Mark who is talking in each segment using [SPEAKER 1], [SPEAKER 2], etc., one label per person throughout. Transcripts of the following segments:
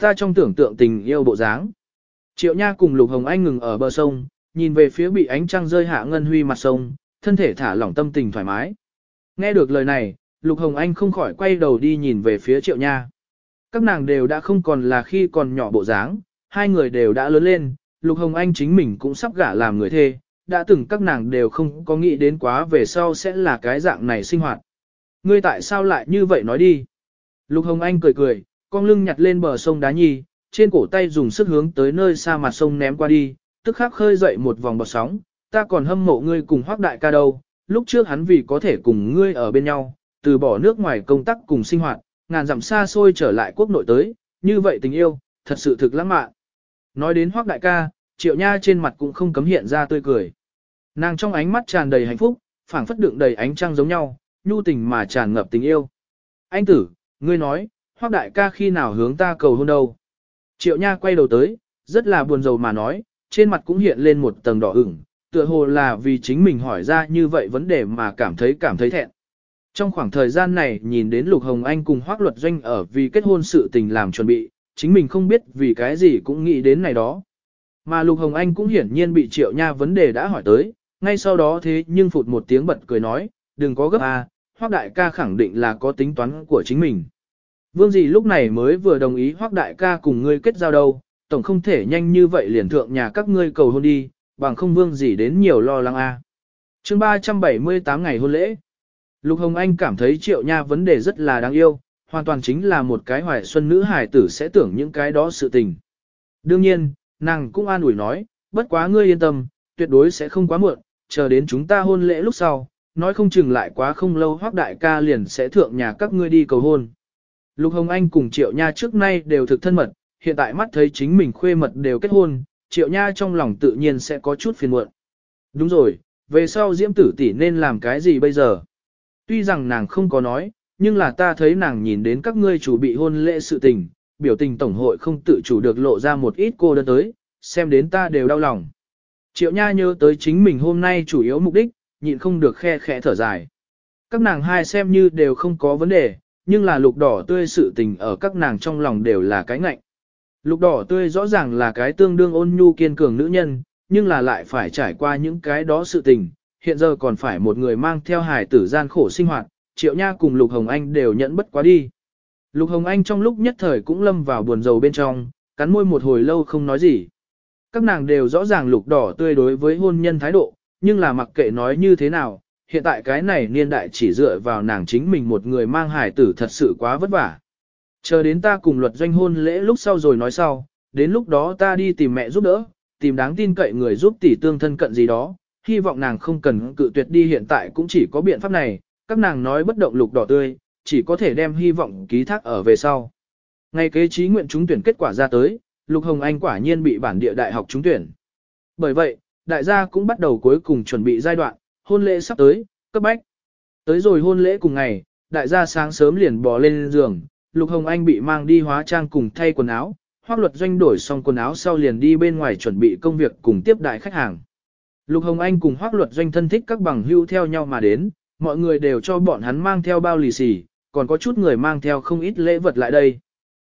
[SPEAKER 1] ta trong tưởng tượng tình yêu bộ dáng. Triệu Nha cùng Lục Hồng Anh ngừng ở bờ sông, nhìn về phía bị ánh trăng rơi hạ ngân huy mặt sông, thân thể thả lỏng tâm tình thoải mái. Nghe được lời này, Lục Hồng Anh không khỏi quay đầu đi nhìn về phía Triệu Nha. Các nàng đều đã không còn là khi còn nhỏ bộ dáng, hai người đều đã lớn lên, Lục Hồng Anh chính mình cũng sắp gả làm người thê, đã từng các nàng đều không có nghĩ đến quá về sau sẽ là cái dạng này sinh hoạt. Ngươi tại sao lại như vậy nói đi? Lục Hồng Anh cười cười, con lưng nhặt lên bờ sông đá nhi, trên cổ tay dùng sức hướng tới nơi xa mặt sông ném qua đi, tức khắc khơi dậy một vòng bọt sóng, ta còn hâm mộ ngươi cùng hoác đại ca đâu, lúc trước hắn vì có thể cùng ngươi ở bên nhau, từ bỏ nước ngoài công tác cùng sinh hoạt, ngàn dặm xa xôi trở lại quốc nội tới, như vậy tình yêu, thật sự thực lãng mạn. Nói đến hoác đại ca, triệu nha trên mặt cũng không cấm hiện ra tươi cười. Nàng trong ánh mắt tràn đầy hạnh phúc, phảng phất đựng đầy ánh trăng giống nhau, nhu tình mà tràn ngập tình yêu. Anh tử, ngươi nói, hoác đại ca khi nào hướng ta cầu hôn đâu. Triệu nha quay đầu tới, rất là buồn rầu mà nói, trên mặt cũng hiện lên một tầng đỏ ửng, tựa hồ là vì chính mình hỏi ra như vậy vấn đề mà cảm thấy cảm thấy thẹn. Trong khoảng thời gian này nhìn đến Lục Hồng Anh cùng Hoác Luật Doanh ở vì kết hôn sự tình làm chuẩn bị, chính mình không biết vì cái gì cũng nghĩ đến này đó. Mà Lục Hồng Anh cũng hiển nhiên bị Triệu Nha vấn đề đã hỏi tới, ngay sau đó thế nhưng phụt một tiếng bật cười nói, đừng có gấp à, Hoác Đại ca khẳng định là có tính toán của chính mình. Vương dì lúc này mới vừa đồng ý Hoác Đại ca cùng ngươi kết giao đâu, tổng không thể nhanh như vậy liền thượng nhà các ngươi cầu hôn đi, bằng không vương dì đến nhiều lo lắng a. À. Chương 378 ngày hôn lễ. Lục Hồng Anh cảm thấy Triệu Nha vấn đề rất là đáng yêu, hoàn toàn chính là một cái hoài xuân nữ hài tử sẽ tưởng những cái đó sự tình. Đương nhiên, nàng cũng an ủi nói, bất quá ngươi yên tâm, tuyệt đối sẽ không quá muộn, chờ đến chúng ta hôn lễ lúc sau, nói không chừng lại quá không lâu hoác đại ca liền sẽ thượng nhà các ngươi đi cầu hôn. Lục Hồng Anh cùng Triệu Nha trước nay đều thực thân mật, hiện tại mắt thấy chính mình khuê mật đều kết hôn, Triệu Nha trong lòng tự nhiên sẽ có chút phiền muộn. Đúng rồi, về sau Diễm tử tỷ nên làm cái gì bây giờ? Tuy rằng nàng không có nói, nhưng là ta thấy nàng nhìn đến các ngươi chủ bị hôn lễ sự tình, biểu tình tổng hội không tự chủ được lộ ra một ít cô đơn tới, xem đến ta đều đau lòng. Triệu Nha nhớ tới chính mình hôm nay chủ yếu mục đích, nhịn không được khe khẽ thở dài. Các nàng hai xem như đều không có vấn đề, nhưng là lục đỏ tươi sự tình ở các nàng trong lòng đều là cái ngạnh. Lục đỏ tươi rõ ràng là cái tương đương ôn nhu kiên cường nữ nhân, nhưng là lại phải trải qua những cái đó sự tình, hiện giờ còn phải một người mang theo hài tử gian khổ sinh hoạt, triệu nha cùng Lục Hồng Anh đều nhẫn bất quá đi. Lục Hồng Anh trong lúc nhất thời cũng lâm vào buồn rầu bên trong, cắn môi một hồi lâu không nói gì. Các nàng đều rõ ràng lục đỏ tươi đối với hôn nhân thái độ, nhưng là mặc kệ nói như thế nào, hiện tại cái này niên đại chỉ dựa vào nàng chính mình một người mang hài tử thật sự quá vất vả. Chờ đến ta cùng luật doanh hôn lễ lúc sau rồi nói sau, đến lúc đó ta đi tìm mẹ giúp đỡ, tìm đáng tin cậy người giúp tỷ tương thân cận gì đó, hy vọng nàng không cần cự tuyệt đi hiện tại cũng chỉ có biện pháp này, các nàng nói bất động lục đỏ tươi, chỉ có thể đem hy vọng ký thác ở về sau. Ngay kế trí nguyện trúng tuyển kết quả ra tới, Lục Hồng Anh quả nhiên bị bản địa đại học trúng tuyển. Bởi vậy, đại gia cũng bắt đầu cuối cùng chuẩn bị giai đoạn, hôn lễ sắp tới, cấp bách. Tới rồi hôn lễ cùng ngày, đại gia sáng sớm liền bò lên giường, Lục Hồng Anh bị mang đi hóa trang cùng thay quần áo, Hoắc Luật Doanh đổi xong quần áo sau liền đi bên ngoài chuẩn bị công việc cùng tiếp đại khách hàng. Lục Hồng Anh cùng Hoắc Luật Doanh thân thích các bằng hữu theo nhau mà đến, mọi người đều cho bọn hắn mang theo bao lì xì, còn có chút người mang theo không ít lễ vật lại đây.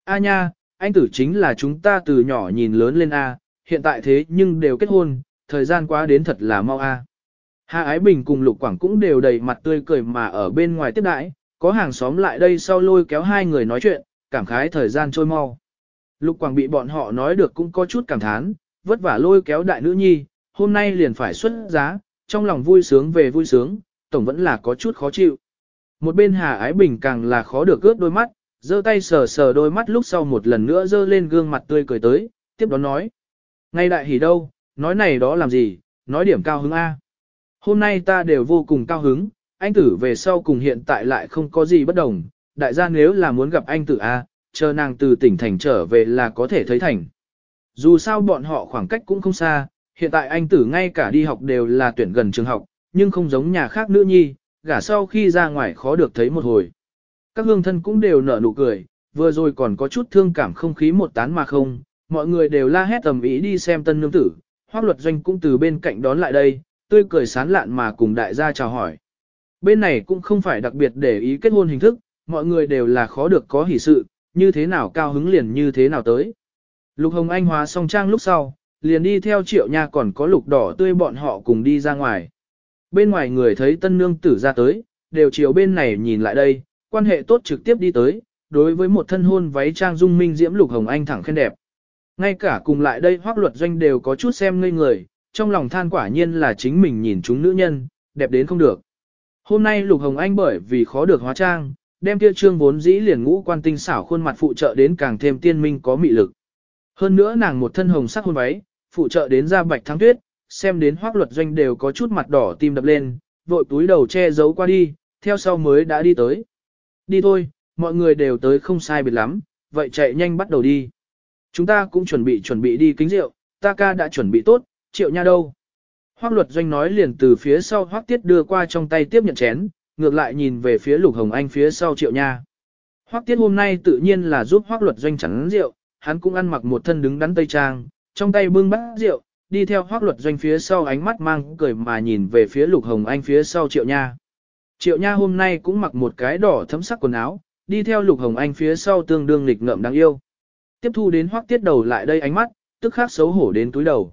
[SPEAKER 1] A nha, anh tử chính là chúng ta từ nhỏ nhìn lớn lên A, hiện tại thế nhưng đều kết hôn, thời gian quá đến thật là mau A. Hà Ái Bình cùng Lục Quảng cũng đều đầy mặt tươi cười mà ở bên ngoài tiếp đãi, có hàng xóm lại đây sau lôi kéo hai người nói chuyện, cảm khái thời gian trôi mau. Lục Quảng bị bọn họ nói được cũng có chút cảm thán, vất vả lôi kéo đại nữ nhi, hôm nay liền phải xuất giá, trong lòng vui sướng về vui sướng, tổng vẫn là có chút khó chịu. Một bên Hà Ái Bình càng là khó được ướt đôi mắt, giơ tay sờ sờ đôi mắt lúc sau một lần nữa giơ lên gương mặt tươi cười tới, tiếp đó nói. Ngay đại hỉ đâu, nói này đó làm gì, nói điểm cao hứng A. Hôm nay ta đều vô cùng cao hứng, anh tử về sau cùng hiện tại lại không có gì bất đồng, đại gia nếu là muốn gặp anh tử A, chờ nàng từ tỉnh thành trở về là có thể thấy thành. Dù sao bọn họ khoảng cách cũng không xa, hiện tại anh tử ngay cả đi học đều là tuyển gần trường học, nhưng không giống nhà khác nữ nhi, gả sau khi ra ngoài khó được thấy một hồi. Các hương thân cũng đều nở nụ cười, vừa rồi còn có chút thương cảm không khí một tán mà không, mọi người đều la hét tầm ý đi xem tân nương tử, hoác luật doanh cũng từ bên cạnh đón lại đây, tươi cười sán lạn mà cùng đại gia chào hỏi. Bên này cũng không phải đặc biệt để ý kết hôn hình thức, mọi người đều là khó được có hỷ sự, như thế nào cao hứng liền như thế nào tới. Lục Hồng Anh hóa xong trang lúc sau, liền đi theo triệu nha còn có lục đỏ tươi bọn họ cùng đi ra ngoài. Bên ngoài người thấy tân nương tử ra tới, đều chiều bên này nhìn lại đây, quan hệ tốt trực tiếp đi tới, đối với một thân hôn váy trang dung minh diễm lục hồng anh thẳng khen đẹp. Ngay cả cùng lại đây hoác luật doanh đều có chút xem ngây người, trong lòng than quả nhiên là chính mình nhìn chúng nữ nhân, đẹp đến không được. Hôm nay lục hồng anh bởi vì khó được hóa trang, đem kia trương vốn dĩ liền ngũ quan tinh xảo khuôn mặt phụ trợ đến càng thêm tiên minh có mị lực. Hơn nữa nàng một thân hồng sắc hôn váy, phụ trợ đến da bạch thắng tuyết, xem đến hoác luật doanh đều có chút mặt đỏ tim đập lên, vội túi đầu che giấu qua đi, theo sau mới đã đi tới. Đi thôi, mọi người đều tới không sai biệt lắm, vậy chạy nhanh bắt đầu đi. Chúng ta cũng chuẩn bị chuẩn bị đi kính rượu, ta ca đã chuẩn bị tốt, triệu nha đâu. Hoác luật doanh nói liền từ phía sau hoác tiết đưa qua trong tay tiếp nhận chén, ngược lại nhìn về phía lục hồng anh phía sau triệu nha. Hoác tiết hôm nay tự nhiên là giúp hoác luật doanh chắn rượu, hắn cũng ăn mặc một thân đứng đắn tây trang, trong tay bưng bát rượu, đi theo hoác luật doanh phía sau ánh mắt mang cười mà nhìn về phía lục hồng anh phía sau triệu nha. Triệu nha hôm nay cũng mặc một cái đỏ thấm sắc quần áo, đi theo lục hồng anh phía sau tương đương lịch ngợm đáng yêu. Tiếp thu đến hoác tiết đầu lại đây ánh mắt, tức khắc xấu hổ đến túi đầu.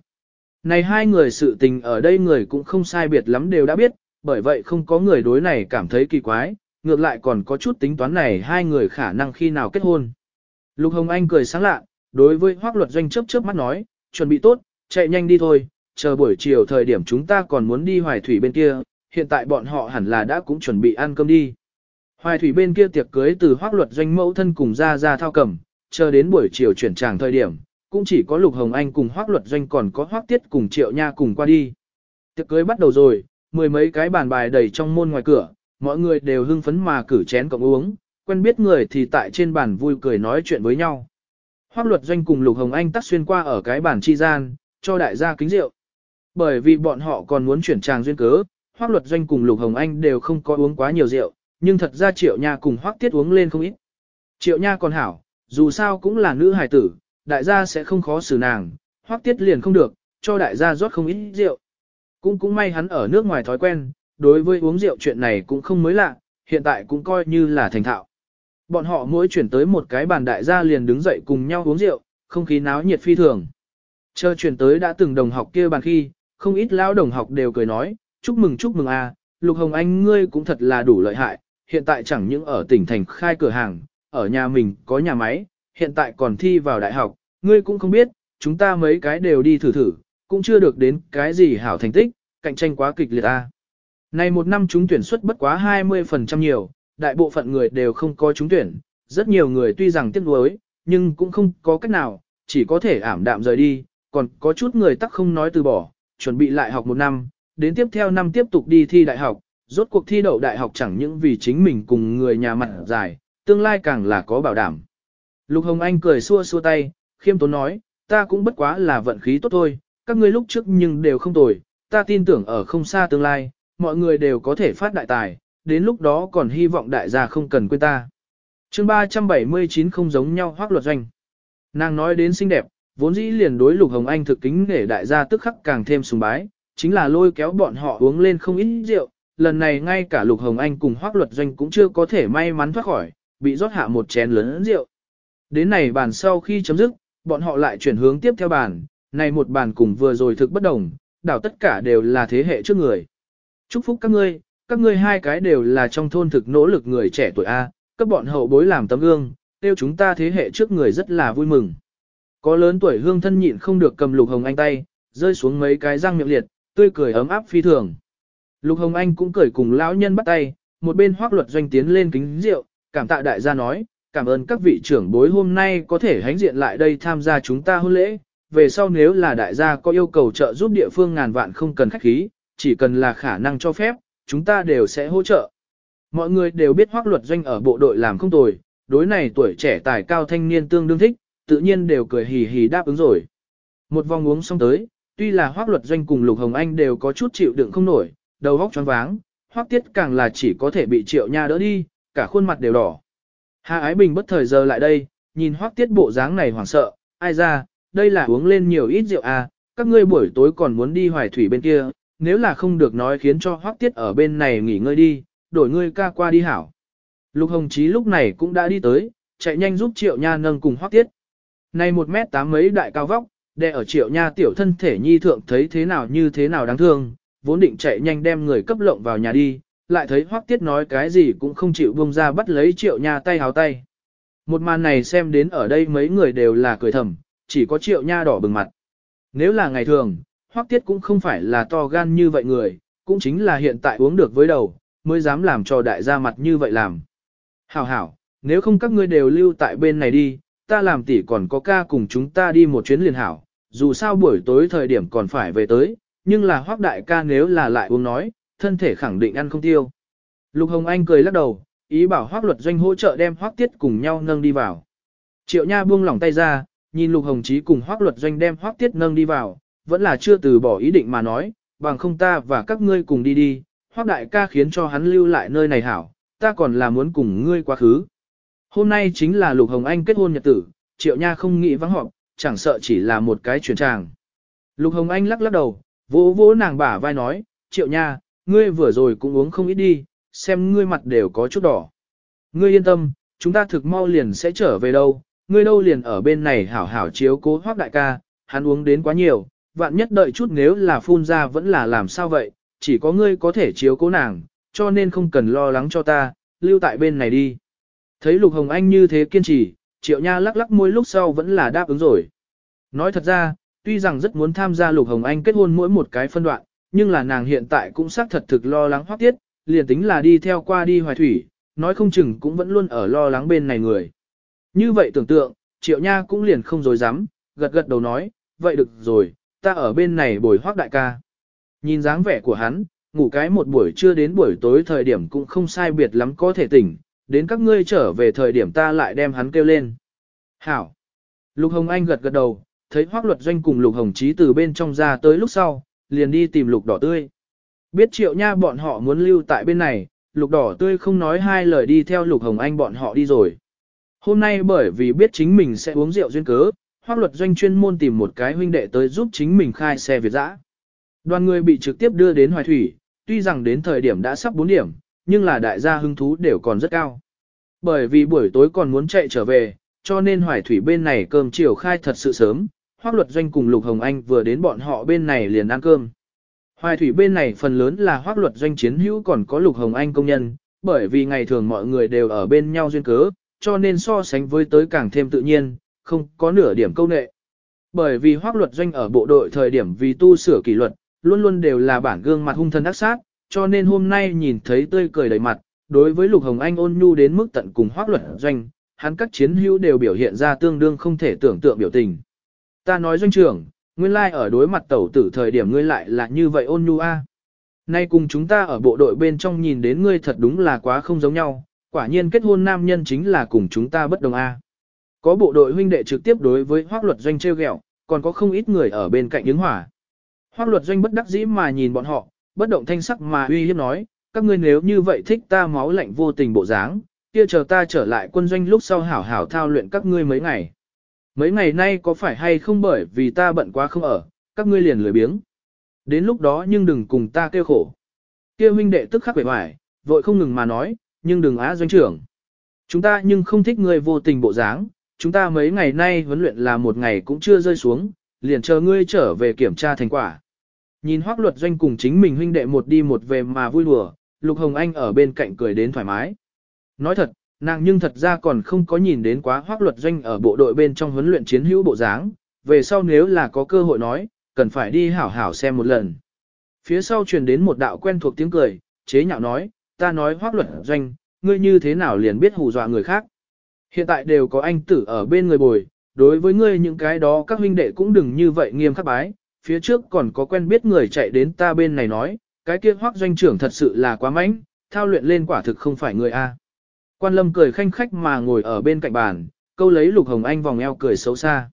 [SPEAKER 1] Này hai người sự tình ở đây người cũng không sai biệt lắm đều đã biết, bởi vậy không có người đối này cảm thấy kỳ quái, ngược lại còn có chút tính toán này hai người khả năng khi nào kết hôn. Lục Hồng Anh cười sáng lạ, đối với hoác luật doanh chớp chớp mắt nói, chuẩn bị tốt, chạy nhanh đi thôi, chờ buổi chiều thời điểm chúng ta còn muốn đi hoài thủy bên kia, hiện tại bọn họ hẳn là đã cũng chuẩn bị ăn cơm đi. Hoài thủy bên kia tiệc cưới từ hoác luật doanh mẫu thân cùng ra ra thao cầm, chờ đến buổi chiều chuyển tràng thời điểm, cũng chỉ có Lục Hồng Anh cùng hoác luật doanh còn có hoác tiết cùng triệu nha cùng qua đi. Tiệc cưới bắt đầu rồi, mười mấy cái bàn bài đầy trong môn ngoài cửa, mọi người đều hưng phấn mà cử chén cộng uống, quen biết người thì tại trên bàn vui cười nói chuyện với nhau. Hoác luật doanh cùng Lục Hồng Anh tắt xuyên qua ở cái bàn chi gian, cho đại gia kính rượu. Bởi vì bọn họ còn muốn chuyển tràng duyên cớ, Hoác luật doanh cùng Lục Hồng Anh đều không có uống quá nhiều rượu, nhưng thật ra Triệu Nha cùng Hoác Tiết uống lên không ít. Triệu Nha còn hảo, dù sao cũng là nữ hài tử, đại gia sẽ không khó xử nàng, hoắc Tiết liền không được, cho đại gia rót không ít rượu. Cũng cũng may hắn ở nước ngoài thói quen, đối với uống rượu chuyện này cũng không mới lạ, hiện tại cũng coi như là thành thạo. Bọn họ mỗi chuyển tới một cái bàn đại gia liền đứng dậy cùng nhau uống rượu, không khí náo nhiệt phi thường. Chờ chuyển tới đã từng đồng học kia bàn khi, không ít lão đồng học đều cười nói, chúc mừng chúc mừng a, Lục Hồng Anh ngươi cũng thật là đủ lợi hại, hiện tại chẳng những ở tỉnh thành khai cửa hàng, ở nhà mình có nhà máy, hiện tại còn thi vào đại học, ngươi cũng không biết, chúng ta mấy cái đều đi thử thử, cũng chưa được đến cái gì hảo thành tích, cạnh tranh quá kịch liệt a. Này một năm chúng tuyển suất bất quá 20% nhiều, đại bộ phận người đều không có trúng tuyển, rất nhiều người tuy rằng tiếc nuối, nhưng cũng không có cách nào, chỉ có thể ảm đạm rời đi, còn có chút người tắc không nói từ bỏ, chuẩn bị lại học một năm, đến tiếp theo năm tiếp tục đi thi đại học, rốt cuộc thi đậu đại học chẳng những vì chính mình cùng người nhà mặt dài, tương lai càng là có bảo đảm. Lục Hồng Anh cười xua xua tay, khiêm tốn nói, ta cũng bất quá là vận khí tốt thôi, các ngươi lúc trước nhưng đều không tồi, ta tin tưởng ở không xa tương lai, mọi người đều có thể phát đại tài, đến lúc đó còn hy vọng đại gia không cần quên ta. chương 379 không giống nhau hoác luật doanh. Nàng nói đến xinh đẹp, vốn dĩ liền đối Lục Hồng Anh thực kính để đại gia tức khắc càng thêm sùng bái, chính là lôi kéo bọn họ uống lên không ít rượu, lần này ngay cả Lục Hồng Anh cùng Hoác Luật Doanh cũng chưa có thể may mắn thoát khỏi, bị rót hạ một chén lớn rượu. Đến này bàn sau khi chấm dứt, bọn họ lại chuyển hướng tiếp theo bàn, này một bàn cùng vừa rồi thực bất đồng, đảo tất cả đều là thế hệ trước người. Chúc phúc các ngươi, các ngươi hai cái đều là trong thôn thực nỗ lực người trẻ tuổi A, các bọn hậu bối làm tấm gương, tiêu chúng ta thế hệ trước người rất là vui mừng. Có lớn tuổi hương thân nhịn không được cầm lục hồng anh tay, rơi xuống mấy cái răng miệng liệt, tươi cười ấm áp phi thường. Lục Hồng Anh cũng cười cùng lão nhân bắt tay, một bên hoác luật doanh tiến lên kính rượu, cảm tạ đại gia nói, cảm ơn các vị trưởng bối hôm nay có thể hãnh diện lại đây tham gia chúng ta hôn lễ. Về sau nếu là đại gia có yêu cầu trợ giúp địa phương ngàn vạn không cần khách khí, chỉ cần là khả năng cho phép, chúng ta đều sẽ hỗ trợ. Mọi người đều biết hoác luật doanh ở bộ đội làm không tồi, đối này tuổi trẻ tài cao thanh niên tương đương thích, tự nhiên đều cười hì hì đáp ứng rồi. Một vòng uống xong tới, tuy là hoác luật doanh cùng Lục Hồng Anh đều có chút chịu đựng không nổi, đầu óc choáng váng, hoác tiết càng là chỉ có thể bị triệu nha đỡ đi, cả khuôn mặt đều đỏ. Hà Ái Bình bất thời giờ lại đây, nhìn hoác tiết bộ dáng này hoảng sợ, ai ra, đây là uống lên nhiều ít rượu à, các ngươi buổi tối còn muốn đi hoài thủy bên kia, nếu là không được nói khiến cho hoác tiết ở bên này nghỉ ngơi đi, đổi ngươi ca qua đi hảo. Lục Hồng Chí lúc này cũng đã đi tới, chạy nhanh giúp triệu nha nâng cùng hoác tiết. Này một mét tám mấy đại cao vóc, đè ở triệu nha tiểu thân thể nhi thượng thấy thế nào như thế nào đáng thương, vốn định chạy nhanh đem người cấp lộng vào nhà đi, lại thấy hoác tiết nói cái gì cũng không chịu buông ra bắt lấy triệu nha tay háo tay. Một màn này xem đến ở đây mấy người đều là cười thầm, chỉ có triệu nha đỏ bừng mặt. Nếu là ngày thường, hoác tiết cũng không phải là to gan như vậy người, cũng chính là hiện tại uống được với đầu, mới dám làm cho đại gia mặt như vậy làm. Hảo hảo, nếu không các ngươi đều lưu tại bên này đi, ta làm tỷ còn có ca cùng chúng ta đi một chuyến liền hảo, dù sao buổi tối thời điểm còn phải về tới, nhưng là hoác đại ca nếu là lại uống nói, thân thể khẳng định ăn không tiêu. Lục Hồng Anh cười lắc đầu, ý bảo Hoắc luật doanh hỗ trợ đem Hoắc tiết cùng nhau nâng đi vào. Triệu Nha buông lỏng tay ra, nhìn Lục Hồng Chí cùng Hoắc luật doanh đem Hoắc tiết nâng đi vào, vẫn là chưa từ bỏ ý định mà nói, bằng không ta và các ngươi cùng đi đi, Hoắc đại ca khiến cho hắn lưu lại nơi này hảo, ta còn là muốn cùng ngươi quá khứ. Hôm nay chính là Lục Hồng Anh kết hôn nhật tử, Triệu Nha không nghĩ vắng họp, chẳng sợ chỉ là một cái chuyển tràng. Lục Hồng Anh lắc lắc đầu, vỗ vỗ nàng bả vai nói, Triệu Nha, ngươi vừa rồi cũng uống không ít đi, xem ngươi mặt đều có chút đỏ. Ngươi yên tâm, chúng ta thực mau liền sẽ trở về đâu, ngươi đâu liền ở bên này hảo hảo chiếu cố hoác đại ca, hắn uống đến quá nhiều, vạn nhất đợi chút nếu là phun ra vẫn là làm sao vậy, chỉ có ngươi có thể chiếu cố nàng, cho nên không cần lo lắng cho ta, lưu tại bên này đi. Thấy Lục Hồng Anh như thế kiên trì, Triệu Nha lắc lắc môi lúc sau vẫn là đáp ứng rồi. Nói thật ra, tuy rằng rất muốn tham gia Lục Hồng Anh kết hôn mỗi một cái phân đoạn, nhưng là nàng hiện tại cũng xác thật thực lo lắng hoác tiết, liền tính là đi theo qua đi hoài thủy, nói không chừng cũng vẫn luôn ở lo lắng bên này người. Như vậy tưởng tượng, Triệu Nha cũng liền không dối dám, gật gật đầu nói, vậy được rồi, ta ở bên này bồi hoác đại ca. Nhìn dáng vẻ của hắn, ngủ cái một buổi trưa đến buổi tối thời điểm cũng không sai biệt lắm có thể tỉnh, đến các ngươi trở về thời điểm ta lại đem hắn kêu lên. Hảo. Lục Hồng Anh gật gật đầu, thấy hoác luật doanh cùng Lục Hồng Chí từ bên trong ra tới lúc sau, liền đi tìm Lục Đỏ Tươi. Biết triệu nha bọn họ muốn lưu tại bên này, Lục Đỏ Tươi không nói hai lời đi theo Lục Hồng Anh bọn họ đi rồi. Hôm nay bởi vì biết chính mình sẽ uống rượu duyên cớ, hoác luật doanh chuyên môn tìm một cái huynh đệ tới giúp chính mình khai xe Việt dã. Đoàn người bị trực tiếp đưa đến Hoài Thủy, tuy rằng đến thời điểm đã sắp 4 điểm, nhưng là đại gia hứng thú đều còn rất cao. Bởi vì buổi tối còn muốn chạy trở về, cho nên Hoài Thủy bên này cơm chiều khai thật sự sớm, Hoác Luật Doanh cùng Lục Hồng Anh vừa đến bọn họ bên này liền ăn cơm. Hoài Thủy bên này phần lớn là Hoác Luật Doanh chiến hữu còn có Lục Hồng Anh công nhân, bởi vì ngày thường mọi người đều ở bên nhau duyên cớ, cho nên so sánh với tới càng thêm tự nhiên, không có nửa điểm câu nệ. Bởi vì Hoác Luật Doanh ở bộ đội thời điểm vì tu sửa kỷ luật, luôn luôn đều là bản gương mặt hung thân ác sát, cho nên hôm nay nhìn thấy tươi cười đầy mặt, đối với Lục Hồng Anh ôn nhu đến mức tận cùng Hoác Luật Doanh, hắn các chiến hữu đều biểu hiện ra tương đương không thể tưởng tượng biểu tình. Ta nói doanh trưởng, nguyên lai like ở đối mặt tẩu tử thời điểm ngươi lại là như vậy ôn nhu a. Nay cùng chúng ta ở bộ đội bên trong nhìn đến ngươi thật đúng là quá không giống nhau, quả nhiên kết hôn nam nhân chính là cùng chúng ta bất đồng a. Có bộ đội huynh đệ trực tiếp đối với hoác luật doanh treo ghẹo, còn có không ít người ở bên cạnh ứng hỏa. Hoác luật doanh bất đắc dĩ mà nhìn bọn họ, bất động thanh sắc mà uy hiếp nói, các ngươi nếu như vậy thích ta máu lạnh vô tình bộ dáng, kia chờ ta trở lại quân doanh lúc sau hảo hảo thao luyện các ngươi mấy ngày. Mấy ngày nay có phải hay không bởi vì ta bận quá không ở, các ngươi liền lười biếng. Đến lúc đó nhưng đừng cùng ta kêu khổ. Kia huynh đệ tức khắc vẻ vải, vội không ngừng mà nói, nhưng đừng á doanh trưởng. Chúng ta nhưng không thích ngươi vô tình bộ dáng, chúng ta mấy ngày nay huấn luyện là một ngày cũng chưa rơi xuống, liền chờ ngươi trở về kiểm tra thành quả. Nhìn hoác luật doanh cùng chính mình huynh đệ một đi một về mà vui đùa, Lục Hồng Anh ở bên cạnh cười đến thoải mái. Nói thật, nàng nhưng thật ra còn không có nhìn đến quá hoác luật doanh ở bộ đội bên trong huấn luyện chiến hữu bộ dáng, về sau nếu là có cơ hội nói, cần phải đi hảo hảo xem một lần. Phía sau truyền đến một đạo quen thuộc tiếng cười, chế nhạo nói, ta nói hoác luật doanh, ngươi như thế nào liền biết hù dọa người khác. Hiện tại đều có anh tử ở bên người bồi, đối với ngươi những cái đó các huynh đệ cũng đừng như vậy nghiêm khắc bái, phía trước còn có quen biết người chạy đến ta bên này nói, cái kia hoác doanh trưởng thật sự là quá mãnh, thao luyện lên quả thực không phải người A. Quan lâm cười khanh khách mà ngồi ở bên cạnh bàn, câu lấy lục hồng anh vòng eo cười xấu xa.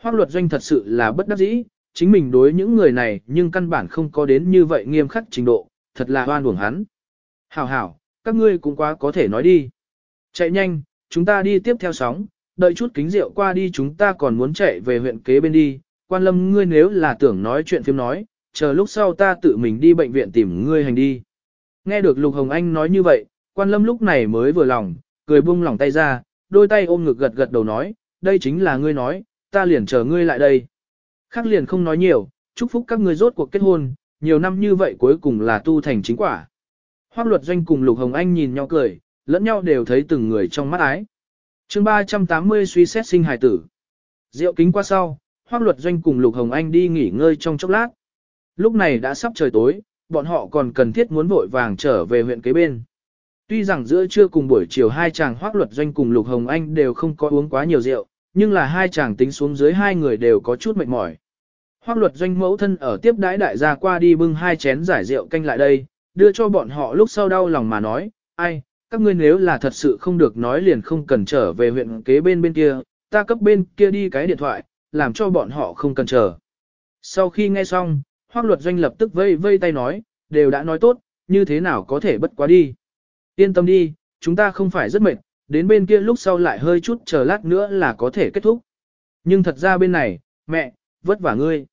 [SPEAKER 1] Hoác luật doanh thật sự là bất đắc dĩ, chính mình đối những người này nhưng căn bản không có đến như vậy nghiêm khắc trình độ, thật là hoan uổng hắn. Hảo hảo, các ngươi cũng quá có thể nói đi. Chạy nhanh, chúng ta đi tiếp theo sóng, đợi chút kính rượu qua đi chúng ta còn muốn chạy về huyện kế bên đi. Quan lâm ngươi nếu là tưởng nói chuyện phim nói, chờ lúc sau ta tự mình đi bệnh viện tìm ngươi hành đi. Nghe được Lục Hồng Anh nói như vậy, quan lâm lúc này mới vừa lòng, cười buông lòng tay ra, đôi tay ôm ngực gật gật đầu nói, đây chính là ngươi nói, ta liền chờ ngươi lại đây. Khác liền không nói nhiều, chúc phúc các ngươi rốt cuộc kết hôn, nhiều năm như vậy cuối cùng là tu thành chính quả. Hoác luật doanh cùng Lục Hồng Anh nhìn nhau cười, lẫn nhau đều thấy từng người trong mắt ái. chương 380 suy xét sinh hài tử. Diệu kính qua sau, Hoác luật doanh cùng Lục Hồng Anh đi nghỉ ngơi trong chốc lát. Lúc này đã sắp trời tối, bọn họ còn cần thiết muốn vội vàng trở về huyện kế bên. Tuy rằng giữa trưa cùng buổi chiều hai chàng Hoác luật doanh cùng Lục Hồng Anh đều không có uống quá nhiều rượu, nhưng là hai chàng tính xuống dưới hai người đều có chút mệt mỏi. Hoác luật doanh mẫu thân ở tiếp đái đại gia qua đi bưng hai chén giải rượu canh lại đây, đưa cho bọn họ lúc sau đau lòng mà nói, ai, các ngươi nếu là thật sự không được nói liền không cần trở về huyện kế bên bên kia, ta cấp bên kia đi cái điện thoại, làm cho bọn họ không cần chờ. Sau khi nghe xong, hoác luật doanh lập tức vây vây tay nói, đều đã nói tốt, như thế nào có thể bất quá đi. Yên tâm đi, chúng ta không phải rất mệt, đến bên kia lúc sau lại hơi chút chờ lát nữa là có thể kết thúc. Nhưng thật ra bên này, mẹ, vất vả ngươi.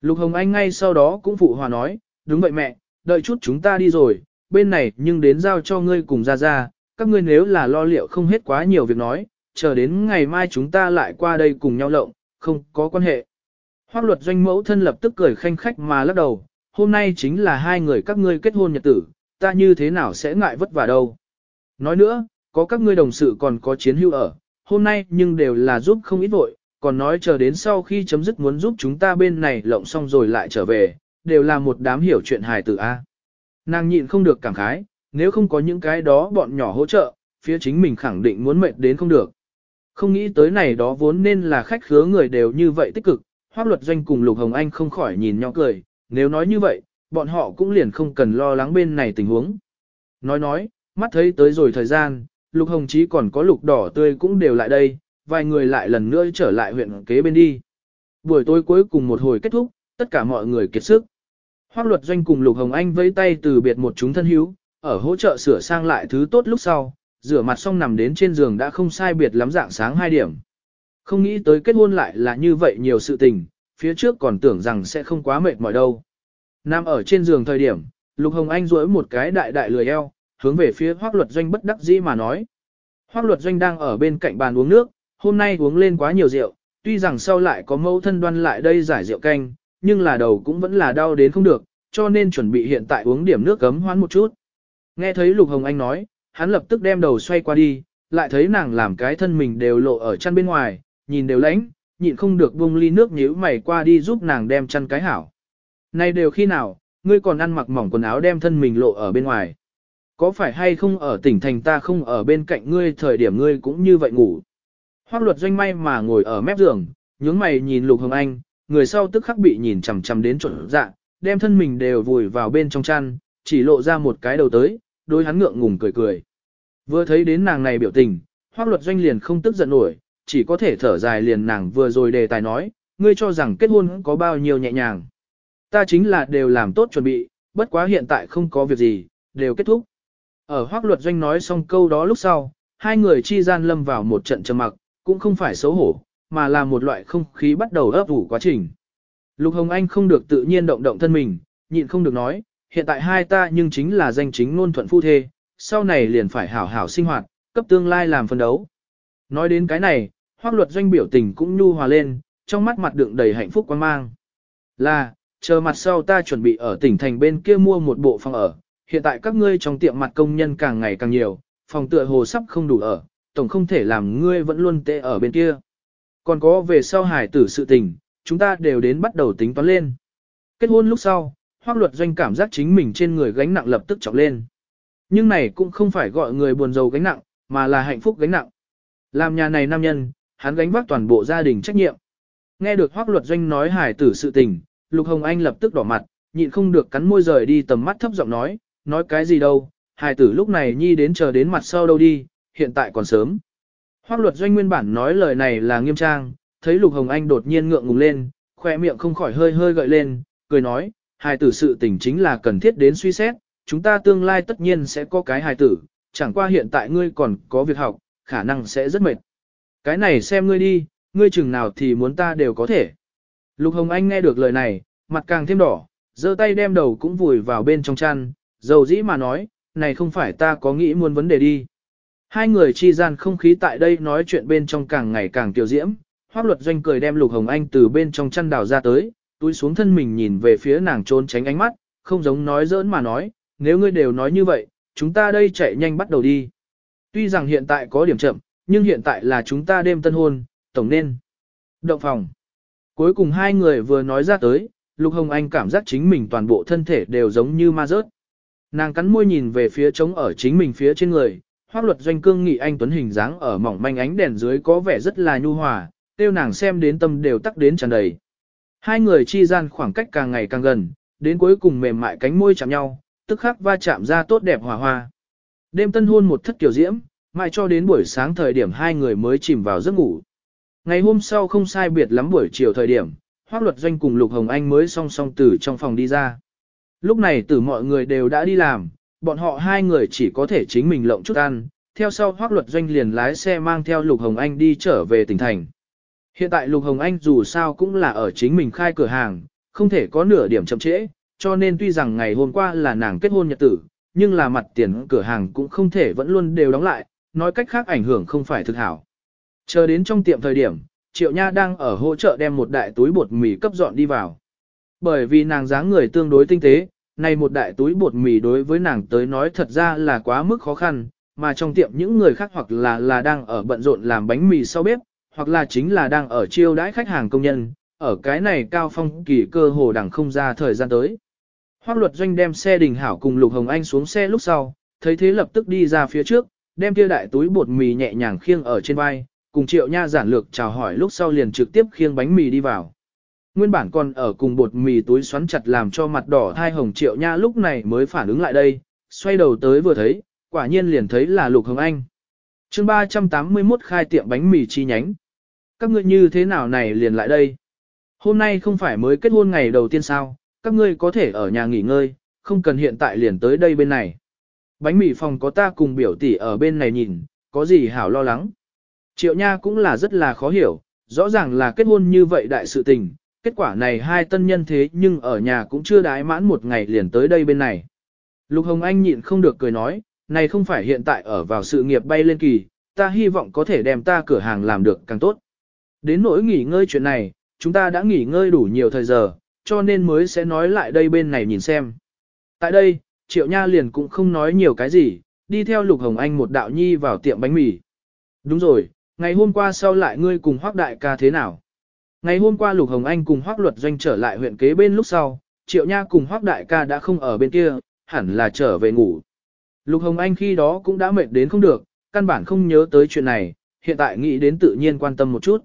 [SPEAKER 1] Lục Hồng Anh ngay sau đó cũng phụ hòa nói, đúng vậy mẹ, đợi chút chúng ta đi rồi, bên này nhưng đến giao cho ngươi cùng ra ra, các ngươi nếu là lo liệu không hết quá nhiều việc nói, chờ đến ngày mai chúng ta lại qua đây cùng nhau lộng, không có quan hệ. Hoác luật doanh mẫu thân lập tức cười khanh khách mà lắc đầu, hôm nay chính là hai người các ngươi kết hôn nhật tử, ta như thế nào sẽ ngại vất vả đâu. Nói nữa, có các ngươi đồng sự còn có chiến hữu ở, hôm nay nhưng đều là giúp không ít vội, còn nói chờ đến sau khi chấm dứt muốn giúp chúng ta bên này lộng xong rồi lại trở về, đều là một đám hiểu chuyện hài tử A. Nàng nhịn không được cảm khái, nếu không có những cái đó bọn nhỏ hỗ trợ, phía chính mình khẳng định muốn mệt đến không được. Không nghĩ tới này đó vốn nên là khách khứa người đều như vậy tích cực, hoác luật doanh cùng Lục Hồng Anh không khỏi nhìn nhau cười, nếu nói như vậy, bọn họ cũng liền không cần lo lắng bên này tình huống. Nói nói, mắt thấy tới rồi thời gian, Lục Hồng Chí còn có lục đỏ tươi cũng đều lại đây, vài người lại lần nữa trở lại huyện kế bên đi. Buổi tối cuối cùng một hồi kết thúc, tất cả mọi người kiệt sức. Hoác luật doanh cùng Lục Hồng Anh vẫy tay từ biệt một chúng thân hữu, ở hỗ trợ sửa sang lại thứ tốt lúc sau, rửa mặt xong nằm đến trên giường đã không sai biệt lắm dạng sáng 2 điểm. Không nghĩ tới kết hôn lại là như vậy nhiều sự tình, phía trước còn tưởng rằng sẽ không quá mệt mỏi đâu. Nam ở trên giường thời điểm, Lục Hồng Anh duỗi một cái đại đại lười eo, hướng về phía Hoắc Luật Doanh bất đắc dĩ mà nói. Hoắc Luật Doanh đang ở bên cạnh bàn uống nước, hôm nay uống lên quá nhiều rượu, tuy rằng sau lại có mẫu thân đoan lại đây giải rượu canh, nhưng là đầu cũng vẫn là đau đến không được, cho nên chuẩn bị hiện tại uống điểm nước cấm hoán một chút. Nghe thấy Lục Hồng Anh nói, hắn lập tức đem đầu xoay qua đi, lại thấy nàng làm cái thân mình đều lộ ở chăn bên ngoài, nhìn đều lãnh, nhịn không được buông ly nước nhíu mày qua đi giúp nàng đem chăn cái hảo. Này đều khi nào, ngươi còn ăn mặc mỏng quần áo đem thân mình lộ ở bên ngoài. Có phải hay không ở tỉnh thành ta không ở bên cạnh ngươi thời điểm ngươi cũng như vậy ngủ. Hoác luật doanh may mà ngồi ở mép giường, nhướng mày nhìn Lục Hồng Anh, người sau tức khắc bị nhìn chằm chằm đến chuẩn dạ, đem thân mình đều vùi vào bên trong chăn, chỉ lộ ra một cái đầu tới, đôi hắn ngượng ngùng cười cười. Vừa thấy đến nàng này biểu tình, hoác luật doanh liền không tức giận nổi, chỉ có thể thở dài liền nàng vừa rồi đề tài nói, ngươi cho rằng kết hôn có bao nhiêu nhẹ nhàng. Ta chính là đều làm tốt chuẩn bị, bất quá hiện tại không có việc gì, đều kết thúc. Ở hoác luật doanh nói xong câu đó lúc sau, hai người chi gian lâm vào một trận trầm mặc, cũng không phải xấu hổ, mà là một loại không khí bắt đầu ấp ủ quá trình. Lục Hồng Anh không được tự nhiên động động thân mình, nhịn không được nói, hiện tại hai ta nhưng chính là danh chính ngôn thuận phu thê, sau này liền phải hảo hảo sinh hoạt, cấp tương lai làm phân đấu. Nói đến cái này, hoác luật doanh biểu tình cũng nhu hòa lên, trong mắt mặt đựng đầy hạnh phúc quan mang. Là, chờ mặt sau ta chuẩn bị ở tỉnh thành bên kia mua một bộ phòng ở, hiện tại các ngươi trong tiệm mặt công nhân càng ngày càng nhiều, phòng tựa hồ sắp không đủ ở, tổng không thể làm ngươi vẫn luôn tệ ở bên kia. Còn có về sau hải tử sự tình, chúng ta đều đến bắt đầu tính toán lên. Kết hôn lúc sau, hoác luật doanh cảm giác chính mình trên người gánh nặng lập tức trọng lên. Nhưng này cũng không phải gọi người buồn giàu gánh nặng, mà là hạnh phúc gánh nặng. Làm nhà này nam nhân, hắn gánh vác toàn bộ gia đình trách nhiệm. Nghe được hoác luật doanh nói hải tử sự tình, Lục Hồng Anh lập tức đỏ mặt, nhịn không được cắn môi rời đi tầm mắt thấp giọng nói, nói cái gì đâu, hài tử lúc này nhi đến chờ đến mặt sau đâu đi, hiện tại còn sớm. Hoác luật doanh nguyên bản nói lời này là nghiêm trang, thấy Lục Hồng Anh đột nhiên ngượng ngùng lên, khoe miệng không khỏi hơi hơi gợi lên, cười nói, hài tử sự tình chính là cần thiết đến suy xét, chúng ta tương lai tất nhiên sẽ có cái hài tử, chẳng qua hiện tại ngươi còn có việc học, khả năng sẽ rất mệt. Cái này xem ngươi đi, ngươi chừng nào thì muốn ta đều có thể. Lục Hồng Anh nghe được lời này, mặt càng thêm đỏ, giơ tay đem đầu cũng vùi vào bên trong chăn, dầu dĩ mà nói, này không phải ta có nghĩ muốn vấn đề đi. Hai người chi gian không khí tại đây nói chuyện bên trong càng ngày càng tiểu diễm, hoác Luật Doanh cười đem Lục Hồng Anh từ bên trong chăn đào ra tới, túi xuống thân mình nhìn về phía nàng trốn tránh ánh mắt, không giống nói giỡn mà nói, nếu ngươi đều nói như vậy, chúng ta đây chạy nhanh bắt đầu đi. Tuy rằng hiện tại có điểm chậm, nhưng hiện tại là chúng ta đêm tân hôn, tổng nên. Động phòng. Cuối cùng hai người vừa nói ra tới, Lục Hồng Anh cảm giác chính mình toàn bộ thân thể đều giống như ma rớt. Nàng cắn môi nhìn về phía trống ở chính mình phía trên người, hoác luật doanh cương nghị anh tuấn hình dáng ở mỏng manh ánh đèn dưới có vẻ rất là nhu hòa, tiêu nàng xem đến tâm đều tắc đến tràn đầy. Hai người chi gian khoảng cách càng ngày càng gần, đến cuối cùng mềm mại cánh môi chạm nhau, tức khắc va chạm ra tốt đẹp hòa hoa. Đêm tân hôn một thất kiểu diễm, mãi cho đến buổi sáng thời điểm hai người mới chìm vào giấc ngủ. Ngày hôm sau không sai biệt lắm buổi chiều thời điểm, Hoác Luật Doanh cùng Lục Hồng Anh mới song song từ trong phòng đi ra. Lúc này từ mọi người đều đã đi làm, bọn họ hai người chỉ có thể chính mình lộng chút ăn, theo sau Hoác Luật Doanh liền lái xe mang theo Lục Hồng Anh đi trở về tỉnh thành. Hiện tại Lục Hồng Anh dù sao cũng là ở chính mình khai cửa hàng, không thể có nửa điểm chậm trễ, cho nên tuy rằng ngày hôm qua là nàng kết hôn nhật tử, nhưng là mặt tiền cửa hàng cũng không thể vẫn luôn đều đóng lại, nói cách khác ảnh hưởng không phải thực hảo. Chờ đến trong tiệm thời điểm, Triệu Nha đang ở hỗ trợ đem một đại túi bột mì cấp dọn đi vào. Bởi vì nàng dáng người tương đối tinh tế, này một đại túi bột mì đối với nàng tới nói thật ra là quá mức khó khăn, mà trong tiệm những người khác hoặc là là đang ở bận rộn làm bánh mì sau bếp, hoặc là chính là đang ở chiêu đãi khách hàng công nhân, ở cái này cao phong kỳ cơ hồ đằng không ra thời gian tới. Hoác luật doanh đem xe đình hảo cùng Lục Hồng Anh xuống xe lúc sau, thấy thế lập tức đi ra phía trước, đem kia đại túi bột mì nhẹ nhàng khiêng ở trên vai, cùng triệu nha giản lược chào hỏi lúc sau liền trực tiếp khiêng bánh mì đi vào. Nguyên bản còn ở cùng bột mì túi xoắn chặt làm cho mặt đỏ thai hồng triệu nha lúc này mới phản ứng lại đây, xoay đầu tới vừa thấy, quả nhiên liền thấy là Lục Hồng Anh. chương 381 khai tiệm bánh mì chi nhánh. Các ngươi như thế nào này liền lại đây? Hôm nay không phải mới kết hôn ngày đầu tiên sao, các ngươi có thể ở nhà nghỉ ngơi, không cần hiện tại liền tới đây bên này. Bánh mì phòng có ta cùng biểu tỷ ở bên này nhìn, có gì hảo lo lắng. Triệu Nha cũng là rất là khó hiểu, rõ ràng là kết hôn như vậy đại sự tình, kết quả này hai tân nhân thế nhưng ở nhà cũng chưa đái mãn một ngày liền tới đây bên này. Lục Hồng Anh nhịn không được cười nói, này không phải hiện tại ở vào sự nghiệp bay lên kỳ, ta hy vọng có thể đem ta cửa hàng làm được càng tốt. Đến nỗi nghỉ ngơi chuyện này, chúng ta đã nghỉ ngơi đủ nhiều thời giờ, cho nên mới sẽ nói lại đây bên này nhìn xem. Tại đây, Triệu Nha liền cũng không nói nhiều cái gì, đi theo Lục Hồng Anh một đạo nhi vào tiệm bánh mì. Đúng rồi, ngày hôm qua sau lại ngươi cùng Hoác Đại ca thế nào? Ngày hôm qua Lục Hồng Anh cùng Hoác Luật Doanh trở lại huyện kế bên lúc sau, Triệu Nha cùng Hoác Đại ca đã không ở bên kia, hẳn là trở về ngủ. Lục Hồng Anh khi đó cũng đã mệt đến không được, căn bản không nhớ tới chuyện này, hiện tại nghĩ đến tự nhiên quan tâm một chút.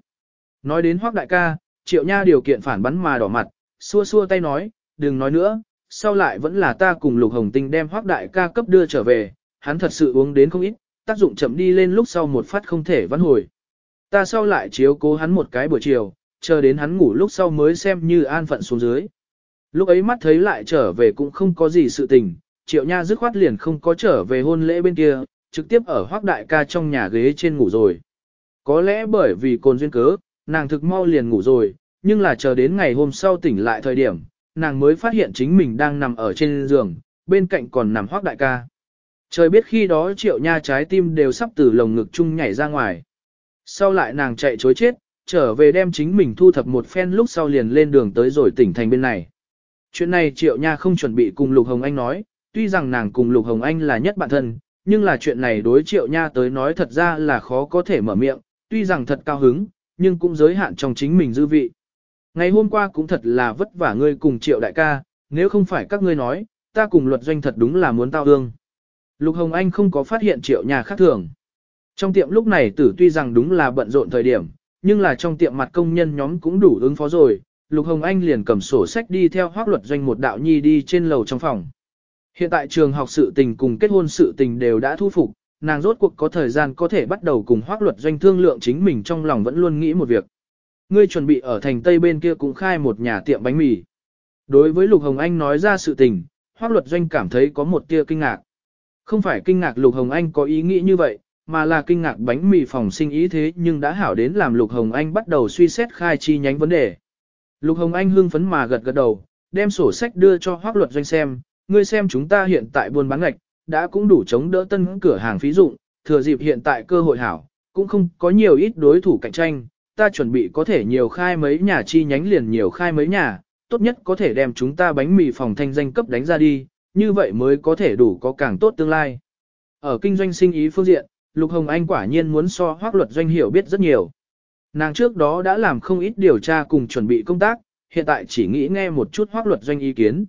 [SPEAKER 1] Nói đến Hoác Đại ca, Triệu Nha điều kiện phản bắn mà đỏ mặt, xua xua tay nói, đừng nói nữa, sau lại vẫn là ta cùng Lục Hồng Tinh đem Hoác Đại ca cấp đưa trở về, hắn thật sự uống đến không ít, tác dụng chậm đi lên lúc sau một phát không thể vãn hồi. Ta sau lại chiếu cố hắn một cái buổi chiều, chờ đến hắn ngủ lúc sau mới xem như an phận xuống dưới. Lúc ấy mắt thấy lại trở về cũng không có gì sự tình, triệu nha dứt khoát liền không có trở về hôn lễ bên kia, trực tiếp ở hoác đại ca trong nhà ghế trên ngủ rồi. Có lẽ bởi vì cồn duyên cớ, nàng thực mau liền ngủ rồi, nhưng là chờ đến ngày hôm sau tỉnh lại thời điểm, nàng mới phát hiện chính mình đang nằm ở trên giường, bên cạnh còn nằm hoác đại ca. Trời biết khi đó triệu nha trái tim đều sắp từ lồng ngực chung nhảy ra ngoài. Sau lại nàng chạy chối chết, trở về đem chính mình thu thập một phen lúc sau liền lên đường tới rồi tỉnh thành bên này. Chuyện này triệu nha không chuẩn bị cùng Lục Hồng Anh nói, tuy rằng nàng cùng Lục Hồng Anh là nhất bạn thân, nhưng là chuyện này đối triệu nha tới nói thật ra là khó có thể mở miệng, tuy rằng thật cao hứng, nhưng cũng giới hạn trong chính mình dư vị. Ngày hôm qua cũng thật là vất vả ngươi cùng triệu đại ca, nếu không phải các ngươi nói, ta cùng luật doanh thật đúng là muốn tao ương. Lục Hồng Anh không có phát hiện triệu nhà khác thường. Trong tiệm lúc này tử tuy rằng đúng là bận rộn thời điểm, nhưng là trong tiệm mặt công nhân nhóm cũng đủ ứng phó rồi. Lục Hồng Anh liền cầm sổ sách đi theo hoác luật doanh một đạo nhi đi trên lầu trong phòng. Hiện tại trường học sự tình cùng kết hôn sự tình đều đã thu phục, nàng rốt cuộc có thời gian có thể bắt đầu cùng hoác luật doanh thương lượng chính mình trong lòng vẫn luôn nghĩ một việc. Ngươi chuẩn bị ở thành Tây bên kia cũng khai một nhà tiệm bánh mì. Đối với Lục Hồng Anh nói ra sự tình, hoác luật doanh cảm thấy có một tia kinh ngạc. Không phải kinh ngạc Lục Hồng Anh có ý nghĩ như vậy, mà là kinh ngạc bánh mì phòng sinh ý thế nhưng đã hảo đến làm Lục Hồng Anh bắt đầu suy xét khai chi nhánh vấn đề. Lục Hồng Anh hưng phấn mà gật gật đầu, đem sổ sách đưa cho Hoác Luật Doanh xem, ngươi xem chúng ta hiện tại buôn bán ngạch, đã cũng đủ chống đỡ tân cửa hàng phí dụng, thừa dịp hiện tại cơ hội hảo, cũng không có nhiều ít đối thủ cạnh tranh, ta chuẩn bị có thể nhiều khai mấy nhà chi nhánh liền nhiều khai mấy nhà, tốt nhất có thể đem chúng ta bánh mì phòng thanh danh cấp đánh ra đi, như vậy mới có thể đủ có càng tốt tương lai. Ở kinh doanh sinh ý phương diện, Lục Hồng Anh quả nhiên muốn so hoác luật doanh hiểu biết rất nhiều. Nàng trước đó đã làm không ít điều tra cùng chuẩn bị công tác, hiện tại chỉ nghĩ nghe một chút hoác luật doanh ý kiến.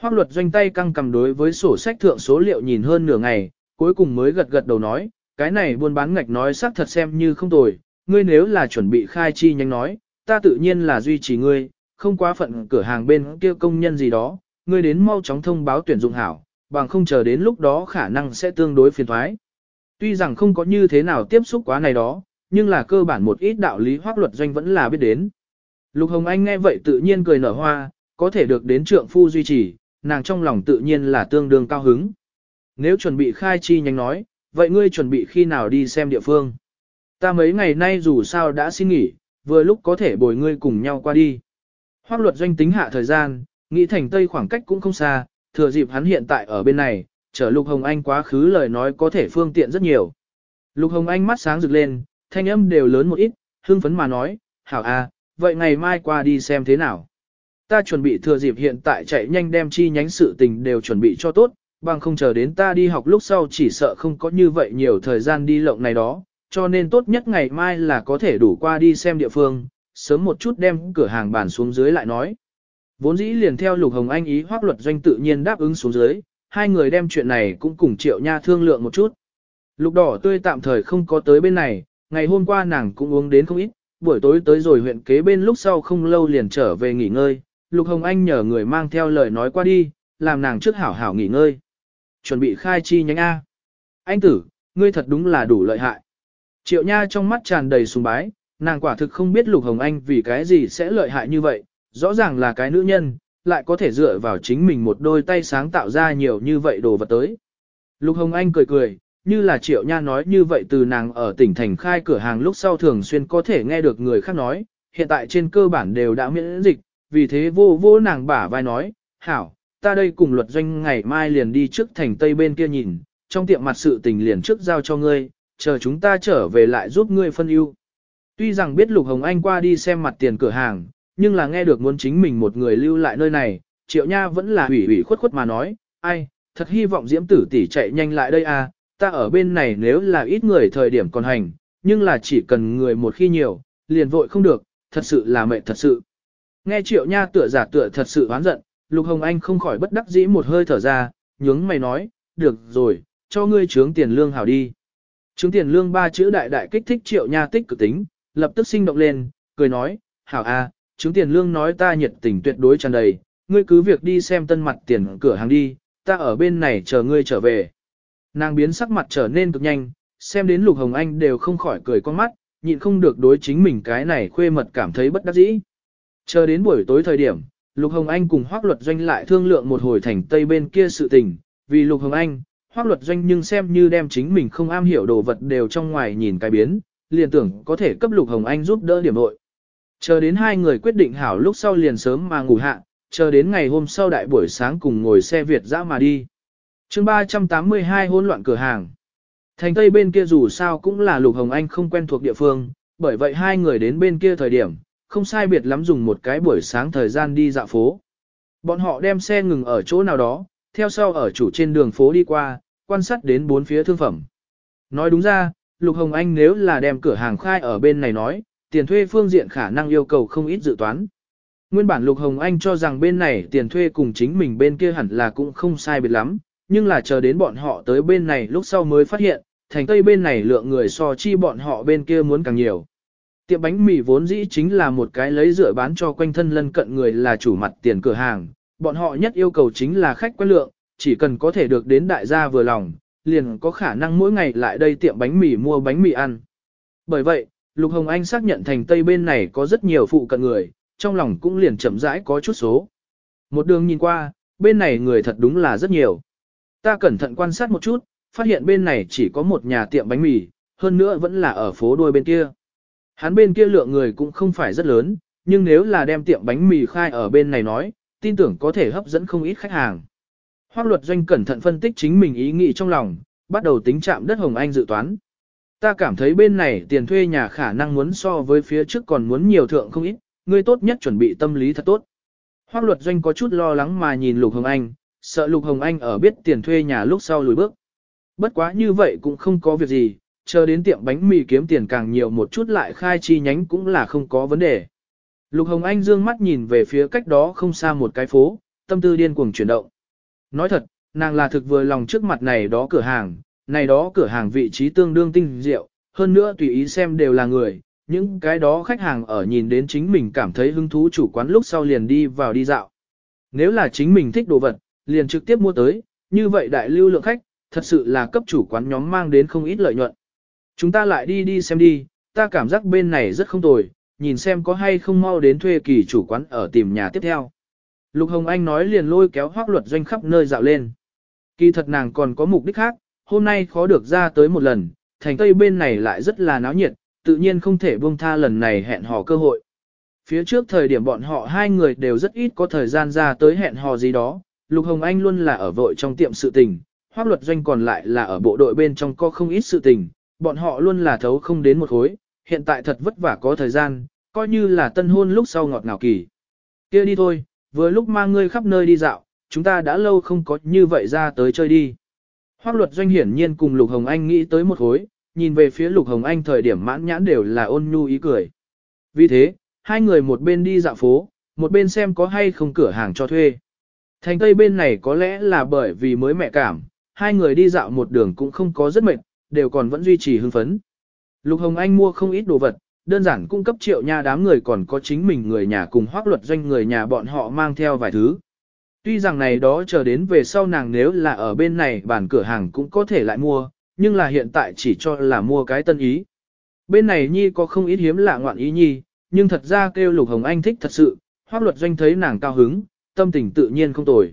[SPEAKER 1] Hoác luật doanh tay căng cầm đối với sổ sách thượng số liệu nhìn hơn nửa ngày, cuối cùng mới gật gật đầu nói, cái này buôn bán ngạch nói xác thật xem như không tồi, ngươi nếu là chuẩn bị khai chi nhanh nói, ta tự nhiên là duy trì ngươi, không quá phận cửa hàng bên kia công nhân gì đó, ngươi đến mau chóng thông báo tuyển dụng hảo, bằng không chờ đến lúc đó khả năng sẽ tương đối phiền thoái. Tuy rằng không có như thế nào tiếp xúc quá này đó, nhưng là cơ bản một ít đạo lý hoác luật doanh vẫn là biết đến. Lục Hồng Anh nghe vậy tự nhiên cười nở hoa, có thể được đến trượng phu duy trì, nàng trong lòng tự nhiên là tương đương cao hứng. Nếu chuẩn bị khai chi nhanh nói, vậy ngươi chuẩn bị khi nào đi xem địa phương? Ta mấy ngày nay dù sao đã xin nghỉ, vừa lúc có thể bồi ngươi cùng nhau qua đi. Hoác luật doanh tính hạ thời gian, nghĩ thành Tây khoảng cách cũng không xa, thừa dịp hắn hiện tại ở bên này, chở Lục Hồng Anh quá khứ lời nói có thể phương tiện rất nhiều. Lục Hồng Anh mắt sáng rực lên, thanh âm đều lớn một ít, hưng phấn mà nói, hảo à, vậy ngày mai qua đi xem thế nào. Ta chuẩn bị thừa dịp hiện tại chạy nhanh đem chi nhánh sự tình đều chuẩn bị cho tốt, bằng không chờ đến ta đi học lúc sau chỉ sợ không có như vậy nhiều thời gian đi lộng này đó, cho nên tốt nhất ngày mai là có thể đủ qua đi xem địa phương, sớm một chút đem cửa hàng bàn xuống dưới lại nói. Vốn dĩ liền theo Lục Hồng Anh ý hoác luật doanh tự nhiên đáp ứng xuống dưới, hai người đem chuyện này cũng cùng Triệu Nha thương lượng một chút. Lục đỏ tươi tạm thời không có tới bên này, ngày hôm qua nàng cũng uống đến không ít, buổi tối tới rồi huyện kế bên lúc sau không lâu liền trở về nghỉ ngơi. Lục Hồng Anh nhờ người mang theo lời nói qua đi, làm nàng trước hảo hảo nghỉ ngơi. Chuẩn bị khai chi nhánh A. Anh tử, ngươi thật đúng là đủ lợi hại. Triệu Nha trong mắt tràn đầy sùng bái, nàng quả thực không biết Lục Hồng Anh vì cái gì sẽ lợi hại như vậy, rõ ràng là cái nữ nhân, lại có thể dựa vào chính mình một đôi tay sáng tạo ra nhiều như vậy đồ vật tới. Lục Hồng Anh cười cười, như là Triệu Nha nói như vậy từ nàng ở tỉnh thành khai cửa hàng lúc sau thường xuyên có thể nghe được người khác nói, hiện tại trên cơ bản đều đã miễn dịch, vì thế vô vô nàng bả vai nói, hảo, ta đây cùng luật doanh ngày mai liền đi trước thành tây bên kia nhìn, trong tiệm mặt sự tình liền trước giao cho ngươi, chờ chúng ta trở về lại giúp ngươi phân ưu. Tuy rằng biết Lục Hồng Anh qua đi xem mặt tiền cửa hàng, nhưng là nghe được muốn chính mình một người lưu lại nơi này, Triệu Nha vẫn là ủy ủy khuất khuất mà nói, ai, thật hy vọng Diễm Tử tỷ chạy nhanh lại đây à, ta ở bên này nếu là ít người thời điểm còn hành, nhưng là chỉ cần người một khi nhiều, liền vội không được, thật sự là mệt thật sự. Nghe Triệu Nha tựa giả tựa thật sự oán giận, Lục Hồng Anh không khỏi bất đắc dĩ một hơi thở ra, nhướng mày nói, được rồi, cho ngươi trướng tiền lương hảo đi. Trướng tiền lương ba chữ đại đại kích thích Triệu Nha tích cực tính, lập tức sinh động lên, cười nói, hảo a, à, chứng tiền lương nói ta nhiệt tình tuyệt đối tràn đầy, ngươi cứ việc đi xem tân mặt tiền cửa hàng đi, ta ở bên này chờ ngươi trở về. Nàng biến sắc mặt trở nên cực nhanh, xem đến Lục Hồng Anh đều không khỏi cười con mắt, nhịn không được đối chính mình cái này khuê mật cảm thấy bất đắc dĩ. Chờ đến buổi tối thời điểm, Lục Hồng Anh cùng Hoác Luật Doanh lại thương lượng một hồi thành Tây bên kia sự tình, vì Lục Hồng Anh, Hoác Luật Doanh nhưng xem như đem chính mình không am hiểu đồ vật đều trong ngoài nhìn cái biến, liền tưởng có thể cấp Lục Hồng Anh giúp đỡ điểm nội. Chờ đến hai người quyết định hảo lúc sau liền sớm mà ngủ hạ, chờ đến ngày hôm sau đại buổi sáng cùng ngồi xe Việt dã mà đi. chương 382 hỗn loạn cửa hàng. Thành Tây bên kia dù sao cũng là Lục Hồng Anh không quen thuộc địa phương, bởi vậy hai người đến bên kia thời điểm, không sai biệt lắm dùng một cái buổi sáng thời gian đi dạo phố. Bọn họ đem xe ngừng ở chỗ nào đó, theo sau ở chủ trên đường phố đi qua, quan sát đến bốn phía thương phẩm. Nói đúng ra, Lục Hồng Anh nếu là đem cửa hàng khai ở bên này nói, tiền thuê phương diện khả năng yêu cầu không ít dự toán. Nguyên bản Lục Hồng Anh cho rằng bên này tiền thuê cùng chính mình bên kia hẳn là cũng không sai biệt lắm, nhưng là chờ đến bọn họ tới bên này lúc sau mới phát hiện, thành tây bên này lượng người so chi bọn họ bên kia muốn càng nhiều. Tiệm bánh mì vốn dĩ chính là một cái lấy rửa bán cho quanh thân lân cận người là chủ mặt tiền cửa hàng, bọn họ nhất yêu cầu chính là khách quen lượng, chỉ cần có thể được đến đại gia vừa lòng, liền có khả năng mỗi ngày lại đây tiệm bánh mì mua bánh mì ăn. Bởi vậy, Lục Hồng Anh xác nhận thành Tây bên này có rất nhiều phụ cận người, trong lòng cũng liền chậm rãi có chút số. Một đường nhìn qua, bên này người thật đúng là rất nhiều. Ta cẩn thận quan sát một chút, phát hiện bên này chỉ có một nhà tiệm bánh mì, hơn nữa vẫn là ở phố đuôi bên kia. Hắn bên kia lượng người cũng không phải rất lớn, nhưng nếu là đem tiệm bánh mì khai ở bên này nói, tin tưởng có thể hấp dẫn không ít khách hàng. Hoác luật doanh cẩn thận phân tích chính mình ý nghĩ trong lòng, bắt đầu tính chạm đất Hồng Anh dự toán. Ta cảm thấy bên này tiền thuê nhà khả năng muốn so với phía trước còn muốn nhiều thượng không ít, ngươi tốt nhất chuẩn bị tâm lý thật tốt. Hoác luật doanh có chút lo lắng mà nhìn Lục Hồng Anh, sợ Lục Hồng Anh ở biết tiền thuê nhà lúc sau lùi bước. Bất quá như vậy cũng không có việc gì, chờ đến tiệm bánh mì kiếm tiền càng nhiều một chút lại khai chi nhánh cũng là không có vấn đề. Lục Hồng Anh dương mắt nhìn về phía cách đó không xa một cái phố, tâm tư điên cuồng chuyển động. Nói thật, nàng là thực vừa lòng trước mặt này đó cửa hàng, này đó cửa hàng vị trí tương đương tinh diệu, hơn nữa tùy ý xem đều là người, những cái đó khách hàng ở nhìn đến chính mình cảm thấy hứng thú chủ quán lúc sau liền đi vào đi dạo. Nếu là chính mình thích đồ vật, liền trực tiếp mua tới, như vậy đại lưu lượng khách, thật sự là cấp chủ quán nhóm mang đến không ít lợi nhuận. Chúng ta lại đi đi xem đi, ta cảm giác bên này rất không tồi, nhìn xem có hay không mau đến thuê kỳ chủ quán ở tìm nhà tiếp theo. Lục Hồng Anh nói liền lôi kéo hoác luật doanh khắp nơi dạo lên. Kỳ thật nàng còn có mục đích khác, hôm nay khó được ra tới một lần, thành tây bên này lại rất là náo nhiệt, tự nhiên không thể buông tha lần này hẹn hò cơ hội. Phía trước thời điểm bọn họ hai người đều rất ít có thời gian ra tới hẹn hò gì đó, Lục Hồng Anh luôn là ở vội trong tiệm sự tình, hoác luật doanh còn lại là ở bộ đội bên trong có không ít sự tình, bọn họ luôn là thấu không đến một khối, hiện tại thật vất vả có thời gian, coi như là tân hôn lúc sau ngọt ngào kỳ. kia đi thôi, vừa lúc mang ngươi khắp nơi đi dạo, chúng ta đã lâu không có như vậy ra tới chơi đi. Hoác luật doanh hiển nhiên cùng Lục Hồng Anh nghĩ tới một khối, nhìn về phía Lục Hồng Anh thời điểm mãn nhãn đều là ôn nhu ý cười. Vì thế, hai người một bên đi dạo phố, một bên xem có hay không cửa hàng cho thuê. Thành Tây bên này có lẽ là bởi vì mới mẹ cảm, hai người đi dạo một đường cũng không có rất mệt, đều còn vẫn duy trì hưng phấn. Lục Hồng Anh mua không ít đồ vật, đơn giản cung cấp triệu nha đám người còn có chính mình người nhà cùng hoác luật doanh người nhà bọn họ mang theo vài thứ. Tuy rằng này đó chờ đến về sau nàng nếu là ở bên này bản cửa hàng cũng có thể lại mua, nhưng là hiện tại chỉ cho là mua cái tân ý. Bên này Nhi có không ít hiếm lạ ngoạn ý Nhi, nhưng thật ra kêu Lục Hồng Anh thích thật sự, hoác luật doanh thấy nàng cao hứng, tâm tình tự nhiên không tồi.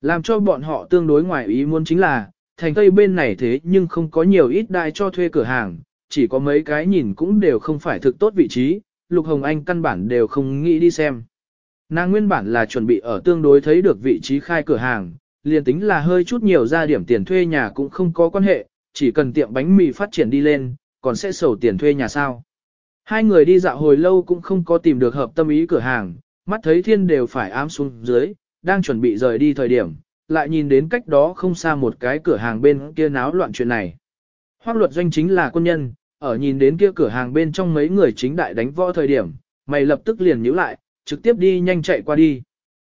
[SPEAKER 1] Làm cho bọn họ tương đối ngoài ý muốn chính là, thành tây bên này thế nhưng không có nhiều ít đại cho thuê cửa hàng, chỉ có mấy cái nhìn cũng đều không phải thực tốt vị trí, Lục Hồng Anh căn bản đều không nghĩ đi xem. Nàng nguyên bản là chuẩn bị ở tương đối thấy được vị trí khai cửa hàng, liền tính là hơi chút nhiều ra điểm tiền thuê nhà cũng không có quan hệ, chỉ cần tiệm bánh mì phát triển đi lên, còn sẽ sầu tiền thuê nhà sao. Hai người đi dạo hồi lâu cũng không có tìm được hợp tâm ý cửa hàng, mắt thấy thiên đều phải ám xuống dưới, đang chuẩn bị rời đi thời điểm, lại nhìn đến cách đó không xa một cái cửa hàng bên kia náo loạn chuyện này. Hoác luật doanh chính là quân nhân, ở nhìn đến kia cửa hàng bên trong mấy người chính đại đánh võ thời điểm, mày lập tức liền nhíu lại, trực tiếp đi nhanh chạy qua đi.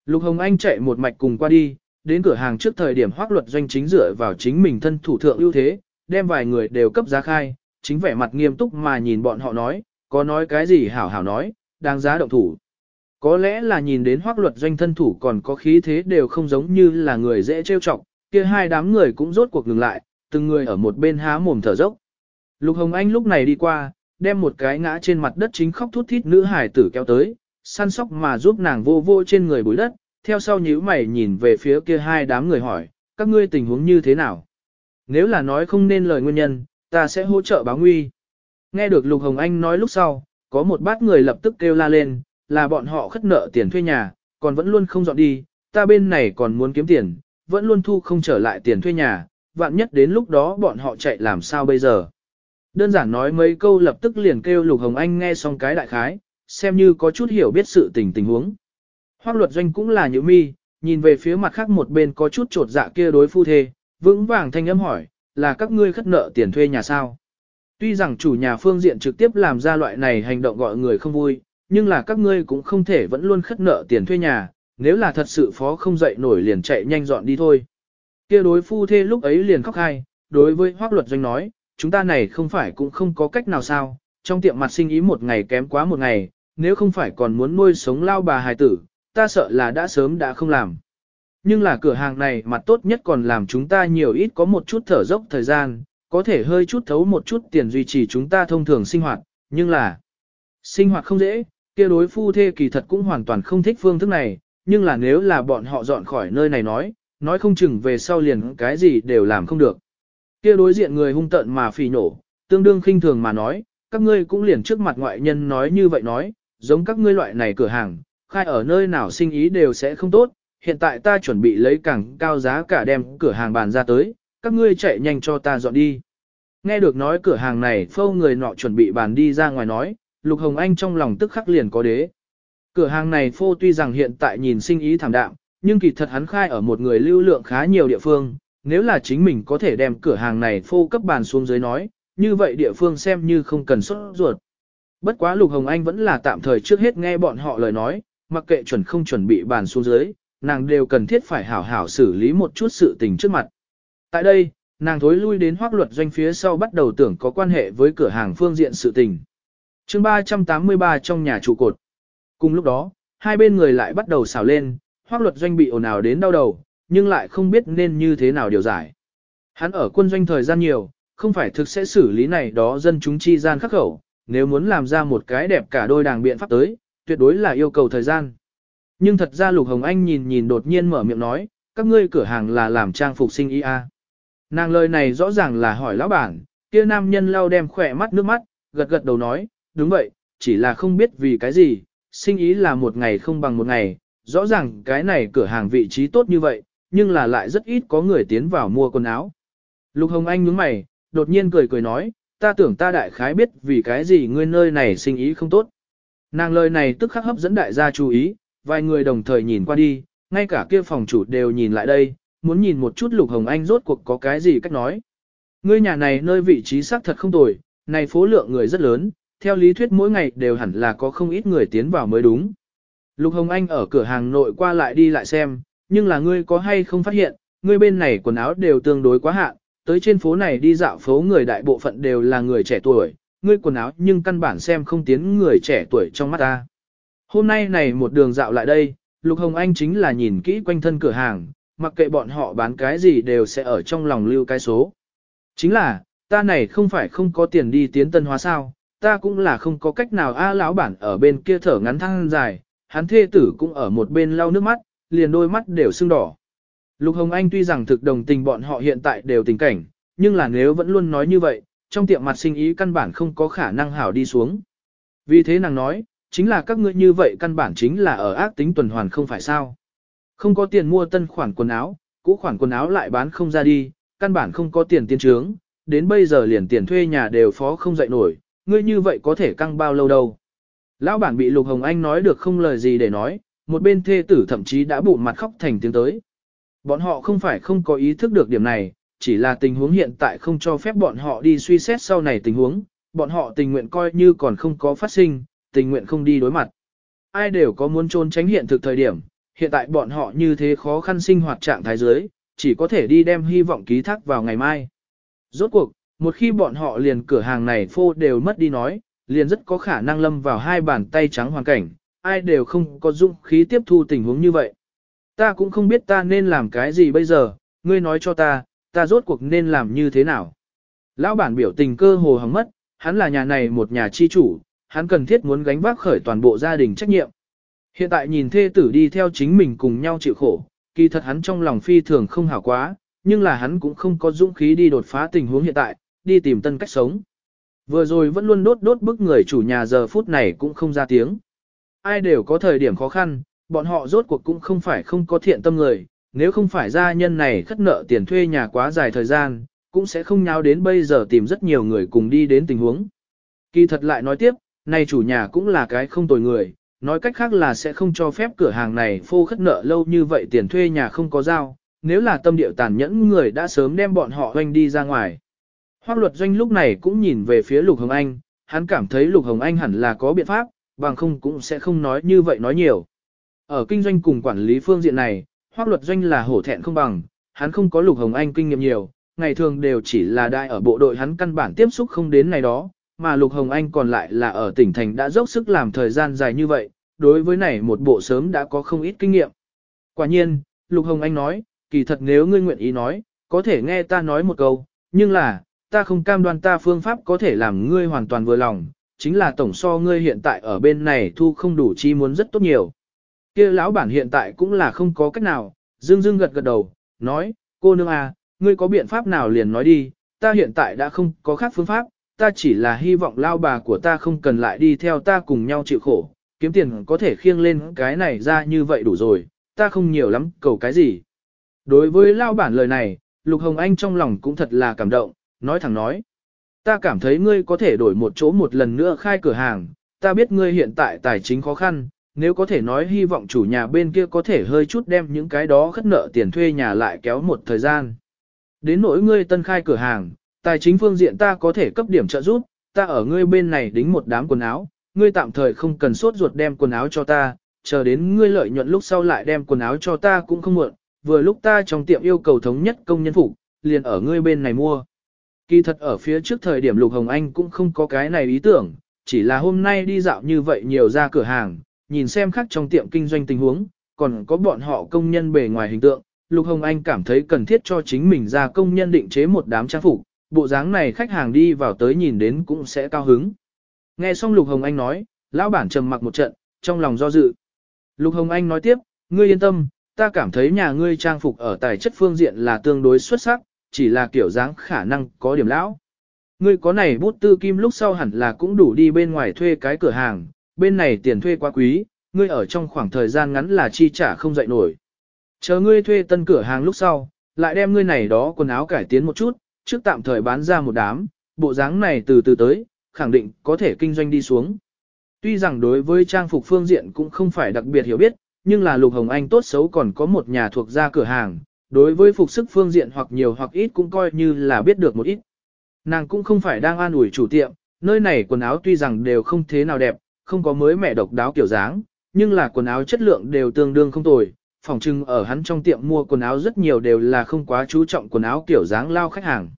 [SPEAKER 1] Lục Hồng Anh chạy một mạch cùng qua đi, đến cửa hàng trước thời điểm hoác luật doanh chính dựa vào chính mình thân thủ thượng ưu thế, đem vài người đều cấp giá khai, chính vẻ mặt nghiêm túc mà nhìn bọn họ nói, có nói cái gì hảo hảo nói, đáng giá động thủ. Có lẽ là nhìn đến hoác luật doanh thân thủ còn có khí thế đều không giống như là người dễ trêu chọc, kia hai đám người cũng rốt cuộc ngừng lại, từng người ở một bên há mồm thở dốc. Lục Hồng Anh lúc này đi qua, đem một cái ngã trên mặt đất chính khóc thút thít nữ hải tử kéo tới, săn sóc mà giúp nàng vô vô trên người bụi đất, theo sau nhíu mày nhìn về phía kia hai đám người hỏi, các ngươi tình huống như thế nào? Nếu là nói không nên lời nguyên nhân, ta sẽ hỗ trợ báo nguy. Nghe được Lục Hồng Anh nói lúc sau, có một bát người lập tức kêu la lên, là bọn họ khất nợ tiền thuê nhà, còn vẫn luôn không dọn đi, ta bên này còn muốn kiếm tiền, vẫn luôn thu không trở lại tiền thuê nhà, vạn nhất đến lúc đó bọn họ chạy làm sao bây giờ. Đơn giản nói mấy câu lập tức liền kêu Lục Hồng Anh nghe xong cái đại khái, xem như có chút hiểu biết sự tình tình huống. Hoác luật doanh cũng là nhữ mi, nhìn về phía mặt khác một bên có chút trột dạ kia đối phu thê, vững vàng thanh âm hỏi, là các ngươi khất nợ tiền thuê nhà sao? Tuy rằng chủ nhà phương diện trực tiếp làm ra loại này hành động gọi người không vui, nhưng là các ngươi cũng không thể vẫn luôn khất nợ tiền thuê nhà, nếu là thật sự phó không dậy nổi liền chạy nhanh dọn đi thôi. Kia đối phu thê lúc ấy liền khóc hai, đối với hoác luật doanh nói, chúng ta này không phải cũng không có cách nào sao, trong tiệm mặt sinh ý một ngày kém quá một ngày, nếu không phải còn muốn nuôi sống lao bà hài tử, ta sợ là đã sớm đã không làm. Nhưng là cửa hàng này mặt tốt nhất còn làm chúng ta nhiều ít có một chút thở dốc thời gian, có thể hơi chút thấu một chút tiền duy trì chúng ta thông thường sinh hoạt, nhưng là sinh hoạt không dễ, kia đối phu thê kỳ thật cũng hoàn toàn không thích phương thức này, nhưng là nếu là bọn họ dọn khỏi nơi này nói, nói không chừng về sau liền cái gì đều làm không được. Kia đối diện người hung tợn mà phỉ nổ, tương đương khinh thường mà nói, các ngươi cũng liền trước mặt ngoại nhân nói như vậy nói, giống các ngươi loại này cửa hàng, khai ở nơi nào sinh ý đều sẽ không tốt, hiện tại ta chuẩn bị lấy càng cao giá cả đem cửa hàng bàn ra tới, các ngươi chạy nhanh cho ta dọn đi. Nghe được nói cửa hàng này phâu người nọ chuẩn bị bàn đi ra ngoài nói, Lục Hồng Anh trong lòng tức khắc liền có đế. Cửa hàng này phô tuy rằng hiện tại nhìn sinh ý thảm đạm, nhưng kỳ thật hắn khai ở một người lưu lượng khá nhiều địa phương, nếu là chính mình có thể đem cửa hàng này phô cấp bàn xuống dưới nói, như vậy địa phương xem như không cần xuất ruột. Bất quá Lục Hồng Anh vẫn là tạm thời trước hết nghe bọn họ lời nói, mặc kệ chuẩn không chuẩn bị bàn xuống dưới, nàng đều cần thiết phải hảo hảo xử lý một chút sự tình trước mặt. Tại đây, nàng thối lui đến hoác luật doanh phía sau bắt đầu tưởng có quan hệ với cửa hàng phương diện sự tình. chương 383 trong nhà trụ cột. Cùng lúc đó, hai bên người lại bắt đầu xào lên, hoác luật doanh bị ồn ào đến đau đầu, nhưng lại không biết nên như thế nào điều giải. Hắn ở quân doanh thời gian nhiều, không phải thực sẽ xử lý này đó dân chúng chi gian khắc khẩu, nếu muốn làm ra một cái đẹp cả đôi đàng biện pháp tới, tuyệt đối là yêu cầu thời gian. Nhưng thật ra Lục Hồng Anh nhìn nhìn đột nhiên mở miệng nói, các ngươi cửa hàng là làm trang phục sinh y a. À? Nàng lời này rõ ràng là hỏi lão bản, kia nam nhân lau đem khỏe mắt nước mắt, gật gật đầu nói, đúng vậy, chỉ là không biết vì cái gì, sinh ý là một ngày không bằng một ngày, rõ ràng cái này cửa hàng vị trí tốt như vậy, nhưng là lại rất ít có người tiến vào mua quần áo. Lục Hồng Anh nhướng mày, đột nhiên cười cười nói, ta tưởng ta đại khái biết vì cái gì ngươi nơi này sinh ý không tốt. Nàng lời này tức khắc hấp dẫn đại gia chú ý, vài người đồng thời nhìn qua đi, ngay cả kia phòng chủ đều nhìn lại đây, muốn nhìn một chút Lục Hồng Anh rốt cuộc có cái gì cách nói. Ngươi nhà này nơi vị trí xác thật không tồi, này phố lượng người rất lớn, theo lý thuyết mỗi ngày đều hẳn là có không ít người tiến vào mới đúng. Lục Hồng Anh ở cửa hàng nội qua lại đi lại xem, nhưng là ngươi có hay không phát hiện, ngươi bên này quần áo đều tương đối quá hạn, tới trên phố này đi dạo phố người đại bộ phận đều là người trẻ tuổi, ngươi quần áo nhưng căn bản xem không tiến người trẻ tuổi trong mắt ta. Hôm nay này một đường dạo lại đây, Lục Hồng Anh chính là nhìn kỹ quanh thân cửa hàng, mặc kệ bọn họ bán cái gì đều sẽ ở trong lòng lưu cái số. Chính là, ta này không phải không có tiền đi tiến tân hóa sao, ta cũng là không có cách nào a lão bản ở bên kia thở ngắn thăng dài, hắn thê tử cũng ở một bên lau nước mắt, liền đôi mắt đều sưng đỏ. Lục Hồng Anh tuy rằng thực đồng tình bọn họ hiện tại đều tình cảnh, nhưng là nếu vẫn luôn nói như vậy, trong tiệm mặt sinh ý căn bản không có khả năng hảo đi xuống. Vì thế nàng nói, chính là các ngươi như vậy căn bản chính là ở ác tính tuần hoàn không phải sao. Không có tiền mua tân khoản quần áo, cũ khoản quần áo lại bán không ra đi, căn bản không có tiền tiên trướng, đến bây giờ liền tiền thuê nhà đều phó không dậy nổi, ngươi như vậy có thể căng bao lâu đâu. Lão bản bị Lục Hồng Anh nói được không lời gì để nói, một bên thê tử thậm chí đã bụng mặt khóc thành tiếng tới. Bọn họ không phải không có ý thức được điểm này, chỉ là tình huống hiện tại không cho phép bọn họ đi suy xét sau này tình huống, bọn họ tình nguyện coi như còn không có phát sinh, tình nguyện không đi đối mặt. Ai đều có muốn trốn tránh hiện thực thời điểm, hiện tại bọn họ như thế khó khăn sinh hoạt trạng thái dưới, chỉ có thể đi đem hy vọng ký thác vào ngày mai. Rốt cuộc, một khi bọn họ liền cửa hàng này phô đều mất đi nói, liền rất có khả năng lâm vào hai bàn tay trắng hoàn cảnh, ai đều không có dũng khí tiếp thu tình huống như vậy. Ta cũng không biết ta nên làm cái gì bây giờ, ngươi nói cho ta, ta rốt cuộc nên làm như thế nào. Lão bản biểu tình cơ hồ hóng mất, hắn là nhà này một nhà chi chủ, hắn cần thiết muốn gánh vác khởi toàn bộ gia đình trách nhiệm. Hiện tại nhìn thê tử đi theo chính mình cùng nhau chịu khổ, kỳ thật hắn trong lòng phi thường không hảo quá, nhưng là hắn cũng không có dũng khí đi đột phá tình huống hiện tại, đi tìm tân cách sống. Vừa rồi vẫn luôn đốt đốt bức người chủ nhà giờ phút này cũng không ra tiếng. Ai đều có thời điểm khó khăn, bọn họ rốt cuộc cũng không phải không có thiện tâm người, nếu không phải gia nhân này khất nợ tiền thuê nhà quá dài thời gian, cũng sẽ không nháo đến bây giờ tìm rất nhiều người cùng đi đến tình huống. Kỳ thật lại nói tiếp, này chủ nhà cũng là cái không tồi người, nói cách khác là sẽ không cho phép cửa hàng này phô khất nợ lâu như vậy tiền thuê nhà không có giao, nếu là tâm điệu tàn nhẫn người đã sớm đem bọn họ doanh đi ra ngoài. Hoác luật doanh lúc này cũng nhìn về phía Lục Hồng Anh, hắn cảm thấy Lục Hồng Anh hẳn là có biện pháp, bằng không cũng sẽ không nói như vậy nói nhiều. Ở kinh doanh cùng quản lý phương diện này, hoác luật doanh là hổ thẹn không bằng, hắn không có Lục Hồng Anh kinh nghiệm nhiều, ngày thường đều chỉ là đại ở bộ đội hắn căn bản tiếp xúc không đến này đó, mà Lục Hồng Anh còn lại là ở tỉnh thành đã dốc sức làm thời gian dài như vậy, đối với này một bộ sớm đã có không ít kinh nghiệm. Quả nhiên, Lục Hồng Anh nói, kỳ thật nếu ngươi nguyện ý nói, có thể nghe ta nói một câu, nhưng là, ta không cam đoan ta phương pháp có thể làm ngươi hoàn toàn vừa lòng, chính là tổng so ngươi hiện tại ở bên này thu không đủ chi muốn rất tốt nhiều kia lão bản hiện tại cũng là không có cách nào, dương dương gật gật đầu, nói, cô nương à, ngươi có biện pháp nào liền nói đi, ta hiện tại đã không có khác phương pháp, ta chỉ là hy vọng lao bà của ta không cần lại đi theo ta cùng nhau chịu khổ, kiếm tiền có thể khiêng lên cái này ra như vậy đủ rồi, ta không nhiều lắm, cầu cái gì. Đối với lao bản lời này, Lục Hồng Anh trong lòng cũng thật là cảm động, nói thẳng nói. Ta cảm thấy ngươi có thể đổi một chỗ một lần nữa khai cửa hàng, ta biết ngươi hiện tại tài chính khó khăn, nếu có thể nói hy vọng chủ nhà bên kia có thể hơi chút đem những cái đó khất nợ tiền thuê nhà lại kéo một thời gian. Đến nỗi ngươi tân khai cửa hàng, tài chính phương diện ta có thể cấp điểm trợ giúp, ta ở ngươi bên này đính một đám quần áo, ngươi tạm thời không cần sốt ruột đem quần áo cho ta, chờ đến ngươi lợi nhuận lúc sau lại đem quần áo cho ta cũng không muộn, vừa lúc ta trong tiệm yêu cầu thống nhất công nhân phục, liền ở ngươi bên này mua. Kỳ thật ở phía trước thời điểm Lục Hồng Anh cũng không có cái này ý tưởng, chỉ là hôm nay đi dạo như vậy nhiều ra cửa hàng, nhìn xem khác trong tiệm kinh doanh tình huống, còn có bọn họ công nhân bề ngoài hình tượng, Lục Hồng Anh cảm thấy cần thiết cho chính mình ra công nhân định chế một đám trang phục, bộ dáng này khách hàng đi vào tới nhìn đến cũng sẽ cao hứng. Nghe xong Lục Hồng Anh nói, lão bản trầm mặc một trận, trong lòng do dự. Lục Hồng Anh nói tiếp, ngươi yên tâm, ta cảm thấy nhà ngươi trang phục ở tài chất phương diện là tương đối xuất sắc, chỉ là kiểu dáng khả năng có điểm lão. Ngươi có này bút tư kim lúc sau hẳn là cũng đủ đi bên ngoài thuê cái cửa hàng, bên này tiền thuê quá quý, ngươi ở trong khoảng thời gian ngắn là chi trả không dậy nổi. Chờ ngươi thuê tân cửa hàng lúc sau, lại đem ngươi này đó quần áo cải tiến một chút, trước tạm thời bán ra một đám, bộ dáng này từ từ tới, khẳng định có thể kinh doanh đi xuống. Tuy rằng đối với trang phục phương diện cũng không phải đặc biệt hiểu biết, nhưng là Lục Hồng Anh tốt xấu còn có một nhà thuộc gia cửa hàng, đối với phục sức phương diện hoặc nhiều hoặc ít cũng coi như là biết được một ít. Nàng cũng không phải đang an ủi chủ tiệm, nơi này quần áo tuy rằng đều không thế nào đẹp, không có mới mẻ độc đáo kiểu dáng, nhưng là quần áo chất lượng đều tương đương không tồi. Phòng trưng ở hắn trong tiệm mua quần áo rất nhiều đều là không quá chú trọng quần áo kiểu dáng lao khách hàng.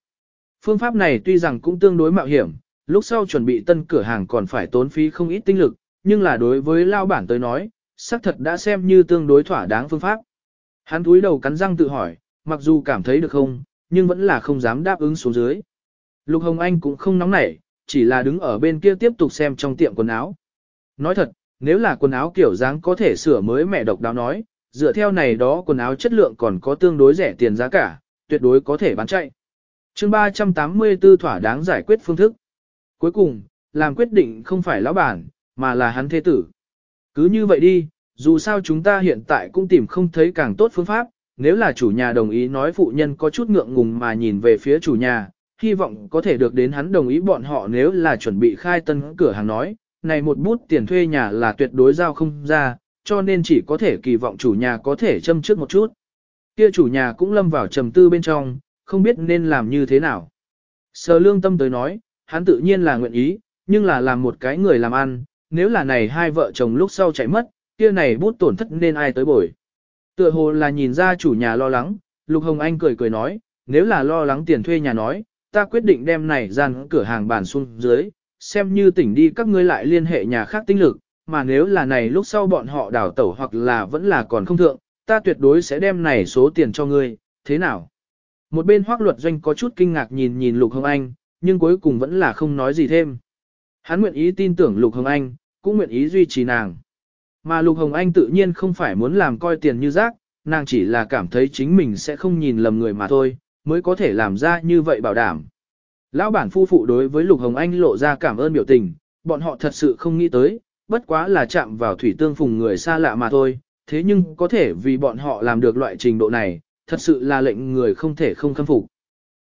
[SPEAKER 1] Phương pháp này tuy rằng cũng tương đối mạo hiểm, lúc sau chuẩn bị tân cửa hàng còn phải tốn phí không ít tinh lực, nhưng là đối với lao bản tới nói, xác thật đã xem như tương đối thỏa đáng phương pháp. Hắn túi đầu cắn răng tự hỏi, mặc dù cảm thấy được không, nhưng vẫn là không dám đáp ứng xuống dưới. Lục Hồng Anh cũng không nóng nảy, chỉ là đứng ở bên kia tiếp tục xem trong tiệm quần áo. Nói thật, nếu là quần áo kiểu dáng có thể sửa mới mẹ độc đáo nói, dựa theo này đó quần áo chất lượng còn có tương đối rẻ tiền giá cả, tuyệt đối có thể bán chạy. chương 384 thỏa đáng giải quyết phương thức. Cuối cùng, làm quyết định không phải lão bản, mà là hắn thế tử. Cứ như vậy đi, dù sao chúng ta hiện tại cũng tìm không thấy càng tốt phương pháp, nếu là chủ nhà đồng ý nói phụ nhân có chút ngượng ngùng mà nhìn về phía chủ nhà, hy vọng có thể được đến hắn đồng ý bọn họ nếu là chuẩn bị khai tân cửa hàng nói, này một bút tiền thuê nhà là tuyệt đối giao không ra, cho nên chỉ có thể kỳ vọng chủ nhà có thể châm trước một chút. Kia chủ nhà cũng lâm vào trầm tư bên trong, không biết nên làm như thế nào. Sở lương tâm tới nói, hắn tự nhiên là nguyện ý, nhưng là làm một cái người làm ăn, nếu là này hai vợ chồng lúc sau chạy mất, kia này bút tổn thất nên ai tới bồi. Tựa hồ là nhìn ra chủ nhà lo lắng, Lục Hồng Anh cười cười nói, nếu là lo lắng tiền thuê nhà nói, ta quyết định đem này gian cửa hàng bản xuống dưới, xem như tỉnh đi các ngươi lại liên hệ nhà khác tinh lực, mà nếu là này lúc sau bọn họ đảo tẩu hoặc là vẫn là còn không thượng, ta tuyệt đối sẽ đem này số tiền cho ngươi, thế nào? Một bên hoác luật doanh có chút kinh ngạc nhìn nhìn Lục Hồng Anh, nhưng cuối cùng vẫn là không nói gì thêm. Hắn nguyện ý tin tưởng Lục Hồng Anh, cũng nguyện ý duy trì nàng. Mà Lục Hồng Anh tự nhiên không phải muốn làm coi tiền như rác, nàng chỉ là cảm thấy chính mình sẽ không nhìn lầm người mà thôi, mới có thể làm ra như vậy bảo đảm. Lão bản phu phụ đối với Lục Hồng Anh lộ ra cảm ơn biểu tình, bọn họ thật sự không nghĩ tới, bất quá là chạm vào thủy tương phùng người xa lạ mà thôi, thế nhưng có thể vì bọn họ làm được loại trình độ này, thật sự là lệnh người không thể không khâm phục.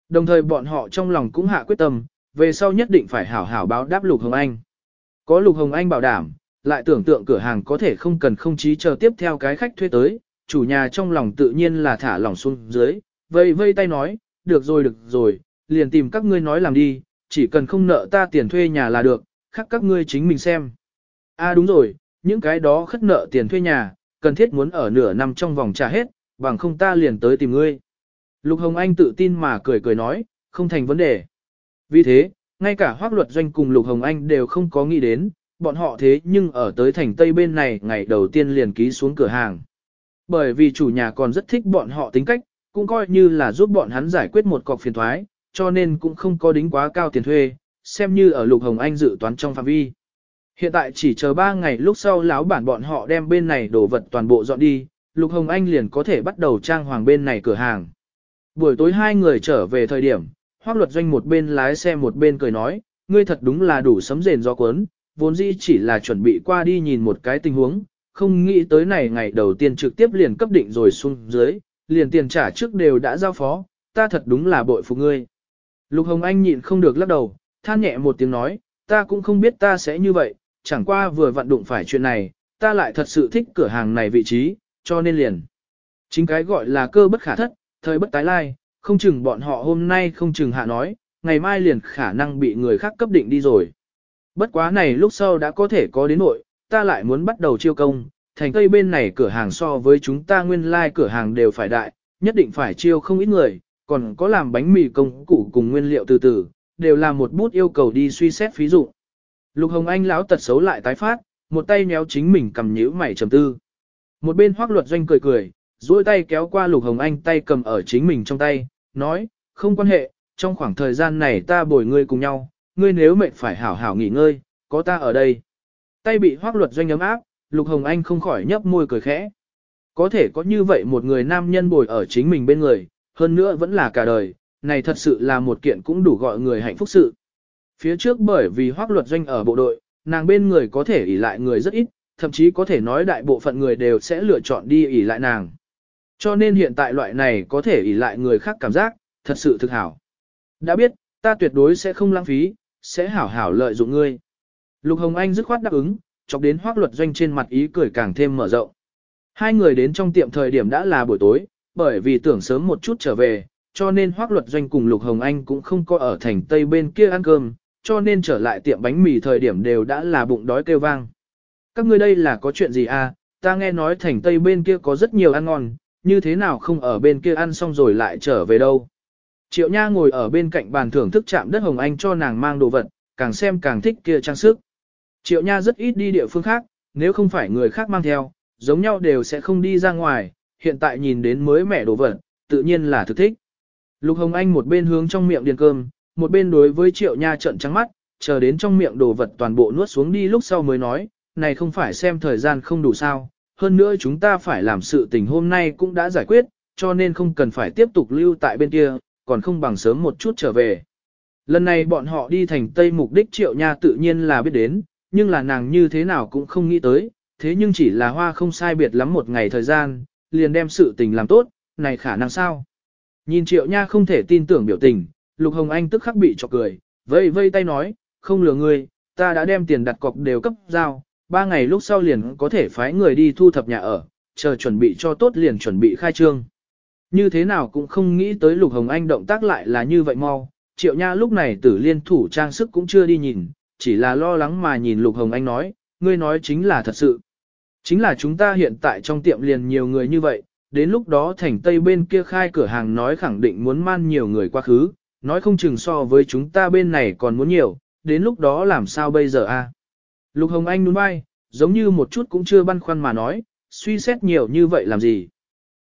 [SPEAKER 1] Đồng thời bọn họ trong lòng cũng hạ quyết tâm, về sau nhất định phải hảo hảo báo đáp Lục Hồng Anh. Có Lục Hồng Anh bảo đảm, lại tưởng tượng cửa hàng có thể không cần không chí chờ tiếp theo cái khách thuê tới, chủ nhà trong lòng tự nhiên là thả lỏng xuống dưới, vây vây tay nói, được rồi được rồi, liền tìm các ngươi nói làm đi, chỉ cần không nợ ta tiền thuê nhà là được, khác các ngươi chính mình xem. À đúng rồi, những cái đó khất nợ tiền thuê nhà, cần thiết muốn ở nửa năm trong vòng trả hết, bằng không ta liền tới tìm ngươi. Lục Hồng Anh tự tin mà cười cười nói, không thành vấn đề. Vì thế, ngay cả hoác luật doanh cùng Lục Hồng Anh đều không có nghĩ đến, bọn họ thế nhưng ở tới thành Tây bên này ngày đầu tiên liền ký xuống cửa hàng. Bởi vì chủ nhà còn rất thích bọn họ tính cách, cũng coi như là giúp bọn hắn giải quyết một cọc phiền thoái, cho nên cũng không có đính quá cao tiền thuê, xem như ở Lục Hồng Anh dự toán trong phạm vi. Hiện tại chỉ chờ 3 ngày lúc sau lão bản bọn họ đem bên này đồ vật toàn bộ dọn đi, Lục Hồng Anh liền có thể bắt đầu trang hoàng bên này cửa hàng. Buổi tối hai người trở về thời điểm, Hoác luật doanh một bên lái xe một bên cười nói, ngươi thật đúng là đủ sấm rền do cuốn, vốn dĩ chỉ là chuẩn bị qua đi nhìn một cái tình huống, không nghĩ tới này ngày đầu tiên trực tiếp liền cấp định rồi xuống dưới, liền tiền trả trước đều đã giao phó, ta thật đúng là bội phục ngươi. Lục Hồng Anh nhịn không được lắc đầu, than nhẹ một tiếng nói, ta cũng không biết ta sẽ như vậy, chẳng qua vừa vận đụng phải chuyện này, ta lại thật sự thích cửa hàng này vị trí, cho nên liền. Chính cái gọi là cơ bất khả thất, thời bất tái lai, không chừng bọn họ hôm nay không chừng hạ nói, ngày mai liền khả năng bị người khác cấp định đi rồi. Bất quá này lúc sau đã có thể có đến nội, ta lại muốn bắt đầu chiêu công, thành tây bên này cửa hàng so với chúng ta nguyên lai like cửa hàng đều phải đại, nhất định phải chiêu không ít người, còn có làm bánh mì công cụ cùng nguyên liệu từ từ, đều là một bút yêu cầu đi suy xét phí dụ. Lục Hồng Anh lão tật xấu lại tái phát, một tay méo chính mình cầm nhíu mày trầm tư. Một bên hoác luật doanh cười cười, duỗi tay kéo qua Lục Hồng Anh tay cầm ở chính mình trong tay, nói, không quan hệ, trong khoảng thời gian này ta bồi ngươi cùng nhau, ngươi nếu mệt phải hảo hảo nghỉ ngơi, có ta ở đây. Tay bị hoác luật doanh ấm áp, Lục Hồng Anh không khỏi nhấp môi cười khẽ. Có thể có như vậy một người nam nhân bồi ở chính mình bên người, hơn nữa vẫn là cả đời, này thật sự là một kiện cũng đủ gọi người hạnh phúc sự. Phía trước bởi vì hoác luật doanh ở bộ đội, nàng bên người có thể ỷ lại người rất ít, thậm chí có thể nói đại bộ phận người đều sẽ lựa chọn đi ỷ lại nàng. Cho nên hiện tại loại này có thể ỷ lại người khác cảm giác, thật sự thực hảo. Đã biết, ta tuyệt đối sẽ không lãng phí, sẽ hảo hảo lợi dụng ngươi. Lục Hồng Anh dứt khoát đáp ứng, chọc đến hoác luật doanh trên mặt ý cười càng thêm mở rộng. Hai người đến trong tiệm thời điểm đã là buổi tối, bởi vì tưởng sớm một chút trở về, cho nên hoác luật doanh cùng Lục Hồng Anh cũng không có ở thành Tây bên kia ăn cơm, cho nên trở lại tiệm bánh mì thời điểm đều đã là bụng đói kêu vang. Các ngươi đây là có chuyện gì à, ta nghe nói thành Tây bên kia có rất nhiều ăn ngon, như thế nào không ở bên kia ăn xong rồi lại trở về đâu. Triệu Nha ngồi ở bên cạnh bàn thưởng thức chạm đất Hồng Anh cho nàng mang đồ vật, càng xem càng thích kia trang sức. Triệu Nha rất ít đi địa phương khác, nếu không phải người khác mang theo, giống nhau đều sẽ không đi ra ngoài, hiện tại nhìn đến mới mẻ đồ vật, tự nhiên là thực thích. Lục Hồng Anh một bên hướng trong miệng điền cơm, một bên đối với Triệu Nha trợn trắng mắt, chờ đến trong miệng đồ vật toàn bộ nuốt xuống đi lúc sau mới nói, này không phải xem thời gian không đủ sao, hơn nữa chúng ta phải làm sự tình hôm nay cũng đã giải quyết, cho nên không cần phải tiếp tục lưu tại bên kia, còn không bằng sớm một chút trở về. Lần này bọn họ đi thành Tây mục đích Triệu Nha tự nhiên là biết đến, nhưng là nàng như thế nào cũng không nghĩ tới, thế nhưng chỉ là hoa không sai biệt lắm một ngày thời gian, liền đem sự tình làm tốt, này khả năng sao? Nhìn Triệu Nha không thể tin tưởng biểu tình, Lục Hồng Anh tức khắc bị chọc cười, vây vây tay nói, không lừa ngươi, ta đã đem tiền đặt cọc đều cấp giao, ba ngày lúc sau liền có thể phái người đi thu thập nhà ở, chờ chuẩn bị cho tốt liền chuẩn bị khai trương. Như thế nào cũng không nghĩ tới Lục Hồng Anh động tác lại là như vậy mau, Triệu Nha lúc này tử liên thủ trang sức cũng chưa đi nhìn, chỉ là lo lắng mà nhìn Lục Hồng Anh nói, ngươi nói chính là thật sự. Chính là chúng ta hiện tại trong tiệm liền nhiều người như vậy, đến lúc đó thành Tây bên kia khai cửa hàng nói khẳng định muốn man nhiều người quá khứ, nói không chừng so với chúng ta bên này còn muốn nhiều, đến lúc đó làm sao bây giờ a? Lục Hồng Anh nhún vai, giống như một chút cũng chưa băn khoăn mà nói, suy xét nhiều như vậy làm gì.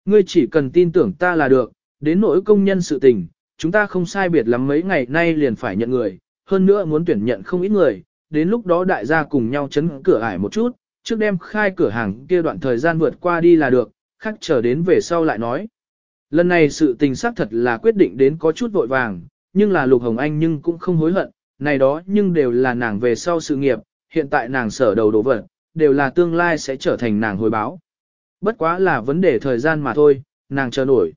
[SPEAKER 1] Ngươi chỉ cần tin tưởng ta là được, đến nỗi công nhân sự tình, chúng ta không sai biệt lắm mấy ngày nay liền phải nhận người, hơn nữa muốn tuyển nhận không ít người, đến lúc đó đại gia cùng nhau chấn cửa ải một chút, trước đem khai cửa hàng kia đoạn thời gian vượt qua đi là được, khắc chờ đến về sau lại nói. Lần này sự tình xác thật là quyết định đến có chút vội vàng, nhưng là Lục Hồng Anh nhưng cũng không hối hận, này đó nhưng đều là nàng về sau sự nghiệp, hiện tại nàng sở đầu đồ vật, đều là tương lai sẽ trở thành nàng hồi báo. Bất quá là vấn đề thời gian mà thôi, nàng chờ nổi.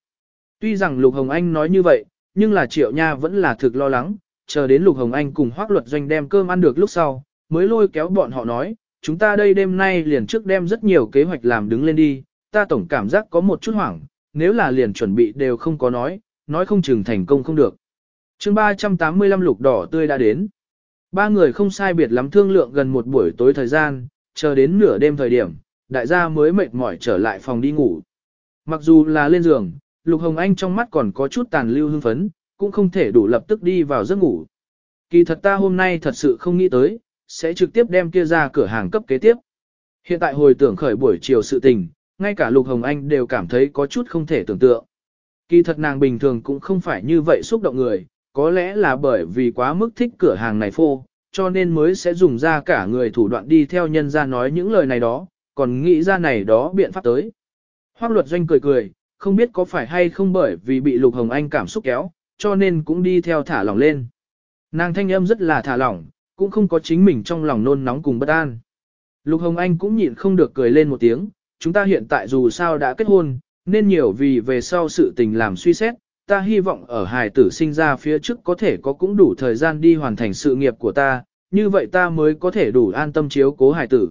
[SPEAKER 1] Tuy rằng Lục Hồng Anh nói như vậy, nhưng là Triệu Nha vẫn là thực lo lắng, chờ đến Lục Hồng Anh cùng Hoác Luật Doanh đem cơm ăn được lúc sau, mới lôi kéo bọn họ nói, chúng ta đây đêm nay liền trước đem rất nhiều kế hoạch làm đứng lên đi, ta tổng cảm giác có một chút hoảng, nếu là liền chuẩn bị đều không có nói, nói không chừng thành công không được. chương 385 lục đỏ tươi đã đến. Ba người không sai biệt lắm thương lượng gần một buổi tối thời gian, chờ đến nửa đêm thời điểm, đại gia mới mệt mỏi trở lại phòng đi ngủ. Mặc dù là lên giường, Lục Hồng Anh trong mắt còn có chút tàn lưu hưng phấn, cũng không thể đủ lập tức đi vào giấc ngủ. Kỳ thật ta hôm nay thật sự không nghĩ tới, sẽ trực tiếp đem kia ra cửa hàng cấp kế tiếp. Hiện tại hồi tưởng khởi buổi chiều sự tình, ngay cả Lục Hồng Anh đều cảm thấy có chút không thể tưởng tượng. Kỳ thật nàng bình thường cũng không phải như vậy xúc động người, có lẽ là bởi vì quá mức thích cửa hàng này phô, cho nên mới sẽ dùng ra cả người thủ đoạn đi theo nhân ra nói những lời này đó, còn nghĩ ra này đó biện pháp tới. Hoác luật doanh cười cười, không biết có phải hay không bởi vì bị Lục Hồng Anh cảm xúc kéo, cho nên cũng đi theo thả lỏng lên. Nàng thanh âm rất là thả lỏng, cũng không có chính mình trong lòng nôn nóng cùng bất an. Lục Hồng Anh cũng nhịn không được cười lên một tiếng, chúng ta hiện tại dù sao đã kết hôn, nên nhiều vì về sau sự tình làm suy xét, ta hy vọng ở hài tử sinh ra phía trước có thể có cũng đủ thời gian đi hoàn thành sự nghiệp của ta, như vậy ta mới có thể đủ an tâm chiếu cố hài tử.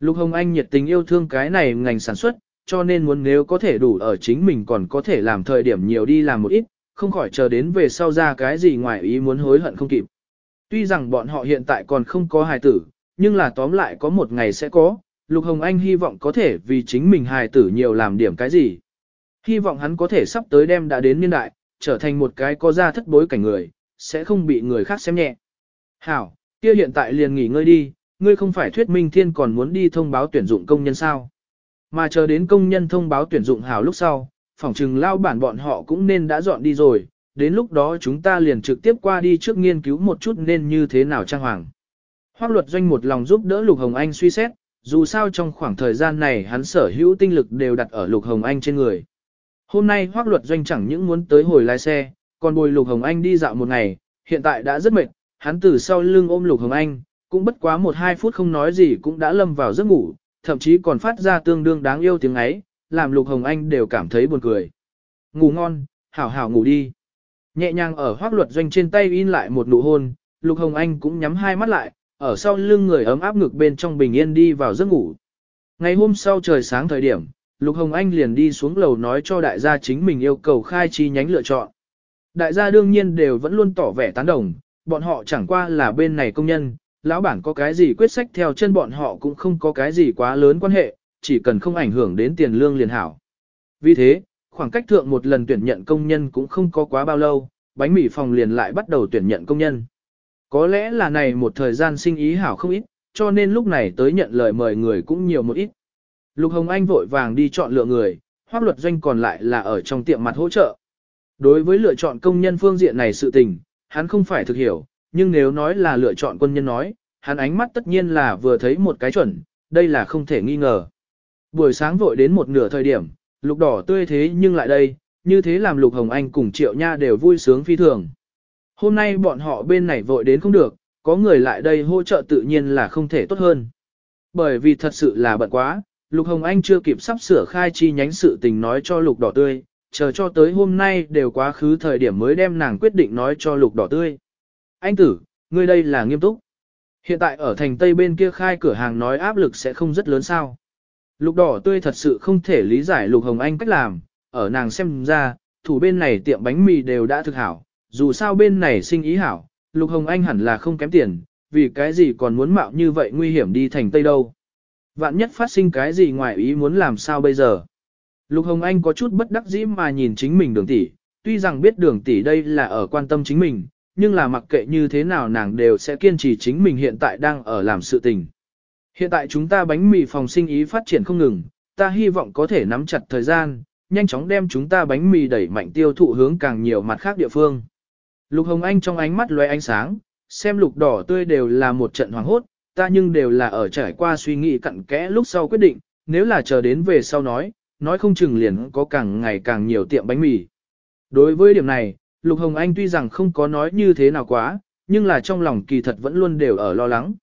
[SPEAKER 1] Lục Hồng Anh nhiệt tình yêu thương cái này ngành sản xuất, cho nên muốn nếu có thể đủ ở chính mình còn có thể làm thời điểm nhiều đi làm một ít, không khỏi chờ đến về sau ra cái gì ngoài ý muốn hối hận không kịp. Tuy rằng bọn họ hiện tại còn không có hài tử, nhưng là tóm lại có một ngày sẽ có, Lục Hồng Anh hy vọng có thể vì chính mình hài tử nhiều làm điểm cái gì. Hy vọng hắn có thể sắp tới đêm đã đến niên đại, trở thành một cái có ra thất bối cảnh người, sẽ không bị người khác xem nhẹ. Hảo, kia hiện tại liền nghỉ ngơi đi, ngươi không phải thuyết minh thiên còn muốn đi thông báo tuyển dụng công nhân sao. Mà chờ đến công nhân thông báo tuyển dụng hảo lúc sau, phòng trừng lao bản bọn họ cũng nên đã dọn đi rồi, đến lúc đó chúng ta liền trực tiếp qua đi trước nghiên cứu một chút nên như thế nào trang hoàng. Hoác luật doanh một lòng giúp đỡ Lục Hồng Anh suy xét, dù sao trong khoảng thời gian này hắn sở hữu tinh lực đều đặt ở Lục Hồng Anh trên người. Hôm nay hoác luật doanh chẳng những muốn tới hồi lái xe, còn bồi Lục Hồng Anh đi dạo một ngày, hiện tại đã rất mệt, hắn từ sau lưng ôm Lục Hồng Anh, cũng bất quá một hai phút không nói gì cũng đã lâm vào giấc ngủ, thậm chí còn phát ra tương đương đáng yêu tiếng ấy, làm Lục Hồng Anh đều cảm thấy buồn cười. Ngủ ngon, hảo hảo ngủ đi. Nhẹ nhàng ở hoác luật doanh trên tay in lại một nụ hôn, Lục Hồng Anh cũng nhắm hai mắt lại, ở sau lưng người ấm áp ngực bên trong bình yên đi vào giấc ngủ. Ngày hôm sau trời sáng thời điểm, Lục Hồng Anh liền đi xuống lầu nói cho đại gia chính mình yêu cầu khai chi nhánh lựa chọn. Đại gia đương nhiên đều vẫn luôn tỏ vẻ tán đồng, bọn họ chẳng qua là bên này công nhân, lão bản có cái gì quyết sách theo chân bọn họ cũng không có cái gì quá lớn quan hệ, chỉ cần không ảnh hưởng đến tiền lương liền hảo. Vì thế, khoảng cách thượng một lần tuyển nhận công nhân cũng không có quá bao lâu, bánh mì phòng liền lại bắt đầu tuyển nhận công nhân. Có lẽ là này một thời gian sinh ý hảo không ít, cho nên lúc này tới nhận lời mời người cũng nhiều một ít. Lục Hồng Anh vội vàng đi chọn lựa người, hoác luật doanh còn lại là ở trong tiệm mặt hỗ trợ. Đối với lựa chọn công nhân phương diện này sự tình, hắn không phải thực hiểu, nhưng nếu nói là lựa chọn quân nhân nói, hắn ánh mắt tất nhiên là vừa thấy một cái chuẩn, đây là không thể nghi ngờ. Buổi sáng vội đến một nửa thời điểm, lục đỏ tươi thế nhưng lại đây, như thế làm lục hồng anh cùng triệu nha đều vui sướng phi thường. Hôm nay bọn họ bên này vội đến không được, có người lại đây hỗ trợ tự nhiên là không thể tốt hơn. Bởi vì thật sự là bận quá, Lục Hồng Anh chưa kịp sắp sửa khai chi nhánh sự tình nói cho Lục Đỏ Tươi, chờ cho tới hôm nay đều quá khứ thời điểm mới đem nàng quyết định nói cho Lục Đỏ Tươi. Anh tử, ngươi đây là nghiêm túc. Hiện tại ở thành Tây bên kia khai cửa hàng nói áp lực sẽ không rất lớn sao. Lục Đỏ Tươi thật sự không thể lý giải Lục Hồng Anh cách làm, ở nàng xem ra, thủ bên này tiệm bánh mì đều đã thực hảo, dù sao bên này sinh ý hảo, Lục Hồng Anh hẳn là không kém tiền, vì cái gì còn muốn mạo như vậy nguy hiểm đi thành Tây đâu. Vạn nhất phát sinh cái gì ngoài ý muốn làm sao bây giờ. Lục Hồng Anh có chút bất đắc dĩ mà nhìn chính mình đường tỷ, tuy rằng biết đường tỷ đây là ở quan tâm chính mình, nhưng là mặc kệ như thế nào nàng đều sẽ kiên trì chính mình hiện tại đang ở làm sự tình. Hiện tại chúng ta bánh mì phòng sinh ý phát triển không ngừng, ta hy vọng có thể nắm chặt thời gian, nhanh chóng đem chúng ta bánh mì đẩy mạnh tiêu thụ hướng càng nhiều mặt khác địa phương. Lục Hồng Anh trong ánh mắt lóe ánh sáng, xem lục đỏ tươi đều là một trận hoàng hốt, ta nhưng đều là ở trải qua suy nghĩ cặn kẽ lúc sau quyết định, nếu là chờ đến về sau nói, nói không chừng liền có càng ngày càng nhiều tiệm bánh mì. Đối với điểm này, Lục Hồng Anh tuy rằng không có nói như thế nào quá, nhưng là trong lòng kỳ thật vẫn luôn đều ở lo lắng.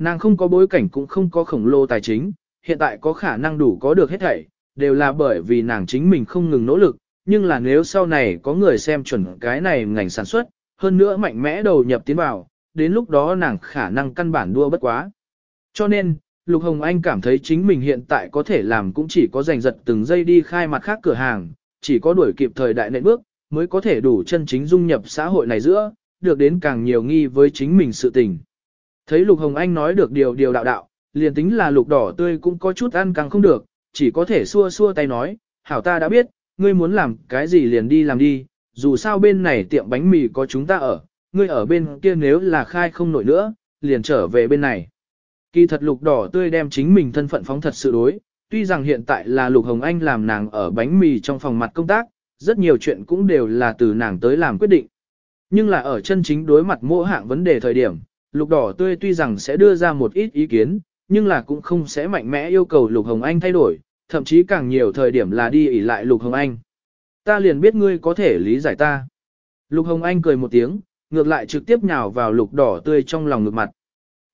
[SPEAKER 1] Nàng không có bối cảnh cũng không có khổng lồ tài chính, hiện tại có khả năng đủ có được hết thảy, đều là bởi vì nàng chính mình không ngừng nỗ lực, nhưng là nếu sau này có người xem chuẩn cái này ngành sản xuất, hơn nữa mạnh mẽ đầu nhập tiến vào, đến lúc đó nàng khả năng căn bản đua bất quá. Cho nên, Lục Hồng Anh cảm thấy chính mình hiện tại có thể làm cũng chỉ có giành giật từng giây đi khai mặt khác cửa hàng, chỉ có đuổi kịp thời đại nệm bước, mới có thể đủ chân chính dung nhập xã hội này giữa, được đến càng nhiều nghi với chính mình sự tình. Thấy Lục Hồng Anh nói được điều điều đạo đạo, liền tính là lục đỏ tươi cũng có chút ăn càng không được, chỉ có thể xua xua tay nói, hảo ta đã biết, ngươi muốn làm cái gì liền đi làm đi, dù sao bên này tiệm bánh mì có chúng ta ở, ngươi ở bên kia nếu là khai không nổi nữa, liền trở về bên này. Kỳ thật lục đỏ tươi đem chính mình thân phận phóng thật sự đối, tuy rằng hiện tại là lục hồng anh làm nàng ở bánh mì trong phòng mặt công tác, rất nhiều chuyện cũng đều là từ nàng tới làm quyết định. Nhưng là ở chân chính đối mặt mỗi hạng vấn đề thời điểm, lục đỏ tươi tuy rằng sẽ đưa ra một ít ý kiến, nhưng là cũng không sẽ mạnh mẽ yêu cầu lục hồng anh thay đổi, thậm chí càng nhiều thời điểm là đi ỉ lại lục hồng anh. Ta liền biết ngươi có thể lý giải ta. Lục hồng anh cười một tiếng, ngược lại trực tiếp nhào vào lục đỏ tươi trong lòng ngược mặt.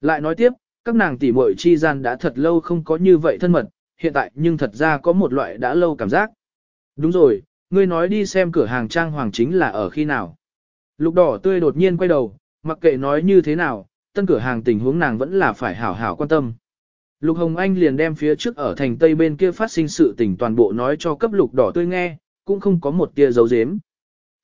[SPEAKER 1] Lại nói tiếp, các nàng tỷ muội chi gian đã thật lâu không có như vậy thân mật, hiện tại nhưng thật ra có một loại đã lâu cảm giác. Đúng rồi, ngươi nói đi xem cửa hàng trang hoàng chính là ở khi nào. Lục đỏ tươi đột nhiên quay đầu, mặc kệ nói như thế nào, tân cửa hàng tình huống nàng vẫn là phải hảo hảo quan tâm. Lục Hồng Anh liền đem phía trước ở thành Tây bên kia phát sinh sự tình toàn bộ nói cho cấp lục đỏ tươi nghe, cũng không có một tia dấu dếm.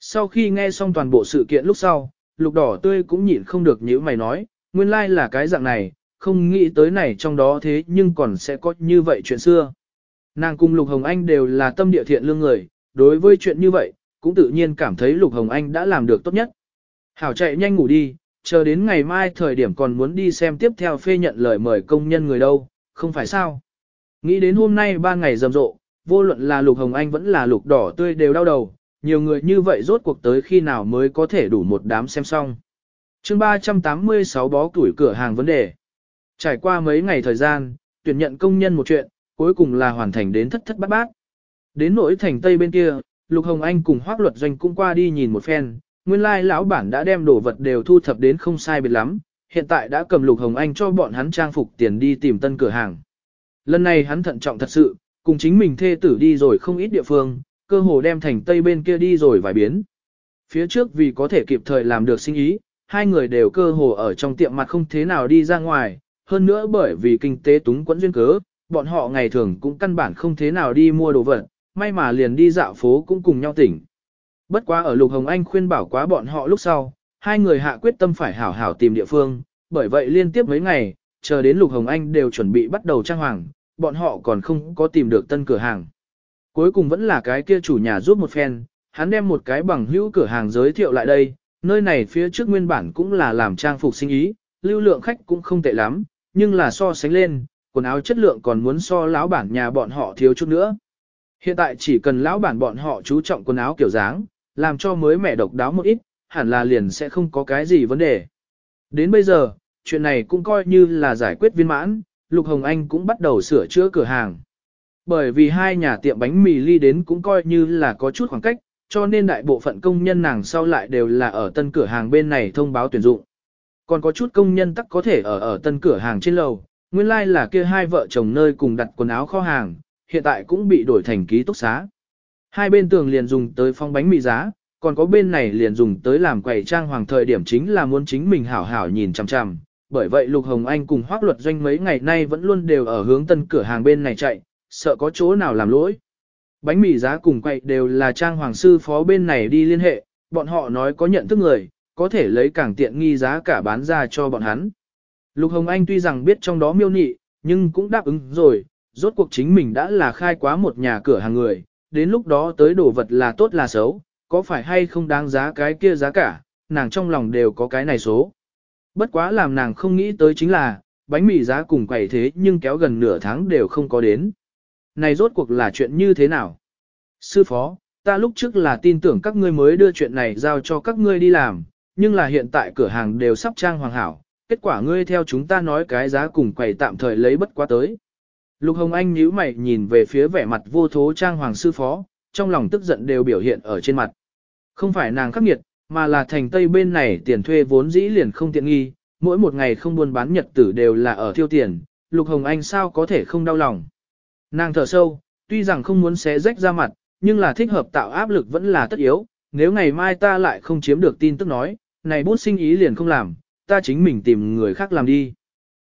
[SPEAKER 1] Sau khi nghe xong toàn bộ sự kiện lúc sau, lục đỏ tươi cũng nhịn không được nhíu mày nói, nguyên lai like là cái dạng này, không nghĩ tới này trong đó thế nhưng còn sẽ có như vậy chuyện xưa. Nàng cùng Lục Hồng Anh đều là tâm địa thiện lương người, đối với chuyện như vậy, cũng tự nhiên cảm thấy Lục Hồng Anh đã làm được tốt nhất. Hảo chạy nhanh ngủ đi, chờ đến ngày mai thời điểm còn muốn đi xem tiếp theo phê nhận lời mời công nhân người đâu, không phải sao. Nghĩ đến hôm nay ba ngày rầm rộ, vô luận là Lục Hồng Anh vẫn là Lục Đỏ tươi đều đau đầu, nhiều người như vậy rốt cuộc tới khi nào mới có thể đủ một đám xem xong. chương 386 bó tuổi cửa hàng vấn đề. Trải qua mấy ngày thời gian, tuyển nhận công nhân một chuyện, cuối cùng là hoàn thành đến thất thất bát bát. Đến nỗi thành Tây bên kia, Lục Hồng Anh cùng Hoác Luật Doanh cũng qua đi nhìn một phen, nguyên lai lão bản đã đem đồ vật đều thu thập đến không sai biệt lắm, hiện tại đã cầm Lục Hồng Anh cho bọn hắn trang phục tiền đi tìm tân cửa hàng. Lần này hắn thận trọng thật sự, cùng chính mình thê tử đi rồi không ít địa phương, cơ hồ đem thành Tây bên kia đi rồi vài biến. Phía trước vì có thể kịp thời làm được sinh ý, hai người đều cơ hồ ở trong tiệm mặt không thế nào đi ra ngoài, hơn nữa bởi vì kinh tế túng quẫn duyên cớ, bọn họ ngày thường cũng căn bản không thế nào đi mua đồ vật, may mà liền đi dạo phố cũng cùng nhau tỉnh. Bất quá ở Lục Hồng Anh khuyên bảo quá bọn họ lúc sau, hai người hạ quyết tâm phải hảo hảo tìm địa phương, bởi vậy liên tiếp mấy ngày, chờ đến Lục Hồng Anh đều chuẩn bị bắt đầu trang hoàng, bọn họ còn không có tìm được tân cửa hàng. Cuối cùng vẫn là cái kia chủ nhà giúp một phen, hắn đem một cái bằng hữu cửa hàng giới thiệu lại đây, nơi này phía trước nguyên bản cũng là làm trang phục sinh ý, lưu lượng khách cũng không tệ lắm, nhưng là so sánh lên, quần áo chất lượng còn muốn so lão bản nhà bọn họ thiếu chút nữa. Hiện tại chỉ cần lão bản bọn họ chú trọng quần áo kiểu dáng, làm cho mới mẻ độc đáo một ít, hẳn là liền sẽ không có cái gì vấn đề. Đến bây giờ, chuyện này cũng coi như là giải quyết viên mãn, Lục Hồng Anh cũng bắt đầu sửa chữa cửa hàng. Bởi vì hai nhà tiệm bánh mì ly đến cũng coi như là có chút khoảng cách, cho nên đại bộ phận công nhân nàng sau lại đều là ở tân cửa hàng bên này thông báo tuyển dụng. Còn có chút công nhân tắc có thể ở ở tân cửa hàng trên lầu, nguyên lai like là kia hai vợ chồng nơi cùng đặt quần áo kho hàng, hiện tại cũng bị đổi thành ký túc xá. Hai bên tường liền dùng tới phong bánh mì giá, còn có bên này liền dùng tới làm quầy trang hoàng thời điểm chính là muốn chính mình hảo hảo nhìn chằm chằm. Bởi vậy Lục Hồng Anh cùng Hoác Luật Doanh mấy ngày nay vẫn luôn đều ở hướng tân cửa hàng bên này chạy, sợ có chỗ nào làm lỗi. Bánh mì giá cùng quậy đều là trang hoàng sư phó bên này đi liên hệ, bọn họ nói có nhận thức người, có thể lấy càng tiện nghi giá cả bán ra cho bọn hắn. Lục Hồng Anh tuy rằng biết trong đó miêu nị, nhưng cũng đáp ứng rồi, rốt cuộc chính mình đã là khai quá một nhà cửa hàng người, đến lúc đó tới đồ vật là tốt là xấu, có phải hay không đáng giá cái kia giá cả, nàng trong lòng đều có cái này số. Bất quá làm nàng không nghĩ tới chính là, bánh mì giá cùng quẩy thế nhưng kéo gần nửa tháng đều không có đến. Này rốt cuộc là chuyện như thế nào? Sư phó, ta lúc trước là tin tưởng các ngươi mới đưa chuyện này giao cho các ngươi đi làm, nhưng là hiện tại cửa hàng đều sắp trang hoàng hảo, kết quả ngươi theo chúng ta nói cái giá cùng quầy tạm thời lấy bất quá tới. Lục Hồng Anh nhíu mày nhìn về phía vẻ mặt vô thố trang hoàng sư phó, trong lòng tức giận đều biểu hiện ở trên mặt. Không phải nàng khắc nghiệt, mà là thành tây bên này tiền thuê vốn dĩ liền không tiện nghi, mỗi một ngày không buôn bán nhật tử đều là ở tiêu tiền, Lục Hồng Anh sao có thể không đau lòng. Nàng thở sâu, tuy rằng không muốn xé rách ra mặt, nhưng là thích hợp tạo áp lực vẫn là tất yếu, nếu ngày mai ta lại không chiếm được tin tức nói, này bút sinh ý liền không làm, ta chính mình tìm người khác làm đi.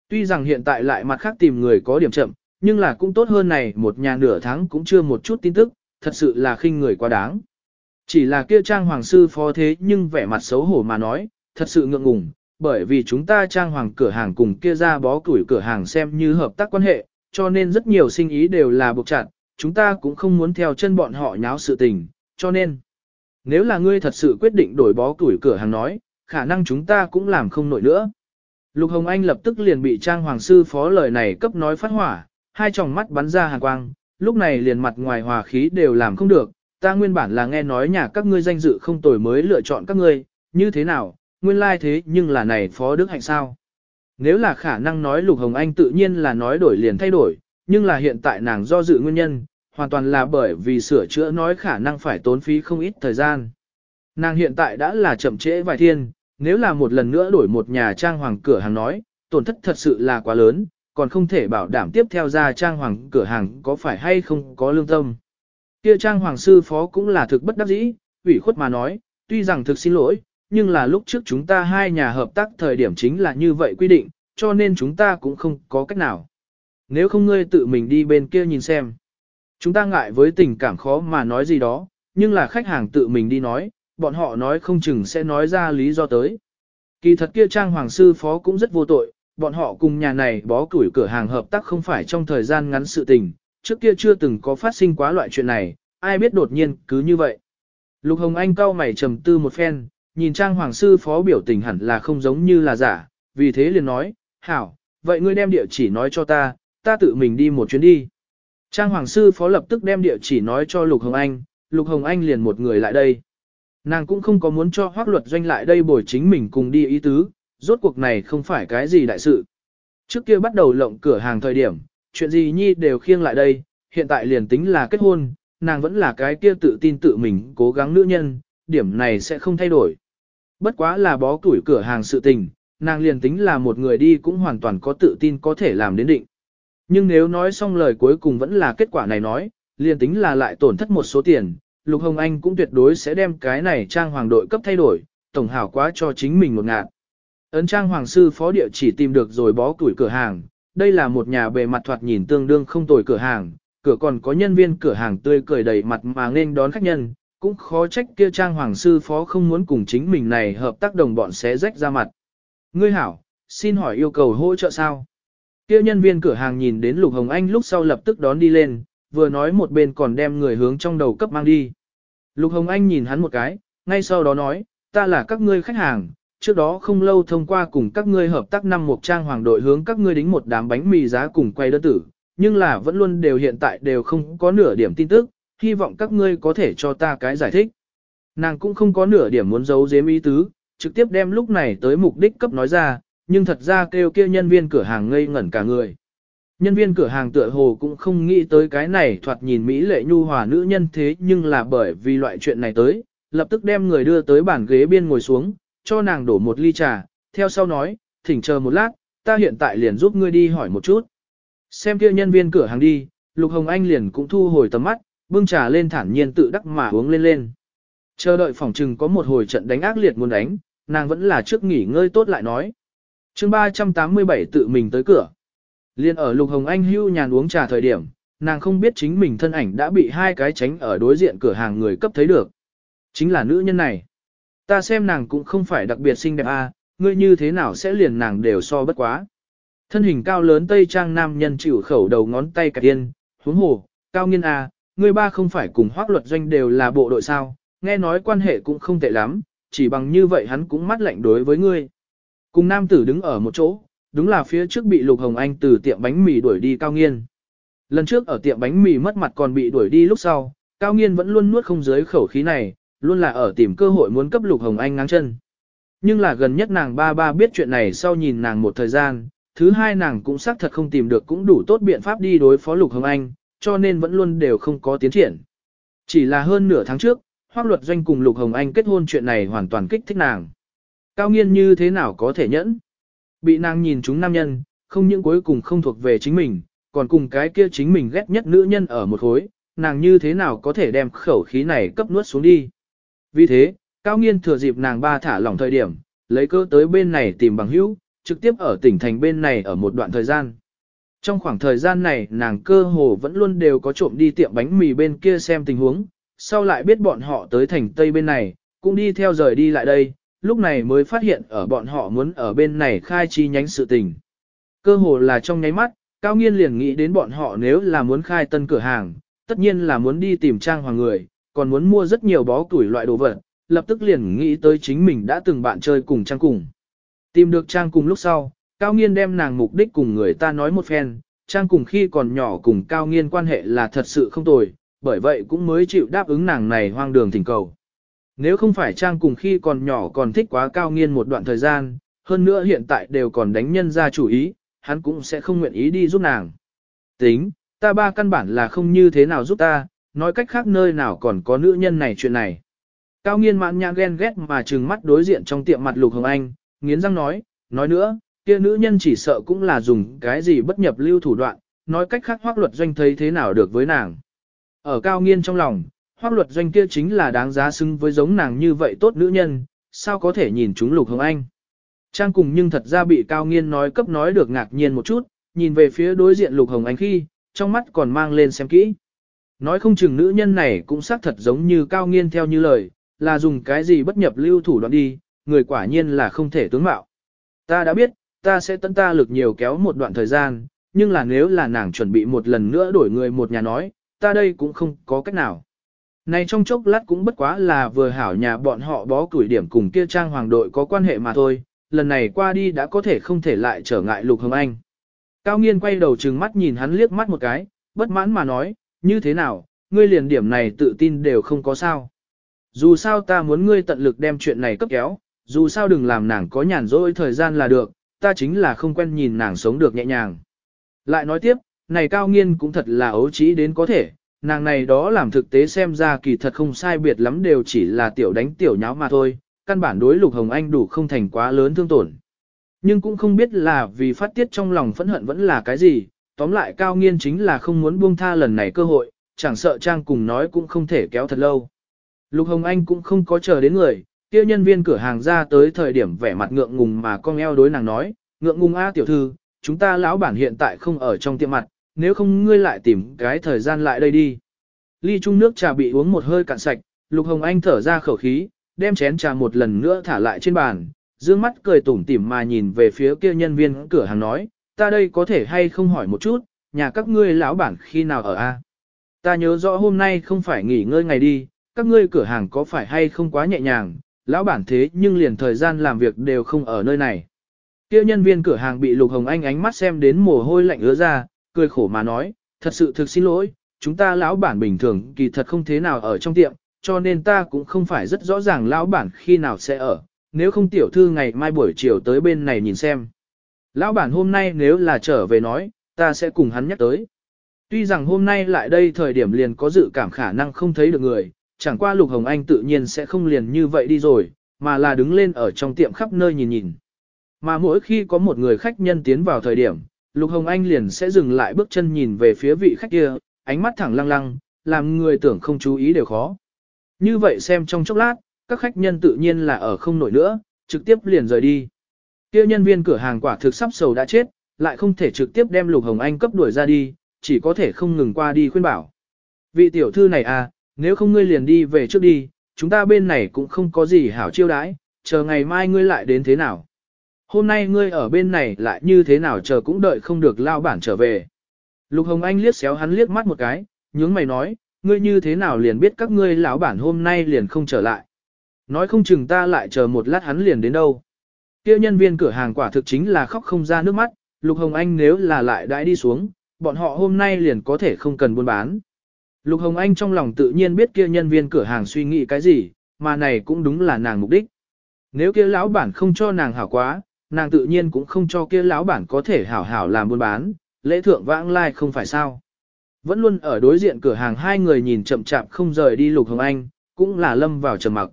[SPEAKER 1] Tuy rằng hiện tại lại mặt khác tìm người có điểm chậm, nhưng là cũng tốt hơn này một nhà nửa tháng cũng chưa một chút tin tức, thật sự là khinh người quá đáng. Chỉ là kia trang hoàng sư phó thế nhưng vẻ mặt xấu hổ mà nói, thật sự ngượng ngùng, bởi vì chúng ta trang hoàng cửa hàng cùng kia ra bó củi cửa hàng xem như hợp tác quan hệ, cho nên rất nhiều sinh ý đều là buộc chặt, chúng ta cũng không muốn theo chân bọn họ nháo sự tình, cho nên, nếu là ngươi thật sự quyết định đổi bó củi cửa hàng nói, khả năng chúng ta cũng làm không nổi nữa. Lục Hồng Anh lập tức liền bị Trang Hoàng Sư phó lời này cấp nói phát hỏa, hai tròng mắt bắn ra hàn quang, lúc này liền mặt ngoài hòa khí đều làm không được, ta nguyên bản là nghe nói nhà các ngươi danh dự không tồi mới lựa chọn các ngươi, như thế nào, nguyên lai thế nhưng là này phó đức hạnh sao. Nếu là khả năng nói Lục Hồng Anh tự nhiên là nói đổi liền thay đổi, nhưng là hiện tại nàng do dự nguyên nhân, hoàn toàn là bởi vì sửa chữa nói khả năng phải tốn phí không ít thời gian. Nàng hiện tại đã là chậm trễ vài thiên, nếu là một lần nữa đổi một nhà trang hoàng cửa hàng nói, tổn thất thật sự là quá lớn, còn không thể bảo đảm tiếp theo ra trang hoàng cửa hàng có phải hay không có lương tâm. Kia trang hoàng sư phó cũng là thực bất đắc dĩ, ủy khuất mà nói, tuy rằng thực xin lỗi, nhưng là lúc trước chúng ta hai nhà hợp tác thời điểm chính là như vậy quy định, cho nên chúng ta cũng không có cách nào. Nếu không ngươi tự mình đi bên kia nhìn xem. Chúng ta ngại với tình cảm khó mà nói gì đó, nhưng là khách hàng tự mình đi nói, bọn họ nói không chừng sẽ nói ra lý do tới. Kỳ thật kia trang hoàng sư phó cũng rất vô tội, bọn họ cùng nhà này bó củi cửa hàng hợp tác không phải trong thời gian ngắn sự tình, trước kia chưa từng có phát sinh quá loại chuyện này, ai biết đột nhiên cứ như vậy. Lục Hồng Anh cau mày trầm tư một phen, nhìn trang hoàng sư phó biểu tình hẳn là không giống như là giả, vì thế liền nói, hảo, vậy ngươi đem địa chỉ nói cho ta, ta tự mình đi một chuyến đi. Trang hoàng sư phó lập tức đem địa chỉ nói cho Lục Hồng Anh, Lục Hồng Anh liền một người lại đây. Nàng cũng không có muốn cho hoác luật doanh lại đây bồi chính mình cùng đi ý tứ, rốt cuộc này không phải cái gì đại sự. Trước kia bắt đầu lộng cửa hàng thời điểm, chuyện gì nhi đều khiêng lại đây, hiện tại liền tính là kết hôn, nàng vẫn là cái kia tự tin tự mình cố gắng nữ nhân, điểm này sẽ không thay đổi. Bất quá là bó tuổi cửa hàng sự tình, nàng liền tính là một người đi cũng hoàn toàn có tự tin có thể làm đến định. Nhưng nếu nói xong lời cuối cùng vẫn là kết quả này nói, liền tính là lại tổn thất một số tiền, Lục Hồng Anh cũng tuyệt đối sẽ đem cái này trang hoàng đội cấp thay đổi, tổng hảo quá cho chính mình một ngạn. Ấn trang hoàng sư phó địa chỉ tìm được rồi bó tuổi cửa hàng, đây là một nhà bề mặt thoạt nhìn tương đương không tồi cửa hàng, cửa còn có nhân viên cửa hàng tươi cười đầy mặt mà nên đón khách nhân, cũng khó trách kia trang hoàng sư phó không muốn cùng chính mình này hợp tác đồng bọn xé rách ra mặt. Ngươi hảo, xin hỏi yêu cầu hỗ trợ sao? Kia nhân viên cửa hàng nhìn đến Lục Hồng Anh lúc sau lập tức đón đi lên, vừa nói một bên còn đem người hướng trong đầu cấp mang đi. Lục Hồng Anh nhìn hắn một cái, ngay sau đó nói, ta là các ngươi khách hàng, trước đó không lâu thông qua cùng các ngươi hợp tác năm một trang hoàng đội hướng các ngươi đính một đám bánh mì giá cùng quay đơn tử, nhưng là vẫn luôn đều hiện tại đều không có nửa điểm tin tức, hy vọng các ngươi có thể cho ta cái giải thích. Nàng cũng không có nửa điểm muốn giấu giếm ý tứ, trực tiếp đem lúc này tới mục đích cấp nói ra, nhưng thật ra kêu kia nhân viên cửa hàng ngây ngẩn cả người. Nhân viên cửa hàng tựa hồ cũng không nghĩ tới cái này thoạt nhìn Mỹ lệ nhu hòa nữ nhân thế nhưng là bởi vì loại chuyện này tới, lập tức đem người đưa tới bàn ghế biên ngồi xuống, cho nàng đổ một ly trà, theo sau nói, thỉnh chờ một lát, ta hiện tại liền giúp ngươi đi hỏi một chút. Xem kia nhân viên cửa hàng đi, Lục Hồng Anh liền cũng thu hồi tầm mắt, bưng trà lên thản nhiên tự đắc mà uống lên lên. Chờ đợi phòng trừng có một hồi trận đánh ác liệt muốn đánh, nàng vẫn là trước nghỉ ngơi tốt lại nói. chương 387 tự mình tới cửa. Liên ở Lục Hồng Anh hưu nhàn uống trà thời điểm, nàng không biết chính mình thân ảnh đã bị hai cái tránh ở đối diện cửa hàng người cấp thấy được. Chính là nữ nhân này. Ta xem nàng cũng không phải đặc biệt xinh đẹp a, à, ngươi như thế nào sẽ liền nàng đều so bất quá. Thân hình cao lớn tây trang nam nhân chịu khẩu đầu ngón tay cả tiên, huống hồ, cao nghiên a, à, ngươi ba không phải cùng hoác luật doanh đều là bộ đội sao, nghe nói quan hệ cũng không tệ lắm, chỉ bằng như vậy hắn cũng mắt lạnh đối với ngươi. Cùng nam tử đứng ở một chỗ, đúng là phía trước bị Lục Hồng Anh từ tiệm bánh mì đuổi đi Cao Nghiên. Lần trước ở tiệm bánh mì mất mặt còn bị đuổi đi lúc sau, Cao Nghiên vẫn luôn nuốt không dưới khẩu khí này, luôn là ở tìm cơ hội muốn cấp Lục Hồng Anh ngáng chân. Nhưng là gần nhất nàng ba ba biết chuyện này sau nhìn nàng một thời gian, thứ hai nàng cũng xác thật không tìm được cũng đủ tốt biện pháp đi đối phó Lục Hồng Anh, cho nên vẫn luôn đều không có tiến triển. Chỉ là hơn nửa tháng trước, Hoác luật doanh cùng Lục Hồng Anh kết hôn chuyện này hoàn toàn kích thích nàng. Cao nghiên như thế nào có thể nhẫn? Bị nàng nhìn chúng nam nhân, không những cuối cùng không thuộc về chính mình, còn cùng cái kia chính mình ghét nhất nữ nhân ở một khối, nàng như thế nào có thể đem khẩu khí này cấp nuốt xuống đi. Vì thế, Cao Nghiên thừa dịp nàng ba thả lỏng thời điểm, lấy cơ tới bên này tìm bằng hữu, trực tiếp ở tỉnh thành bên này ở một đoạn thời gian. Trong khoảng thời gian này nàng cơ hồ vẫn luôn đều có trộm đi tiệm bánh mì bên kia xem tình huống, sau lại biết bọn họ tới thành Tây bên này, cũng đi theo rời đi lại đây, lúc này mới phát hiện ở bọn họ muốn ở bên này khai chi nhánh sự tình. Cơ hồ là trong nháy mắt, Cao Nghiên liền nghĩ đến bọn họ nếu là muốn khai tân cửa hàng, tất nhiên là muốn đi tìm trang hoàng người, còn muốn mua rất nhiều bó tuổi loại đồ vật, lập tức liền nghĩ tới chính mình đã từng bạn chơi cùng trang cùng. Tìm được trang cùng lúc sau, Cao Nghiên đem nàng mục đích cùng người ta nói một phen, trang cùng khi còn nhỏ cùng Cao Nghiên quan hệ là thật sự không tồi, bởi vậy cũng mới chịu đáp ứng nàng này hoang đường thỉnh cầu. Nếu không phải Trang cùng khi còn nhỏ còn thích quá cao nghiên một đoạn thời gian, hơn nữa hiện tại đều còn đánh nhân ra chủ ý, hắn cũng sẽ không nguyện ý đi giúp nàng. Tính, ta ba căn bản là không như thế nào giúp ta, nói cách khác nơi nào còn có nữ nhân này chuyện này. Cao nghiên mãn nhãn ghen ghét mà trừng mắt đối diện trong tiệm mặt lục hồng anh, nghiến răng nói, nói nữa, kia nữ nhân chỉ sợ cũng là dùng cái gì bất nhập lưu thủ đoạn, nói cách khác hoác luật doanh thấy thế nào được với nàng. Ở cao nghiên trong lòng, hoác luật doanh kia chính là đáng giá xứng với giống nàng như vậy tốt nữ nhân, sao có thể nhìn chúng Lục Hồng Anh. Trang cùng nhưng thật ra bị cao nghiên nói cấp nói được ngạc nhiên một chút, nhìn về phía đối diện Lục Hồng Anh khi, trong mắt còn mang lên xem kỹ. Nói không chừng nữ nhân này cũng xác thật giống như cao nghiên theo như lời, là dùng cái gì bất nhập lưu thủ đoạn đi, người quả nhiên là không thể tướng mạo. Ta đã biết, ta sẽ tận ta lực nhiều kéo một đoạn thời gian, nhưng là nếu là nàng chuẩn bị một lần nữa đổi người một nhà nói, ta đây cũng không có cách nào. Này trong chốc lát cũng bất quá là vừa hảo nhà bọn họ bó củi điểm cùng kia trang hoàng đội có quan hệ mà thôi, lần này qua đi đã có thể không thể lại trở ngại Lục Hồng Anh. Cao nghiên quay đầu trừng mắt nhìn hắn liếc mắt một cái, bất mãn mà nói, như thế nào, ngươi liền điểm này tự tin đều không có sao. Dù sao ta muốn ngươi tận lực đem chuyện này cấp kéo, dù sao đừng làm nàng có nhàn rỗi thời gian là được, ta chính là không quen nhìn nàng sống được nhẹ nhàng. Lại nói tiếp, này cao nghiên cũng thật là ấu trí đến có thể, nàng này đó làm thực tế xem ra kỳ thật không sai biệt lắm đều chỉ là tiểu đánh tiểu nháo mà thôi, căn bản đối lục hồng anh đủ không thành quá lớn thương tổn. Nhưng cũng không biết là vì phát tiết trong lòng phẫn hận vẫn là cái gì, tóm lại cao nghiên chính là không muốn buông tha lần này cơ hội, chẳng sợ Trang cùng nói cũng không thể kéo thật lâu. Lục Hồng Anh cũng không có chờ đến người, kia nhân viên cửa hàng ra tới thời điểm vẻ mặt ngượng ngùng mà con eo đối nàng nói, ngượng ngùng a tiểu thư, chúng ta lão bản hiện tại không ở trong tiệm mặt, nếu không ngươi lại tìm cái thời gian lại đây đi. Ly chung nước trà bị uống một hơi cạn sạch, Lục Hồng Anh thở ra khẩu khí, đem chén trà một lần nữa thả lại trên bàn, dương mắt cười tủm tỉm mà nhìn về phía kia nhân viên cửa hàng nói, ta đây có thể hay không hỏi một chút, nhà các ngươi lão bản khi nào ở a? Ta nhớ rõ hôm nay không phải nghỉ ngơi ngày đi, các ngươi cửa hàng có phải hay không quá nhẹ nhàng, lão bản thế nhưng liền thời gian làm việc đều không ở nơi này. Kia nhân viên cửa hàng bị Lục Hồng Anh ánh mắt xem đến mồ hôi lạnh ứa ra, cười khổ mà nói, thật sự thực xin lỗi, chúng ta lão bản bình thường kỳ thật không thế nào ở trong tiệm, cho nên ta cũng không phải rất rõ ràng lão bản khi nào sẽ ở, nếu không tiểu thư ngày mai buổi chiều tới bên này nhìn xem. Lão bản hôm nay nếu là trở về nói, ta sẽ cùng hắn nhắc tới. Tuy rằng hôm nay lại đây thời điểm liền có dự cảm khả năng không thấy được người, chẳng qua Lục Hồng Anh tự nhiên sẽ không liền như vậy đi rồi, mà là đứng lên ở trong tiệm khắp nơi nhìn nhìn. Mà mỗi khi có một người khách nhân tiến vào thời điểm, Lục Hồng Anh liền sẽ dừng lại bước chân nhìn về phía vị khách kia, ánh mắt thẳng lăng lăng, làm người tưởng không chú ý đều khó. Như vậy xem trong chốc lát, các khách nhân tự nhiên là ở không nổi nữa, trực tiếp liền rời đi. Kia nhân viên cửa hàng quả thực sắp sầu đã chết, lại không thể trực tiếp đem Lục Hồng Anh cấp đuổi ra đi, chỉ có thể không ngừng qua đi khuyên bảo. Vị tiểu thư này à, nếu không ngươi liền đi về trước đi, chúng ta bên này cũng không có gì hảo chiêu đãi, chờ ngày mai ngươi lại đến thế nào. Hôm nay ngươi ở bên này lại như thế nào chờ cũng đợi không được lao bản trở về. Lục Hồng Anh liếc xéo hắn liếc mắt một cái, nhướng mày nói, ngươi như thế nào liền biết các ngươi lão bản hôm nay liền không trở lại. Nói không chừng ta lại chờ một lát hắn liền đến đâu kia nhân viên cửa hàng quả thực chính là khóc không ra nước mắt, Lục Hồng Anh nếu là lại đãi đi xuống, bọn họ hôm nay liền có thể không cần buôn bán. Lục Hồng Anh trong lòng tự nhiên biết kia nhân viên cửa hàng suy nghĩ cái gì, mà này cũng đúng là nàng mục đích. Nếu kia lão bản không cho nàng hảo quá, nàng tự nhiên cũng không cho kia lão bản có thể hảo hảo làm buôn bán, lễ thượng vãng lai không phải sao. Vẫn luôn ở đối diện cửa hàng hai người nhìn chậm chạp không rời đi Lục Hồng Anh, cũng là lâm vào trầm mặc.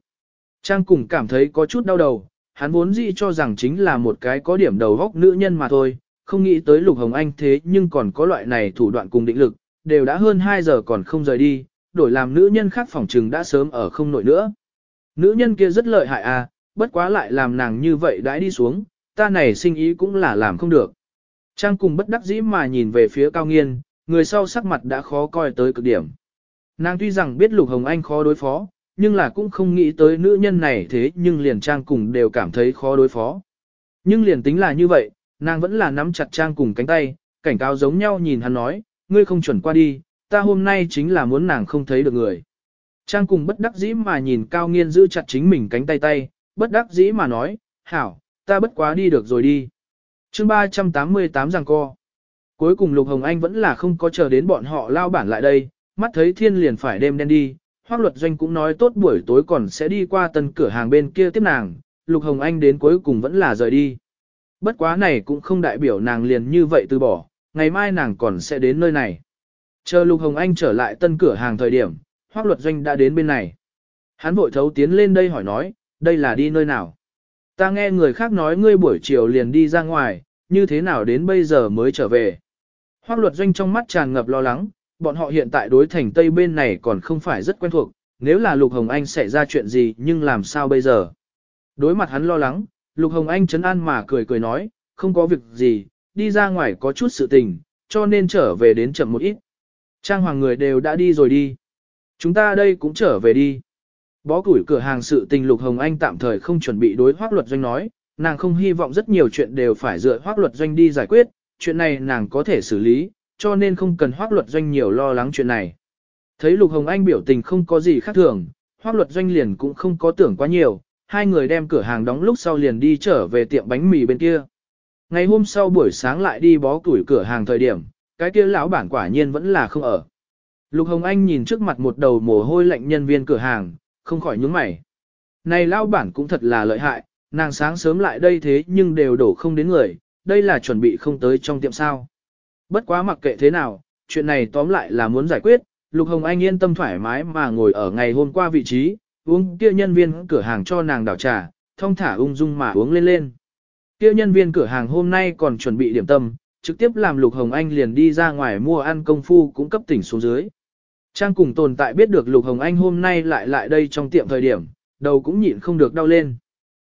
[SPEAKER 1] Trang cùng cảm thấy có chút đau đầu, hắn vốn dĩ cho rằng chính là một cái có điểm đầu góc nữ nhân mà thôi, không nghĩ tới Lục Hồng Anh thế nhưng còn có loại này thủ đoạn cùng định lực, đều đã hơn 2 giờ còn không rời đi, đổi làm nữ nhân khác phòng trừng đã sớm ở không nổi nữa. Nữ nhân kia rất lợi hại à, bất quá lại làm nàng như vậy đãi đi xuống, ta này sinh ý cũng là làm không được. Trang cùng bất đắc dĩ mà nhìn về phía cao nghiên, người sau sắc mặt đã khó coi tới cực điểm. Nàng tuy rằng biết Lục Hồng Anh khó đối phó, nhưng là cũng không nghĩ tới nữ nhân này thế nhưng liền Trang cùng đều cảm thấy khó đối phó. Nhưng liền tính là như vậy, nàng vẫn là nắm chặt Trang cùng cánh tay, cảnh cáo giống nhau nhìn hắn nói, ngươi không chuẩn qua đi, ta hôm nay chính là muốn nàng không thấy được người. Trang cùng bất đắc dĩ mà nhìn cao nghiên giữ chặt chính mình cánh tay tay, bất đắc dĩ mà nói, hảo, ta bất quá đi được rồi đi. chương 388 giằng co. Cuối cùng Lục Hồng Anh vẫn là không có chờ đến bọn họ lao bản lại đây, mắt thấy thiên liền phải đêm đen đi, hoác luật doanh cũng nói tốt buổi tối còn sẽ đi qua tân cửa hàng bên kia tiếp nàng, Lục Hồng Anh đến cuối cùng vẫn là rời đi. Bất quá này cũng không đại biểu nàng liền như vậy từ bỏ, ngày mai nàng còn sẽ đến nơi này. Chờ Lục Hồng Anh trở lại tân cửa hàng thời điểm, hoác luật doanh đã đến bên này. Hắn vội thấu tiến lên đây hỏi nói, đây là đi nơi nào? Ta nghe người khác nói ngươi buổi chiều liền đi ra ngoài, như thế nào đến bây giờ mới trở về? Hoác luật doanh trong mắt tràn ngập lo lắng, bọn họ hiện tại đối thành Tây bên này còn không phải rất quen thuộc, nếu là Lục Hồng Anh xảy ra chuyện gì nhưng làm sao bây giờ. Đối mặt hắn lo lắng, Lục Hồng Anh chấn an mà cười cười nói, không có việc gì, đi ra ngoài có chút sự tình, cho nên trở về đến chậm một ít. Trang hoàng người đều đã đi rồi đi. Chúng ta đây cũng trở về đi. Bó củi cửa hàng sự tình Lục Hồng Anh tạm thời không chuẩn bị đối hoác luật doanh nói, nàng không hy vọng rất nhiều chuyện đều phải dựa hoác luật doanh đi giải quyết, chuyện này nàng có thể xử lý, cho nên không cần hoác luật doanh nhiều lo lắng chuyện này. Thấy Lục Hồng Anh biểu tình không có gì khác thường, hoác luật doanh liền cũng không có tưởng quá nhiều, hai người đem cửa hàng đóng lúc sau liền đi trở về tiệm bánh mì bên kia. Ngày hôm sau buổi sáng lại đi bó củi cửa hàng thời điểm, cái kia lão bản quả nhiên vẫn là không ở. Lục Hồng Anh nhìn trước mặt một đầu mồ hôi lạnh nhân viên cửa hàng, không khỏi nhướng mày. Này lão bản cũng thật là lợi hại, nàng sáng sớm lại đây thế nhưng đều đổ không đến người, đây là chuẩn bị không tới trong tiệm sao. Bất quá mặc kệ thế nào, chuyện này tóm lại là muốn giải quyết, Lục Hồng Anh yên tâm thoải mái mà ngồi ở ngày hôm qua vị trí, uống kia nhân viên cửa hàng cho nàng đảo trà, thông thả ung dung mà uống lên lên. Kia nhân viên cửa hàng hôm nay còn chuẩn bị điểm tâm, trực tiếp làm Lục Hồng Anh liền đi ra ngoài mua ăn công phu cũng cấp tỉnh xuống dưới. Trang cùng tồn tại biết được Lục Hồng Anh hôm nay lại lại đây trong tiệm thời điểm, đầu cũng nhịn không được đau lên.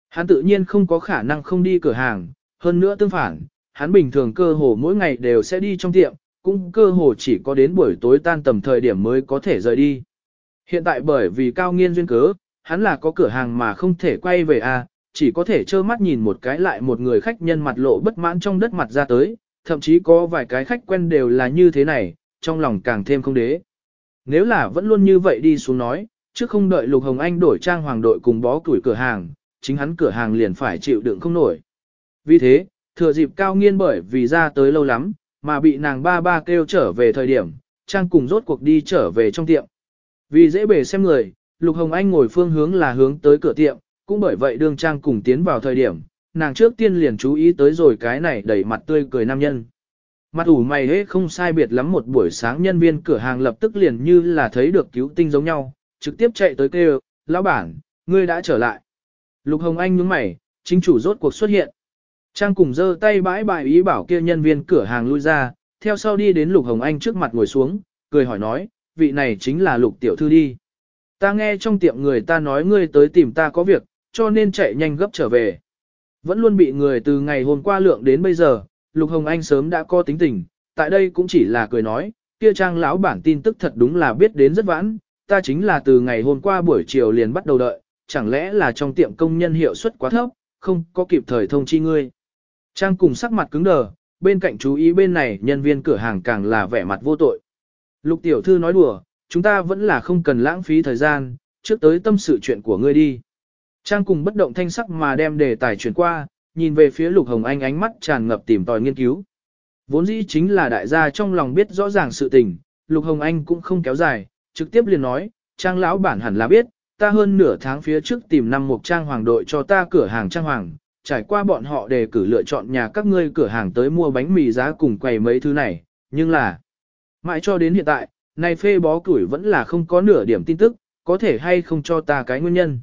[SPEAKER 1] Hắn tự nhiên không có khả năng không đi cửa hàng, hơn nữa tương phản, hắn bình thường cơ hồ mỗi ngày đều sẽ đi trong tiệm, cũng cơ hồ chỉ có đến buổi tối tan tầm thời điểm mới có thể rời đi. Hiện tại bởi vì cao nghiên duyên cớ, hắn là có cửa hàng mà không thể quay về à, chỉ có thể trơ mắt nhìn một cái lại một người khách nhân mặt lộ bất mãn trong đất mặt ra tới, thậm chí có vài cái khách quen đều là như thế này, trong lòng càng thêm không đế. Nếu là vẫn luôn như vậy đi xuống nói, chứ không đợi Lục Hồng Anh đổi trang hoàng đội cùng bó củi cửa hàng, chính hắn cửa hàng liền phải chịu đựng không nổi. Vì thế, thừa dịp cao nghiên bởi vì ra tới lâu lắm, mà bị nàng ba ba kêu trở về thời điểm, trang cùng rốt cuộc đi trở về trong tiệm. Vì dễ bề xem người, Lục Hồng Anh ngồi phương hướng là hướng tới cửa tiệm, cũng bởi vậy đương trang cùng tiến vào thời điểm, nàng trước tiên liền chú ý tới rồi cái này đẩy mặt tươi cười nam nhân. Mặt ủ mày hết không sai biệt lắm một buổi sáng nhân viên cửa hàng lập tức liền như là thấy được cứu tinh giống nhau, trực tiếp chạy tới kêu, lão bản, ngươi đã trở lại. Lục Hồng Anh nhướng mày, chính chủ rốt cuộc xuất hiện. Trang cùng giơ tay bãi bài ý bảo kia nhân viên cửa hàng lui ra, theo sau đi đến Lục Hồng Anh trước mặt ngồi xuống, cười hỏi nói, vị này chính là Lục Tiểu Thư đi. Ta nghe trong tiệm người ta nói ngươi tới tìm ta có việc, cho nên chạy nhanh gấp trở về. Vẫn luôn bị người từ ngày hôm qua lượng đến bây giờ, Lục Hồng Anh sớm đã có tính tình, tại đây cũng chỉ là cười nói, kia trang lão bản tin tức thật đúng là biết đến rất vãn, ta chính là từ ngày hôm qua buổi chiều liền bắt đầu đợi, chẳng lẽ là trong tiệm công nhân hiệu suất quá thấp, không có kịp thời thông chi ngươi. Trang cùng sắc mặt cứng đờ, bên cạnh chú ý bên này nhân viên cửa hàng càng là vẻ mặt vô tội. Lục tiểu thư nói đùa, chúng ta vẫn là không cần lãng phí thời gian, trước tới tâm sự chuyện của ngươi đi. Trang cùng bất động thanh sắc mà đem đề tài chuyển qua, nhìn về phía Lục Hồng Anh ánh mắt tràn ngập tìm tòi nghiên cứu. Vốn dĩ chính là đại gia trong lòng biết rõ ràng sự tình, Lục Hồng Anh cũng không kéo dài, trực tiếp liền nói, Trang lão bản hẳn là biết, ta hơn nửa tháng phía trước tìm năm một trang hoàng đội cho ta cửa hàng trang hoàng, trải qua bọn họ đề cử lựa chọn nhà các ngươi cửa hàng tới mua bánh mì giá cùng quầy mấy thứ này, nhưng là mãi cho đến hiện tại, này phê bó củi vẫn là không có nửa điểm tin tức, có thể hay không cho ta cái nguyên nhân.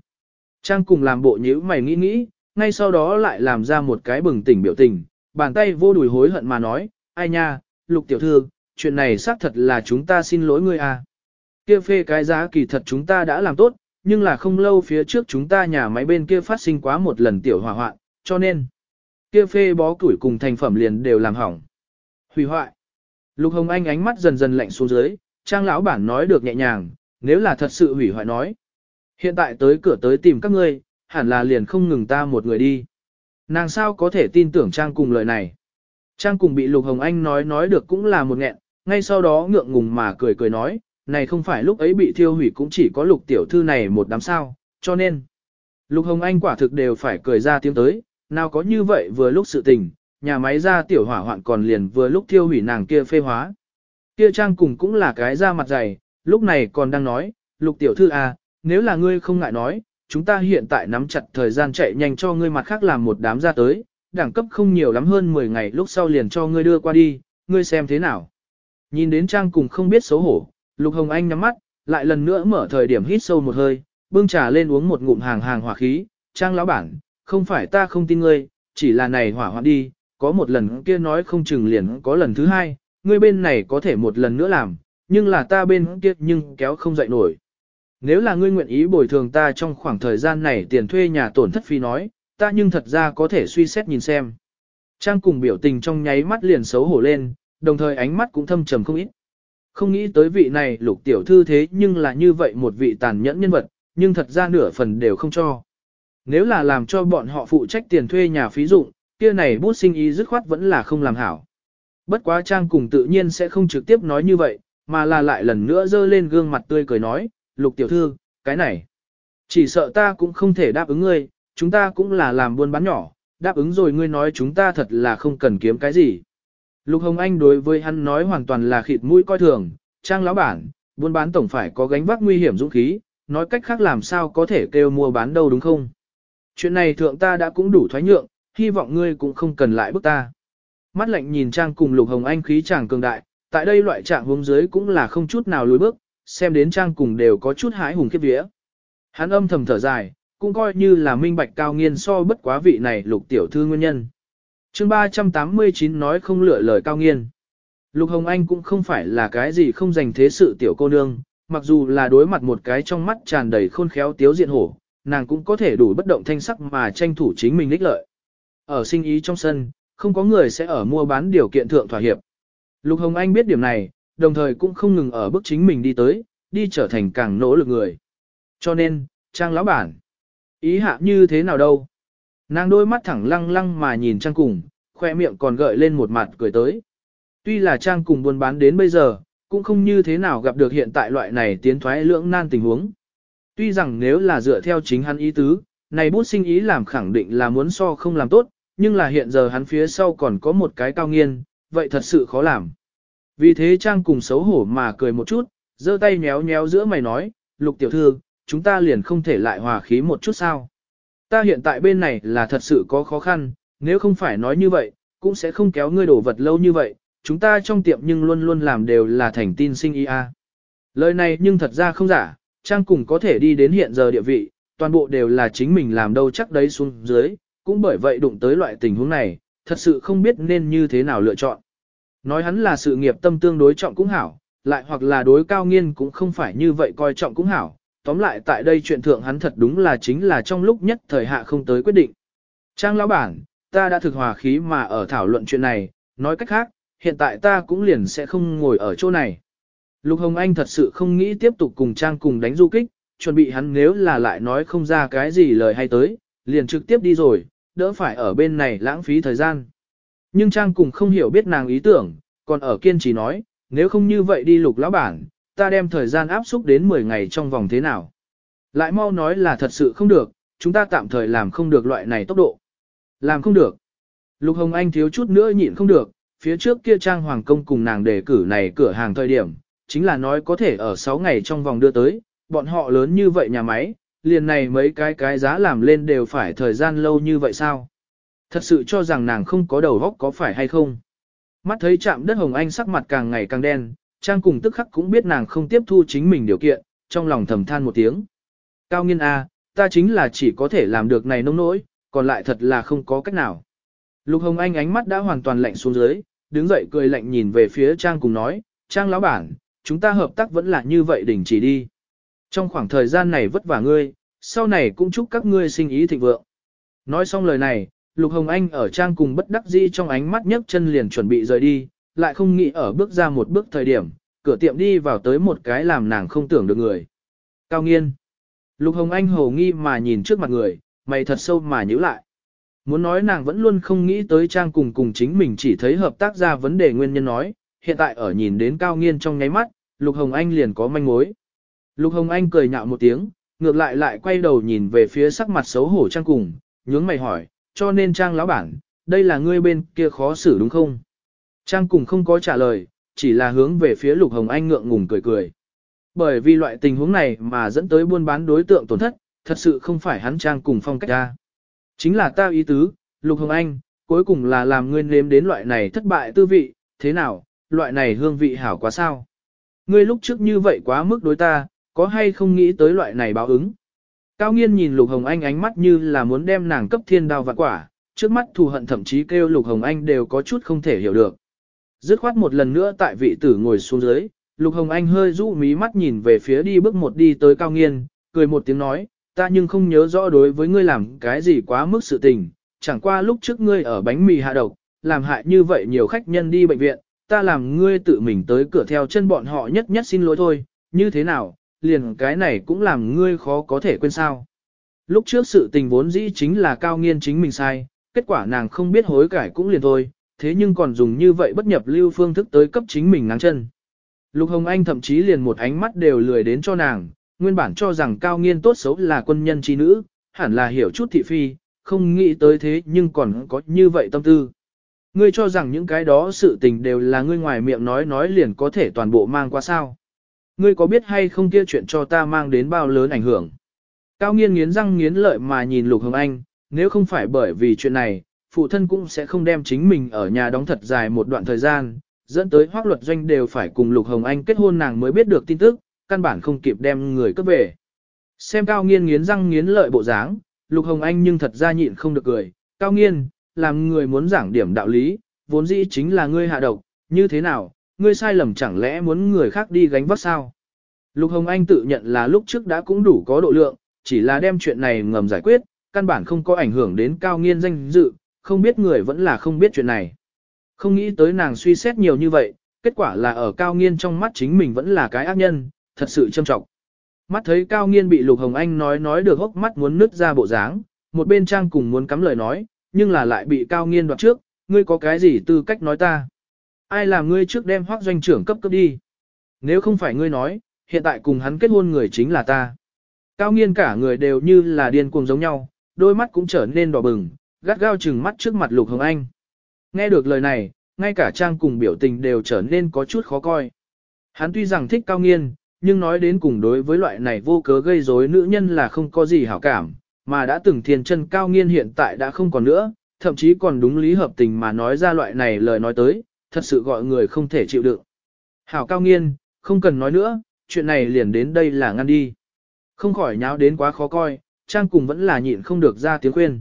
[SPEAKER 1] Trang cùng làm bộ nhíu mày nghĩ nghĩ, ngay sau đó lại làm ra một cái bừng tỉnh biểu tình, bàn tay vô đùi hối hận mà nói, ai nha, lục tiểu thư, chuyện này xác thật là chúng ta xin lỗi ngươi à. Kia phê cái giá kỳ thật chúng ta đã làm tốt, nhưng là không lâu phía trước chúng ta nhà máy bên kia phát sinh quá một lần tiểu hỏa hoạn, cho nên, kia phê bó củi cùng thành phẩm liền đều làm hỏng. Hủy hoại. Lục Hồng Anh ánh mắt dần dần lạnh xuống dưới, trang lão bản nói được nhẹ nhàng, nếu là thật sự hủy hoại nói. Hiện tại tới cửa tới tìm các ngươi, hẳn là liền không ngừng ta một người đi. Nàng sao có thể tin tưởng Trang cùng lời này. Trang cùng bị Lục Hồng Anh nói nói được cũng là một nghẹn, ngay sau đó ngượng ngùng mà cười cười nói, này không phải lúc ấy bị thiêu hủy cũng chỉ có Lục tiểu thư này một đám sao, cho nên. Lục Hồng Anh quả thực đều phải cười ra tiếng tới, nào có như vậy vừa lúc sự tình, nhà máy ra tiểu hỏa hoạn còn liền vừa lúc thiêu hủy nàng kia phê hóa. Kia Trang cùng cũng là cái da mặt dày, lúc này còn đang nói, Lục tiểu thư à, nếu là ngươi không ngại nói, chúng ta hiện tại nắm chặt thời gian chạy nhanh cho ngươi mặt khác làm một đám ra tới, đẳng cấp không nhiều lắm hơn 10 ngày lúc sau liền cho ngươi đưa qua đi, ngươi xem thế nào. Nhìn đến Trang cùng không biết xấu hổ, Lục Hồng Anh nhắm mắt, lại lần nữa mở thời điểm hít sâu một hơi, bưng trà lên uống một ngụm hàng hàng hỏa khí, Trang lão bản, không phải ta không tin ngươi, chỉ là này hỏa hoạn đi, có một lần kia nói không chừng liền có lần thứ hai, ngươi bên này có thể một lần nữa làm, nhưng là ta bên kia nhưng kéo không dậy nổi. Nếu là ngươi nguyện ý bồi thường ta trong khoảng thời gian này tiền thuê nhà tổn thất phí nói, ta nhưng thật ra có thể suy xét nhìn xem. Trang cùng biểu tình trong nháy mắt liền xấu hổ lên, đồng thời ánh mắt cũng thâm trầm không ít. Không nghĩ tới vị này lục tiểu thư thế nhưng là như vậy một vị tàn nhẫn nhân vật, nhưng thật ra nửa phần đều không cho. Nếu là làm cho bọn họ phụ trách tiền thuê nhà phí dụng, kia này bút sinh ý dứt khoát vẫn là không làm hảo. Bất quá Trang cùng tự nhiên sẽ không trực tiếp nói như vậy, mà là lại lần nữa dơ lên gương mặt tươi cười nói, lục tiểu thư, cái này. Chỉ sợ ta cũng không thể đáp ứng ngươi, chúng ta cũng là làm buôn bán nhỏ, đáp ứng rồi ngươi nói chúng ta thật là không cần kiếm cái gì. Lục Hồng Anh đối với hắn nói hoàn toàn là khịt mũi coi thường, trang lão bản, buôn bán tổng phải có gánh vác nguy hiểm dũng khí, nói cách khác làm sao có thể kêu mua bán đâu đúng không? Chuyện này thượng ta đã cũng đủ thoái nhượng, hy vọng ngươi cũng không cần lại bức ta. Mắt lạnh nhìn trang cùng Lục Hồng Anh khí chàng cường đại, tại đây loại trạng hướng dưới cũng là không chút nào lùi bước, xem đến trang cùng đều có chút hãi hùng khiếp vía. Hắn âm thầm thở dài, cũng coi như là minh bạch cao nghiên so bất quá vị này lục tiểu thư nguyên nhân. chương 389 nói không lựa lời cao nghiên. Lục Hồng Anh cũng không phải là cái gì không dành thế sự tiểu cô nương, mặc dù là đối mặt một cái trong mắt tràn đầy khôn khéo tiếu diện hổ, nàng cũng có thể đủ bất động thanh sắc mà tranh thủ chính mình lích lợi. Ở sinh ý trong sân, không có người sẽ ở mua bán điều kiện thượng thỏa hiệp. Lục Hồng Anh biết điểm này, đồng thời cũng không ngừng ở bước chính mình đi tới, đi trở thành càng nỗ lực người. Cho nên, Trang lão bản, ý hạ như thế nào đâu? Nàng đôi mắt thẳng lăng lăng mà nhìn Trang cùng, khoe miệng còn gợi lên một mặt cười tới. Tuy là Trang cùng buôn bán đến bây giờ, cũng không như thế nào gặp được hiện tại loại này tiến thoái lưỡng nan tình huống. Tuy rằng nếu là dựa theo chính hắn ý tứ, này bút sinh ý làm khẳng định là muốn so không làm tốt, nhưng là hiện giờ hắn phía sau còn có một cái cao nghiên, vậy thật sự khó làm. Vì thế Trang cùng xấu hổ mà cười một chút, giơ tay nhéo nhéo giữa mày nói, lục tiểu thư, chúng ta liền không thể lại hòa khí một chút sao. Ta hiện tại bên này là thật sự có khó khăn, nếu không phải nói như vậy, cũng sẽ không kéo ngươi đổ vật lâu như vậy, chúng ta trong tiệm nhưng luôn luôn làm đều là thành tin sinh ý a. Lời này nhưng thật ra không giả, Trang cùng có thể đi đến hiện giờ địa vị, toàn bộ đều là chính mình làm đâu chắc đấy xuống dưới, cũng bởi vậy đụng tới loại tình huống này, thật sự không biết nên như thế nào lựa chọn. Nói hắn là sự nghiệp tâm tương đối trọng cũng hảo, lại hoặc là đối cao nghiên cũng không phải như vậy coi trọng cũng hảo, tóm lại tại đây chuyện thượng hắn thật đúng là chính là trong lúc nhất thời hạ không tới quyết định. Trang lão bản, ta đã thực hòa khí mà ở thảo luận chuyện này, nói cách khác, hiện tại ta cũng liền sẽ không ngồi ở chỗ này. Lục Hồng Anh thật sự không nghĩ tiếp tục cùng Trang cùng đánh du kích, chuẩn bị hắn nếu là lại nói không ra cái gì lời hay tới, liền trực tiếp đi rồi, đỡ phải ở bên này lãng phí thời gian. Nhưng Trang cùng không hiểu biết nàng ý tưởng, còn ở kiên trì nói, nếu không như vậy đi lục lão bản, ta đem thời gian áp xúc đến 10 ngày trong vòng thế nào. Lại mau nói là thật sự không được, chúng ta tạm thời làm không được loại này tốc độ. Làm không được. Lục Hồng Anh thiếu chút nữa nhịn không được, phía trước kia Trang Hoàng Công cùng nàng đề cử này cửa hàng thời điểm, chính là nói có thể ở 6 ngày trong vòng đưa tới, bọn họ lớn như vậy nhà máy, liền này mấy cái cái giá làm lên đều phải thời gian lâu như vậy sao? Thật sự cho rằng nàng không có đầu óc có phải hay không? Mắt thấy chạm đất Hồng Anh sắc mặt càng ngày càng đen, Trang cùng tức khắc cũng biết nàng không tiếp thu chính mình điều kiện, trong lòng thầm than một tiếng. Cao nghiên A, ta chính là chỉ có thể làm được này nông nỗi, còn lại thật là không có cách nào. Lục Hồng Anh ánh mắt đã hoàn toàn lạnh xuống dưới, đứng dậy cười lạnh nhìn về phía Trang cùng nói, Trang lão bản, chúng ta hợp tác vẫn là như vậy đỉnh chỉ đi. Trong khoảng thời gian này vất vả ngươi, sau này cũng chúc các ngươi sinh ý thịnh vượng. Nói xong lời này, Lục Hồng Anh ở trang cùng bất đắc dĩ trong ánh mắt nhấc chân liền chuẩn bị rời đi, lại không nghĩ ở bước ra một bước thời điểm, cửa tiệm đi vào tới một cái làm nàng không tưởng được người. Cao nghiên. Lục Hồng Anh hồ nghi mà nhìn trước mặt người, mày thật sâu mà nhíu lại. Muốn nói nàng vẫn luôn không nghĩ tới trang cùng cùng chính mình chỉ thấy hợp tác ra vấn đề nguyên nhân nói, hiện tại ở nhìn đến cao nghiên trong nháy mắt, Lục Hồng Anh liền có manh mối. Lục Hồng Anh cười nhạo một tiếng, ngược lại lại quay đầu nhìn về phía sắc mặt xấu hổ trang cùng, nhướng mày hỏi, cho nên Trang lão bản, đây là ngươi bên kia khó xử đúng không? Trang cùng không có trả lời, chỉ là hướng về phía Lục Hồng Anh ngượng ngùng cười cười. Bởi vì loại tình huống này mà dẫn tới buôn bán đối tượng tổn thất, thật sự không phải hắn Trang cùng phong cách ra. Chính là ta ý tứ, Lục Hồng Anh, cuối cùng là làm ngươi nếm đến loại này thất bại tư vị, thế nào, loại này hương vị hảo quá sao? Ngươi lúc trước như vậy quá mức đối ta, có hay không nghĩ tới loại này báo ứng? Cao nghiên nhìn Lục Hồng Anh ánh mắt như là muốn đem nàng cấp thiên đao vạn quả, trước mắt thù hận thậm chí kêu Lục Hồng Anh đều có chút không thể hiểu được. Dứt khoát một lần nữa tại vị tử ngồi xuống dưới, Lục Hồng Anh hơi rũ mí mắt nhìn về phía đi bước một đi tới Cao Nghiên, cười một tiếng nói, ta nhưng không nhớ rõ đối với ngươi làm cái gì quá mức sự tình, chẳng qua lúc trước ngươi ở bánh mì hạ độc, làm hại như vậy nhiều khách nhân đi bệnh viện, ta làm ngươi tự mình tới cửa theo chân bọn họ nhất nhất xin lỗi thôi, như thế nào, liền cái này cũng làm ngươi khó có thể quên sao. Lúc trước sự tình vốn dĩ chính là cao nghiên chính mình sai, kết quả nàng không biết hối cải cũng liền thôi, thế nhưng còn dùng như vậy bất nhập lưu phương thức tới cấp chính mình ngáng chân. Lục Hồng Anh thậm chí liền một ánh mắt đều lười đến cho nàng, nguyên bản cho rằng cao nghiên tốt xấu là quân nhân trí nữ, hẳn là hiểu chút thị phi, không nghĩ tới thế nhưng còn có như vậy tâm tư. Ngươi cho rằng những cái đó sự tình đều là ngươi ngoài miệng nói nói liền có thể toàn bộ mang qua sao. Ngươi có biết hay không kia chuyện cho ta mang đến bao lớn ảnh hưởng. Cao nghiên nghiến răng nghiến lợi mà nhìn Lục Hồng Anh, nếu không phải bởi vì chuyện này, phụ thân cũng sẽ không đem chính mình ở nhà đóng thật dài một đoạn thời gian, dẫn tới hoác luật doanh đều phải cùng Lục Hồng Anh kết hôn nàng mới biết được tin tức, căn bản không kịp đem người cấp về. Xem Cao Nghiên nghiến răng nghiến lợi bộ dáng, Lục Hồng Anh nhưng thật ra nhịn không được cười, Cao Nghiên, làm người muốn giảng điểm đạo lý, vốn dĩ chính là ngươi hạ độc, như thế nào, ngươi sai lầm chẳng lẽ muốn người khác đi gánh vác sao? Lục Hồng Anh tự nhận là lúc trước đã cũng đủ có độ lượng, chỉ là đem chuyện này ngầm giải quyết, căn bản không có ảnh hưởng đến cao nghiên danh dự, không biết người vẫn là không biết chuyện này. Không nghĩ tới nàng suy xét nhiều như vậy, kết quả là ở cao nghiên trong mắt chính mình vẫn là cái ác nhân, thật sự châm trọng. Mắt thấy cao nghiên bị Lục Hồng Anh nói nói được hốc mắt muốn nứt ra bộ dáng, một bên trang cùng muốn cắm lời nói, nhưng là lại bị cao nghiên đoạt trước, ngươi có cái gì tư cách nói ta? Ai làm ngươi trước đem hoác doanh trưởng cấp cấp đi? Nếu không phải ngươi nói, hiện tại cùng hắn kết hôn người chính là ta. Cao nghiên cả người đều như là điên cuồng giống nhau, đôi mắt cũng trở nên đỏ bừng, gắt gao chừng mắt trước mặt Lục Hồng Anh. Nghe được lời này, ngay cả trang cùng biểu tình đều trở nên có chút khó coi. Hắn tuy rằng thích cao nghiên, nhưng nói đến cùng đối với loại này vô cớ gây rối nữ nhân là không có gì hảo cảm, mà đã từng thiền chân cao nghiên hiện tại đã không còn nữa, thậm chí còn đúng lý hợp tình mà nói ra loại này lời nói tới, thật sự gọi người không thể chịu đựng. Hảo cao nghiên, không cần nói nữa, chuyện này liền đến đây là ngăn đi. Không khỏi nháo đến quá khó coi, Trang cùng vẫn là nhịn không được ra tiếng khuyên.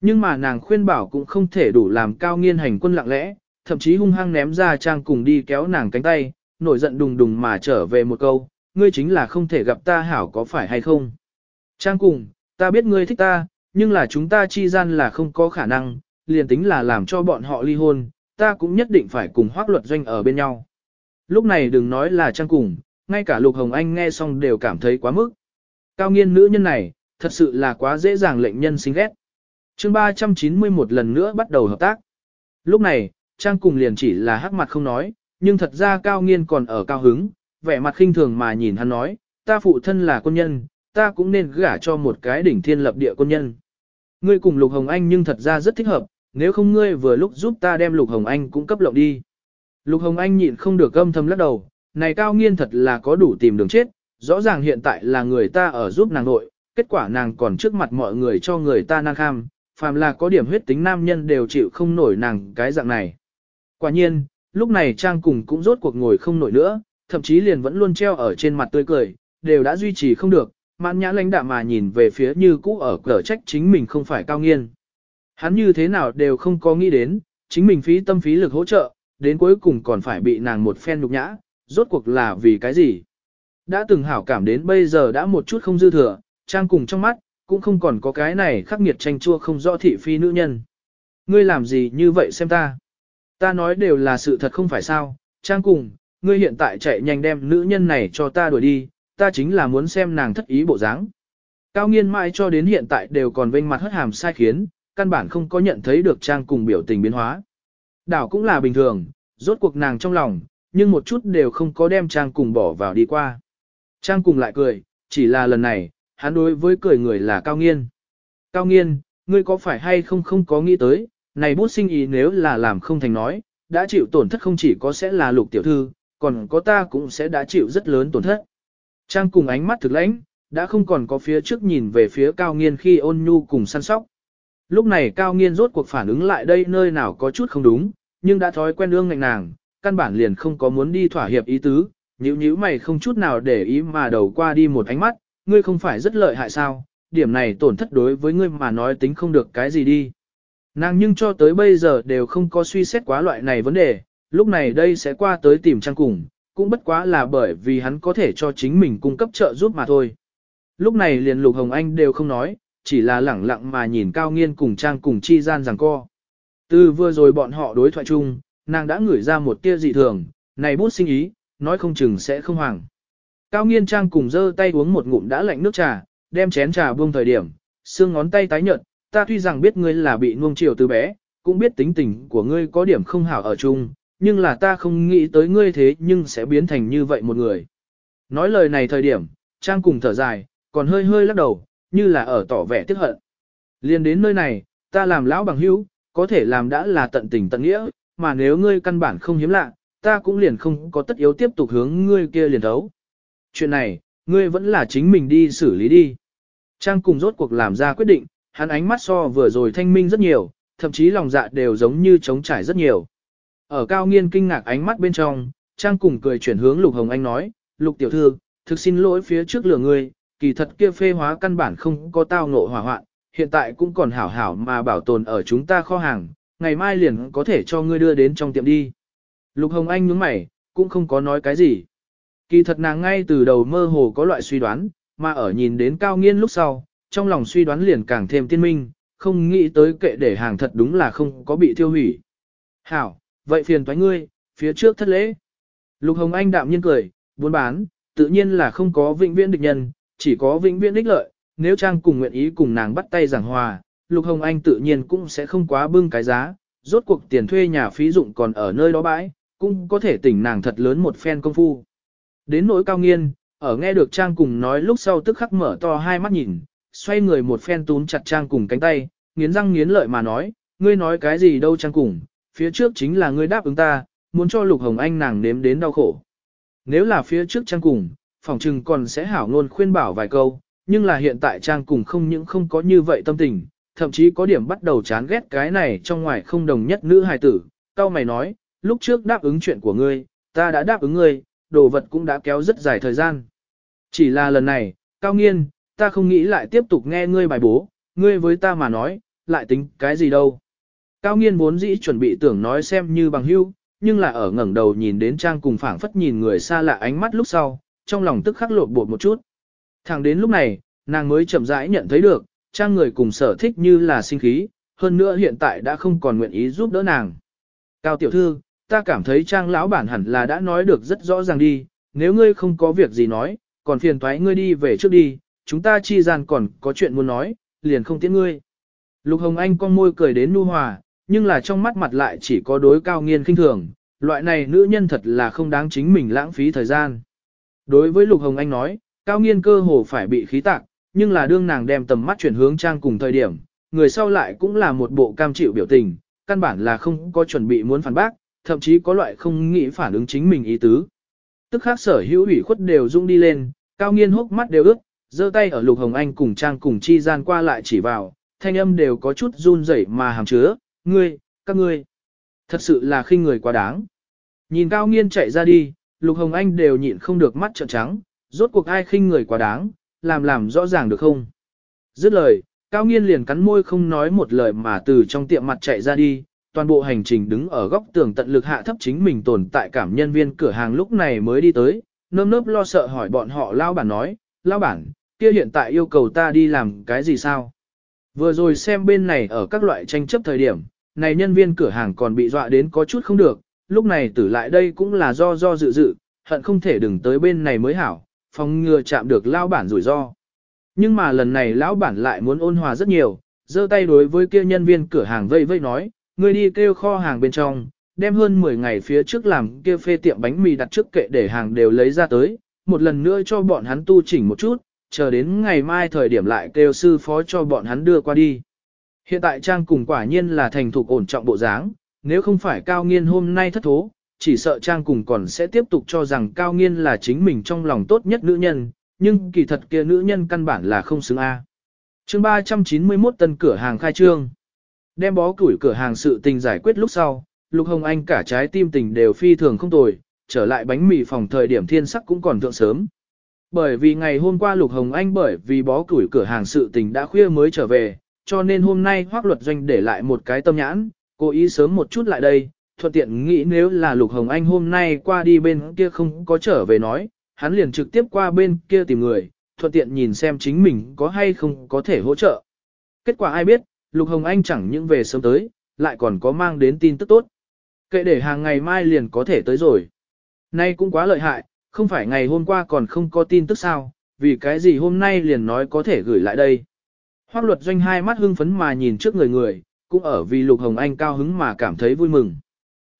[SPEAKER 1] Nhưng mà nàng khuyên bảo cũng không thể đủ làm cao nghiên hành quân lặng lẽ, thậm chí hung hăng ném ra Trang cùng đi kéo nàng cánh tay, nổi giận đùng đùng mà trở về một câu, ngươi chính là không thể gặp ta hảo có phải hay không. Trang cùng, ta biết ngươi thích ta, nhưng là chúng ta chi gian là không có khả năng, liền tính là làm cho bọn họ ly hôn, ta cũng nhất định phải cùng hoác luật doanh ở bên nhau. Lúc này đừng nói là Trang cùng, ngay cả Lục Hồng Anh nghe xong đều cảm thấy quá mức. Cao nghiên nữ nhân này, thật sự là quá dễ dàng lệnh nhân sinh ghét. chương 391 lần nữa bắt đầu hợp tác. Lúc này, Trang cùng liền chỉ là hắc mặt không nói, nhưng thật ra Cao nghiên còn ở cao hứng, vẻ mặt khinh thường mà nhìn hắn nói, ta phụ thân là quân nhân, ta cũng nên gả cho một cái đỉnh thiên lập địa quân nhân. Ngươi cùng Lục Hồng Anh nhưng thật ra rất thích hợp, nếu không ngươi vừa lúc giúp ta đem Lục Hồng Anh cũng cấp lộng đi. Lục Hồng Anh nhịn không được âm thầm lắc đầu, này cao nghiên thật là có đủ tìm đường chết, rõ ràng hiện tại là người ta ở giúp nàng nội, kết quả nàng còn trước mặt mọi người cho người ta năng kham, phàm là có điểm huyết tính nam nhân đều chịu không nổi nàng cái dạng này. Quả nhiên, lúc này Trang cùng cũng rốt cuộc ngồi không nổi nữa, thậm chí liền vẫn luôn treo ở trên mặt tươi cười, đều đã duy trì không được, mãn nhã lãnh đạm mà nhìn về phía như cũ ở cờ trách chính mình không phải cao nghiên. Hắn như thế nào đều không có nghĩ đến, chính mình phí tâm phí lực hỗ trợ, đến cuối cùng còn phải bị nàng một phen nhục nhã, rốt cuộc là vì cái gì. Đã từng hảo cảm đến bây giờ đã một chút không dư thừa, trang cùng trong mắt, cũng không còn có cái này khắc nghiệt tranh chua không rõ thị phi nữ nhân. Ngươi làm gì như vậy xem ta? Ta nói đều là sự thật không phải sao, trang cùng, ngươi hiện tại chạy nhanh đem nữ nhân này cho ta đuổi đi, ta chính là muốn xem nàng thất ý bộ dáng. Cao nghiên mãi cho đến hiện tại đều còn vênh mặt hất hàm sai khiến, căn bản không có nhận thấy được trang cùng biểu tình biến hóa. Đảo cũng là bình thường, rốt cuộc nàng trong lòng, nhưng một chút đều không có đem trang cùng bỏ vào đi qua. Trang cùng lại cười, chỉ là lần này, hắn đối với cười người là Cao Nghiên. Cao Nghiên, ngươi có phải hay không không có nghĩ tới, này bút sinh ý nếu là làm không thành nói, đã chịu tổn thất không chỉ có sẽ là lục tiểu thư, còn có ta cũng sẽ đã chịu rất lớn tổn thất. Trang cùng ánh mắt thực lãnh, đã không còn có phía trước nhìn về phía Cao Nghiên khi ôn nhu cùng săn sóc. Lúc này Cao Nghiên rốt cuộc phản ứng lại đây nơi nào có chút không đúng, nhưng đã thói quen ương ngạnh nàng, căn bản liền không có muốn đi thỏa hiệp ý tứ, nhíu nhíu mày không chút nào để ý mà đầu qua đi một ánh mắt, ngươi không phải rất lợi hại sao, điểm này tổn thất đối với ngươi mà nói tính không được cái gì đi. Nàng nhưng cho tới bây giờ đều không có suy xét quá loại này vấn đề, lúc này đây sẽ qua tới tìm trang cùng, cũng bất quá là bởi vì hắn có thể cho chính mình cung cấp trợ giúp mà thôi. Lúc này liền Lục Hồng Anh đều không nói, chỉ là lẳng lặng mà nhìn Cao Nghiên cùng Trang cùng chi gian rằng co. Từ vừa rồi bọn họ đối thoại chung, nàng đã ngửi ra một tia dị thường, này bút sinh ý, nói không chừng sẽ không hoàng. Cao Nghiên Trang cùng giơ tay uống một ngụm đã lạnh nước trà, đem chén trà buông thời điểm, xương ngón tay tái nhợt, ta tuy rằng biết ngươi là bị nuông chiều từ bé, cũng biết tính tình của ngươi có điểm không hảo ở chung, nhưng là ta không nghĩ tới ngươi thế nhưng sẽ biến thành như vậy một người. Nói lời này thời điểm, Trang cùng thở dài, còn hơi hơi lắc đầu, như là ở tỏ vẻ tiếc hận. Liên đến nơi này, ta làm lão bằng hữu, có thể làm đã là tận tình tận nghĩa, mà nếu ngươi căn bản không hiếm lạ, ta cũng liền không có tất yếu tiếp tục hướng ngươi kia liền thấu. Chuyện này, ngươi vẫn là chính mình đi xử lý đi. Trang cùng rốt cuộc làm ra quyết định, hắn ánh mắt so vừa rồi thanh minh rất nhiều, thậm chí lòng dạ đều giống như trống trải rất nhiều. Ở cao nghiên kinh ngạc ánh mắt bên trong, Trang cùng cười chuyển hướng Lục Hồng Anh nói, Lục tiểu thư, thực xin lỗi phía trước lửa ngươi, kỳ thật kia phê hóa căn bản không có tao ngộ hỏa hoạn, hiện tại cũng còn hảo hảo mà bảo tồn ở chúng ta kho hàng, ngày mai liền có thể cho ngươi đưa đến trong tiệm đi. Lục Hồng Anh nhướng mày, cũng không có nói cái gì. Kỳ thật nàng ngay từ đầu mơ hồ có loại suy đoán, mà ở nhìn đến cao nghiên lúc sau, trong lòng suy đoán liền càng thêm tiên minh, không nghĩ tới kệ để hàng thật đúng là không có bị thiêu hủy. Hảo, vậy phiền toái ngươi, phía trước thất lễ. Lục Hồng Anh đạm nhiên cười, buôn bán, tự nhiên là không có vĩnh viễn địch nhân, chỉ có vĩnh viễn ích lợi, nếu Trang cùng nguyện ý cùng nàng bắt tay giảng hòa, Lục Hồng Anh tự nhiên cũng sẽ không quá bưng cái giá, rốt cuộc tiền thuê nhà phí dụng còn ở nơi đó bãi, cũng có thể tỉnh nàng thật lớn một phen công phu. Đến nỗi cao nghiên, ở nghe được Trang cùng nói lúc sau tức khắc mở to hai mắt nhìn, xoay người một phen túm chặt Trang cùng cánh tay, nghiến răng nghiến lợi mà nói, ngươi nói cái gì đâu Trang cùng, phía trước chính là ngươi đáp ứng ta, muốn cho Lục Hồng Anh nàng nếm đến đau khổ. Nếu là phía trước Trang cùng, phòng trừng còn sẽ hảo ngôn khuyên bảo vài câu, nhưng là hiện tại Trang cùng không những không có như vậy tâm tình, thậm chí có điểm bắt đầu chán ghét cái này trong ngoài không đồng nhất nữ hài tử. Cao mày nói, lúc trước đáp ứng chuyện của ngươi, ta đã đáp ứng ngươi, đồ vật cũng đã kéo rất dài thời gian. Chỉ là lần này, Cao Nghiên, ta không nghĩ lại tiếp tục nghe ngươi bài bố, ngươi với ta mà nói, lại tính cái gì đâu. Cao Nghiên vốn dĩ chuẩn bị tưởng nói xem như bằng hữu, nhưng là ở ngẩng đầu nhìn đến Trang cùng phảng phất nhìn người xa lạ ánh mắt lúc sau, trong lòng tức khắc lột bột một chút. Thẳng đến lúc này, nàng mới chậm rãi nhận thấy được, Trang người cùng sở thích như là sinh khí, hơn nữa hiện tại đã không còn nguyện ý giúp đỡ nàng. Cao tiểu thư, ta cảm thấy Trang lão bản hẳn là đã nói được rất rõ ràng đi, nếu ngươi không có việc gì nói, còn phiền thoái ngươi đi về trước đi, chúng ta chi gian còn có chuyện muốn nói, liền không tiễn ngươi. Lục Hồng Anh con môi cười đến nu hòa, nhưng là trong mắt mặt lại chỉ có đối cao nghiên khinh thường, loại này nữ nhân thật là không đáng chính mình lãng phí thời gian. Đối với Lục Hồng Anh nói, cao nghiên cơ hồ phải bị khí tạc, nhưng là đương nàng đem tầm mắt chuyển hướng trang cùng thời điểm, người sau lại cũng là một bộ cam chịu biểu tình, căn bản là không có chuẩn bị muốn phản bác, thậm chí có loại không nghĩ phản ứng chính mình ý tứ. Tức khác sở hữu ủy khuất đều rung đi lên, cao nghiên hốc mắt đều ướt, giơ tay ở Lục Hồng Anh cùng trang cùng chi gian qua lại chỉ vào, thanh âm đều có chút run rẩy mà hàm chứa, ngươi, các ngươi, thật sự là khinh người quá đáng. Nhìn cao nghiên chạy ra đi, Lục Hồng Anh đều nhịn không được mắt trợn trắng, rốt cuộc ai khinh người quá đáng, làm làm rõ ràng được không? Dứt lời, Cao Nghiên liền cắn môi không nói một lời mà từ trong tiệm mặt chạy ra đi, toàn bộ hành trình đứng ở góc tường tận lực hạ thấp chính mình tồn tại cảm nhân viên cửa hàng lúc này mới đi tới, nơm nớp lo sợ hỏi bọn họ lao bản nói, lao bản, kia hiện tại yêu cầu ta đi làm cái gì sao? Vừa rồi xem bên này ở các loại tranh chấp thời điểm, này nhân viên cửa hàng còn bị dọa đến có chút không được, lúc này tử lại đây cũng là do do dự dự, hận không thể đừng tới bên này mới hảo, phòng ngừa chạm được lao bản rủi ro. Nhưng mà lần này lão bản lại muốn ôn hòa rất nhiều, giơ tay đối với kia nhân viên cửa hàng vây vây nói, ngươi đi kêu kho hàng bên trong, đem hơn 10 ngày phía trước làm kia phê tiệm bánh mì đặt trước kệ để hàng đều lấy ra tới, một lần nữa cho bọn hắn tu chỉnh một chút, chờ đến ngày mai thời điểm lại kêu sư phó cho bọn hắn đưa qua đi. Hiện tại Trang cùng quả nhiên là thành thục ổn trọng bộ dáng, nếu không phải cao nghiên hôm nay thất thố, chỉ sợ Trang cùng còn sẽ tiếp tục cho rằng cao nghiên là chính mình trong lòng tốt nhất nữ nhân, nhưng kỳ thật kia nữ nhân căn bản là không xứng A. À. chương 391 tân cửa hàng khai trương. Đem bó củi cửa hàng sự tình giải quyết lúc sau, Lục Hồng Anh cả trái tim tình đều phi thường không tồi, trở lại bánh mì phòng thời điểm thiên sắc cũng còn thượng sớm. Bởi vì ngày hôm qua Lục Hồng Anh bởi vì bó củi cửa hàng sự tình đã khuya mới trở về, cho nên hôm nay hoác luật doanh để lại một cái tâm nhãn, cố ý sớm một chút lại đây, thuận tiện nghĩ nếu là Lục Hồng Anh hôm nay qua đi bên kia không có trở về nói, hắn liền trực tiếp qua bên kia tìm người, thuận tiện nhìn xem chính mình có hay không có thể hỗ trợ. Kết quả ai biết, Lục Hồng Anh chẳng những về sớm tới, lại còn có mang đến tin tức tốt. Kệ để hàng ngày mai liền có thể tới rồi. Nay cũng quá lợi hại, không phải ngày hôm qua còn không có tin tức sao, vì cái gì hôm nay liền nói có thể gửi lại đây. Hoác luật doanh hai mắt hưng phấn mà nhìn trước người người, cũng ở vì Lục Hồng Anh cao hứng mà cảm thấy vui mừng.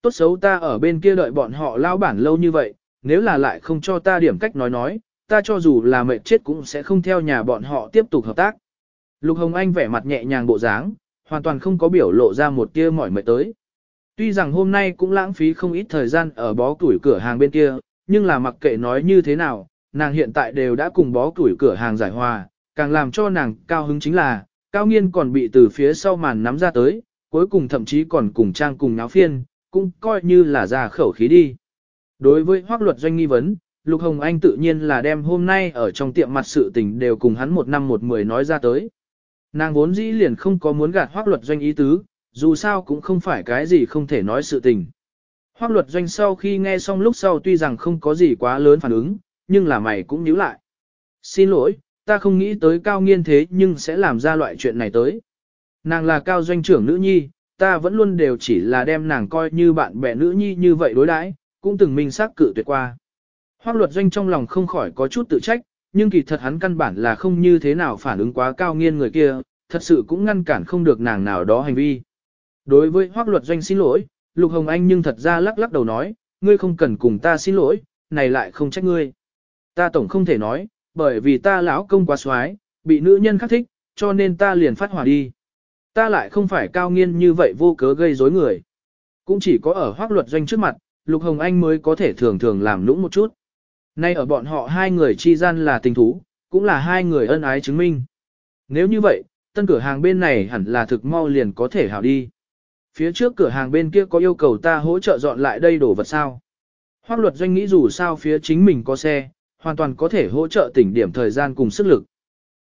[SPEAKER 1] Tốt xấu ta ở bên kia đợi bọn họ lao bản lâu như vậy, nếu là lại không cho ta điểm cách nói nói, ta cho dù là mệt chết cũng sẽ không theo nhà bọn họ tiếp tục hợp tác. Lục Hồng Anh vẻ mặt nhẹ nhàng bộ dáng, hoàn toàn không có biểu lộ ra một tia mỏi mệt tới. Tuy rằng hôm nay cũng lãng phí không ít thời gian ở bó tuổi cửa hàng bên kia, nhưng là mặc kệ nói như thế nào, nàng hiện tại đều đã cùng bó tuổi cửa hàng giải hòa, càng làm cho nàng cao hứng chính là, cao nghiên còn bị từ phía sau màn nắm ra tới, cuối cùng thậm chí còn cùng trang cùng náo phiên, cũng coi như là ra khẩu khí đi. Đối với hoác luật doanh nghi vấn, Lục Hồng Anh tự nhiên là đem hôm nay ở trong tiệm mặt sự tình đều cùng hắn một năm một mười nói ra tới. Nàng vốn dĩ liền không có muốn gạt hoác luật doanh ý tứ, dù sao cũng không phải cái gì không thể nói sự tình. Hoác luật doanh sau khi nghe xong lúc sau tuy rằng không có gì quá lớn phản ứng, nhưng là mày cũng nhíu lại. Xin lỗi, ta không nghĩ tới cao nghiên thế nhưng sẽ làm ra loại chuyện này tới. Nàng là cao doanh trưởng nữ nhi, ta vẫn luôn đều chỉ là đem nàng coi như bạn bè nữ nhi như vậy đối đãi, cũng từng minh xác cự tuyệt qua. Hoác luật doanh trong lòng không khỏi có chút tự trách, nhưng kỳ thật hắn căn bản là không như thế nào phản ứng quá cao nghiên người kia, thật sự cũng ngăn cản không được nàng nào đó hành vi. Đối với hoác luật doanh xin lỗi, Lục Hồng Anh nhưng thật ra lắc lắc đầu nói, ngươi không cần cùng ta xin lỗi, này lại không trách ngươi. Ta tổng không thể nói, bởi vì ta lão công quá xoái, bị nữ nhân khắc thích, cho nên ta liền phát hỏa đi. Ta lại không phải cao nghiên như vậy vô cớ gây rối người. Cũng chỉ có ở hoác luật doanh trước mặt, Lục Hồng Anh mới có thể thường thường làm nũng một chút. Nay ở bọn họ hai người chi gian là tình thú, cũng là hai người ân ái chứng minh. Nếu như vậy, tân cửa hàng bên này hẳn là thực mau liền có thể hảo đi. Phía trước cửa hàng bên kia có yêu cầu ta hỗ trợ dọn lại đây đổ vật sao. Hoác luật doanh nghĩ dù sao phía chính mình có xe, hoàn toàn có thể hỗ trợ tỉnh điểm thời gian cùng sức lực.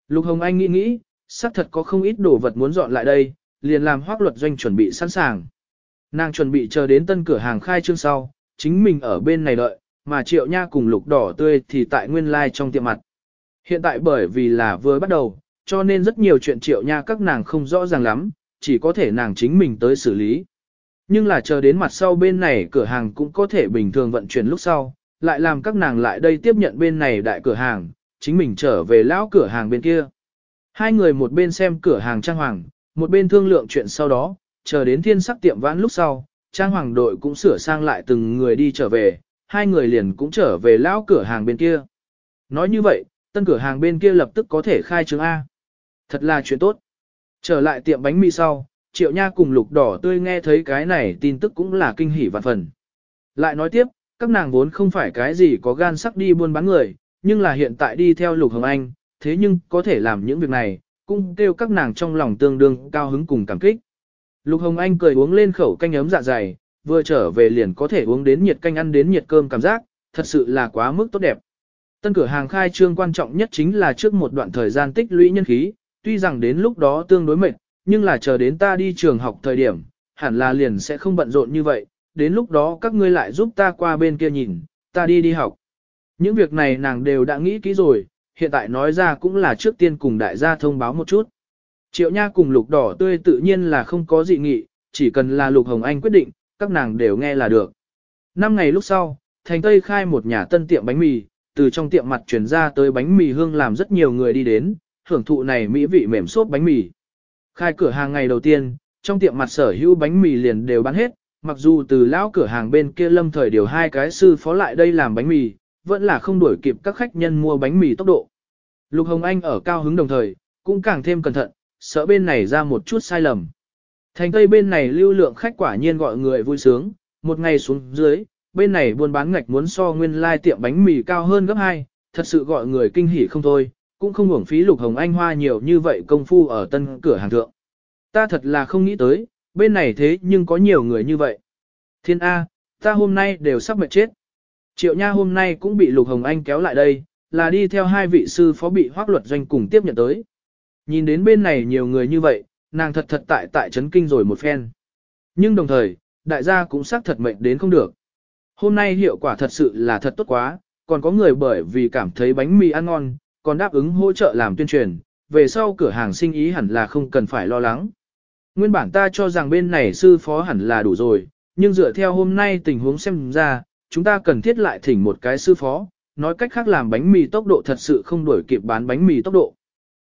[SPEAKER 1] Lục Hồng Anh nghĩ nghĩ, xác thật có không ít đồ vật muốn dọn lại đây, liền làm hoác luật doanh chuẩn bị sẵn sàng. Nàng chuẩn bị chờ đến tân cửa hàng khai trương sau, chính mình ở bên này đợi, mà triệu nha cùng lục đỏ tươi thì tại nguyên lai like trong tiệm mặt. Hiện tại bởi vì là vừa bắt đầu, cho nên rất nhiều chuyện triệu nha các nàng không rõ ràng lắm, chỉ có thể nàng chính mình tới xử lý. Nhưng là chờ đến mặt sau bên này cửa hàng cũng có thể bình thường vận chuyển lúc sau, lại làm các nàng lại đây tiếp nhận bên này đại cửa hàng, chính mình trở về lão cửa hàng bên kia. Hai người một bên xem cửa hàng trang hoàng, một bên thương lượng chuyện sau đó, chờ đến thiên sắc tiệm vãn lúc sau, trang hoàng đội cũng sửa sang lại từng người đi trở về, hai người liền cũng trở về lão cửa hàng bên kia. Nói như vậy, tân cửa hàng bên kia lập tức có thể khai trương A. Thật là chuyện tốt. Trở lại tiệm bánh mì sau, triệu nha cùng lục đỏ tươi nghe thấy cái này tin tức cũng là kinh hỉ vạn phần. Lại nói tiếp, các nàng vốn không phải cái gì có gan sắc đi buôn bán người, nhưng là hiện tại đi theo lục hồng anh, thế nhưng có thể làm những việc này, cũng kêu các nàng trong lòng tương đương cao hứng cùng cảm kích. Lục hồng anh cười uống lên khẩu canh ấm dạ dày, vừa trở về liền có thể uống đến nhiệt canh ăn đến nhiệt cơm cảm giác, thật sự là quá mức tốt đẹp. Tân cửa hàng khai trương quan trọng nhất chính là trước một đoạn thời gian tích lũy nhân khí, tuy rằng đến lúc đó tương đối mệt, nhưng là chờ đến ta đi trường học thời điểm, hẳn là liền sẽ không bận rộn như vậy, đến lúc đó các ngươi lại giúp ta qua bên kia nhìn, ta đi đi học. Những việc này nàng đều đã nghĩ kỹ rồi, hiện tại nói ra cũng là trước tiên cùng đại gia thông báo một chút. Triệu Nha cùng Lục Đỏ Tươi tự nhiên là không có dị nghị, chỉ cần là Lục Hồng Anh quyết định, các nàng đều nghe là được. Năm ngày lúc sau, Thành Tây khai một nhà tân tiệm bánh mì, từ trong tiệm mặt chuyển ra tới bánh mì hương làm rất nhiều người đi đến, hưởng thụ này mỹ vị mềm xốp bánh mì. Khai cửa hàng ngày đầu tiên, trong tiệm mặt sở hữu bánh mì liền đều bán hết, mặc dù từ lão cửa hàng bên kia lâm thời điều hai cái sư phó lại đây làm bánh mì, vẫn là không đuổi kịp các khách nhân mua bánh mì tốc độ. Lục Hồng Anh ở cao hứng đồng thời, cũng càng thêm cẩn thận, sợ bên này ra một chút sai lầm. Thành Tây bên này lưu lượng khách quả nhiên gọi người vui sướng, một ngày xuống dưới, bên này buôn bán ngạch muốn so nguyên lai tiệm bánh mì cao hơn gấp 2, thật sự gọi người kinh hỉ không thôi, cũng không uổng phí Lục Hồng Anh hoa nhiều như vậy công phu ở tân cửa hàng thượng. Ta thật là không nghĩ tới, bên này thế nhưng có nhiều người như vậy. Thiên A, ta hôm nay đều sắp mệt chết. Triệu Nha hôm nay cũng bị Lục Hồng Anh kéo lại đây, là đi theo hai vị sư phó bị hoác luật doanh cùng tiếp nhận tới. Nhìn đến bên này nhiều người như vậy, nàng thật thật tại tại chấn kinh rồi một phen. Nhưng đồng thời, đại gia cũng xác thật mệnh đến không được. Hôm nay hiệu quả thật sự là thật tốt quá, còn có người bởi vì cảm thấy bánh mì ăn ngon, còn đáp ứng hỗ trợ làm tuyên truyền, về sau cửa hàng sinh ý hẳn là không cần phải lo lắng. Nguyên bản ta cho rằng bên này sư phó hẳn là đủ rồi, nhưng dựa theo hôm nay tình huống xem ra, chúng ta cần thiết lại thỉnh một cái sư phó, nói cách khác làm bánh mì tốc độ thật sự không đổi kịp bán bánh mì tốc độ.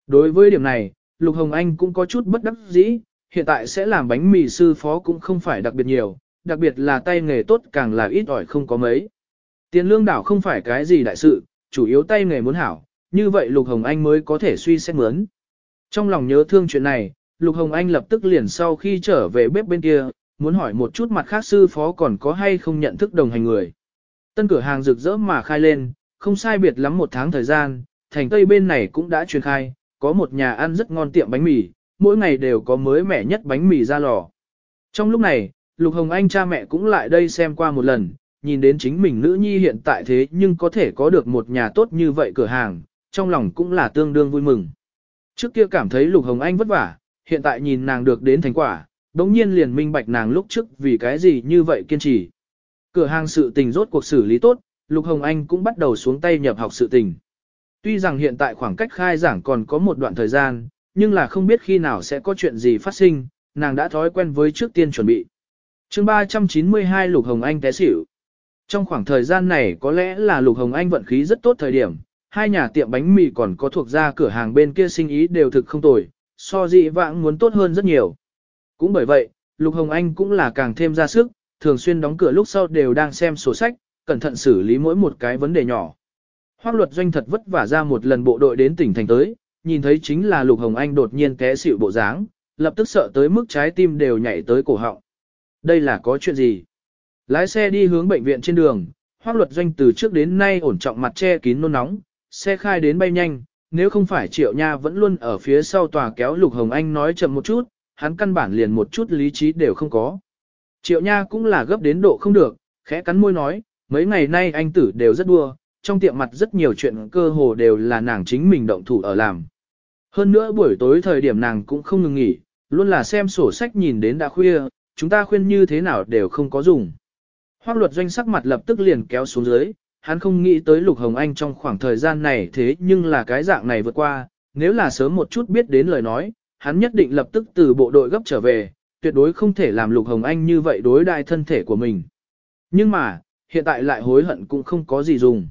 [SPEAKER 1] Đối với điểm này, Lục Hồng Anh cũng có chút bất đắc dĩ, hiện tại sẽ làm bánh mì sư phó cũng không phải đặc biệt nhiều, đặc biệt là tay nghề tốt càng là ít ỏi không có mấy. Tiền lương đảo không phải cái gì đại sự, chủ yếu tay nghề muốn hảo, như vậy Lục Hồng Anh mới có thể suy xét mướn. Trong lòng nhớ thương chuyện này, Lục Hồng Anh lập tức liền sau khi trở về bếp bên kia, muốn hỏi một chút mặt khác sư phó còn có hay không nhận thức đồng hành người. Tân cửa hàng rực rỡ mà khai lên, không sai biệt lắm một tháng thời gian, thành tây bên này cũng đã truyền khai, có một nhà ăn rất ngon tiệm bánh mì, mỗi ngày đều có mới mẻ nhất bánh mì ra lò. Trong lúc này, Lục Hồng Anh cha mẹ cũng lại đây xem qua một lần, nhìn đến chính mình nữ nhi hiện tại thế nhưng có thể có được một nhà tốt như vậy cửa hàng, trong lòng cũng là tương đương vui mừng. Trước kia cảm thấy Lục Hồng Anh vất vả, hiện tại nhìn nàng được đến thành quả, đống nhiên liền minh bạch nàng lúc trước vì cái gì như vậy kiên trì. Cửa hàng sự tình rốt cuộc xử lý tốt, Lục Hồng Anh cũng bắt đầu xuống tay nhập học sự tình. Tuy rằng hiện tại khoảng cách khai giảng còn có một đoạn thời gian, nhưng là không biết khi nào sẽ có chuyện gì phát sinh, nàng đã thói quen với trước tiên chuẩn bị. chương 392 Lục Hồng Anh té xỉu. Trong khoảng thời gian này có lẽ là Lục Hồng Anh vận khí rất tốt thời điểm, hai nhà tiệm bánh mì còn có thuộc ra cửa hàng bên kia sinh ý đều thực không tồi, so dị vãng muốn tốt hơn rất nhiều. Cũng bởi vậy, Lục Hồng Anh cũng là càng thêm ra sức, thường xuyên đóng cửa lúc sau đều đang xem sổ sách, cẩn thận xử lý mỗi một cái vấn đề nhỏ. Hoác luật doanh thật vất vả ra một lần bộ đội đến tỉnh thành tới, nhìn thấy chính là Lục Hồng Anh đột nhiên té xịu bộ dáng, lập tức sợ tới mức trái tim đều nhảy tới cổ họng. Đây là có chuyện gì? Lái xe đi hướng bệnh viện trên đường, hoác luật doanh từ trước đến nay ổn trọng mặt che kín nôn nóng, xe khai đến bay nhanh, nếu không phải triệu nha vẫn luôn ở phía sau tòa kéo Lục Hồng Anh nói chậm một chút, hắn căn bản liền một chút lý trí đều không có. Triệu nha cũng là gấp đến độ không được, khẽ cắn môi nói, mấy ngày nay anh tử đều rất đua, trong tiệm mặt rất nhiều chuyện cơ hồ đều là nàng chính mình động thủ ở làm. Hơn nữa buổi tối thời điểm nàng cũng không ngừng nghỉ, luôn là xem sổ sách nhìn đến đã khuya, chúng ta khuyên như thế nào đều không có dùng. Hoác luật doanh sắc mặt lập tức liền kéo xuống dưới, hắn không nghĩ tới Lục Hồng Anh trong khoảng thời gian này thế nhưng là cái dạng này vượt qua, nếu là sớm một chút biết đến lời nói, hắn nhất định lập tức từ bộ đội gấp trở về, tuyệt đối không thể làm Lục Hồng Anh như vậy đối đại thân thể của mình. Nhưng mà, hiện tại lại hối hận cũng không có gì dùng.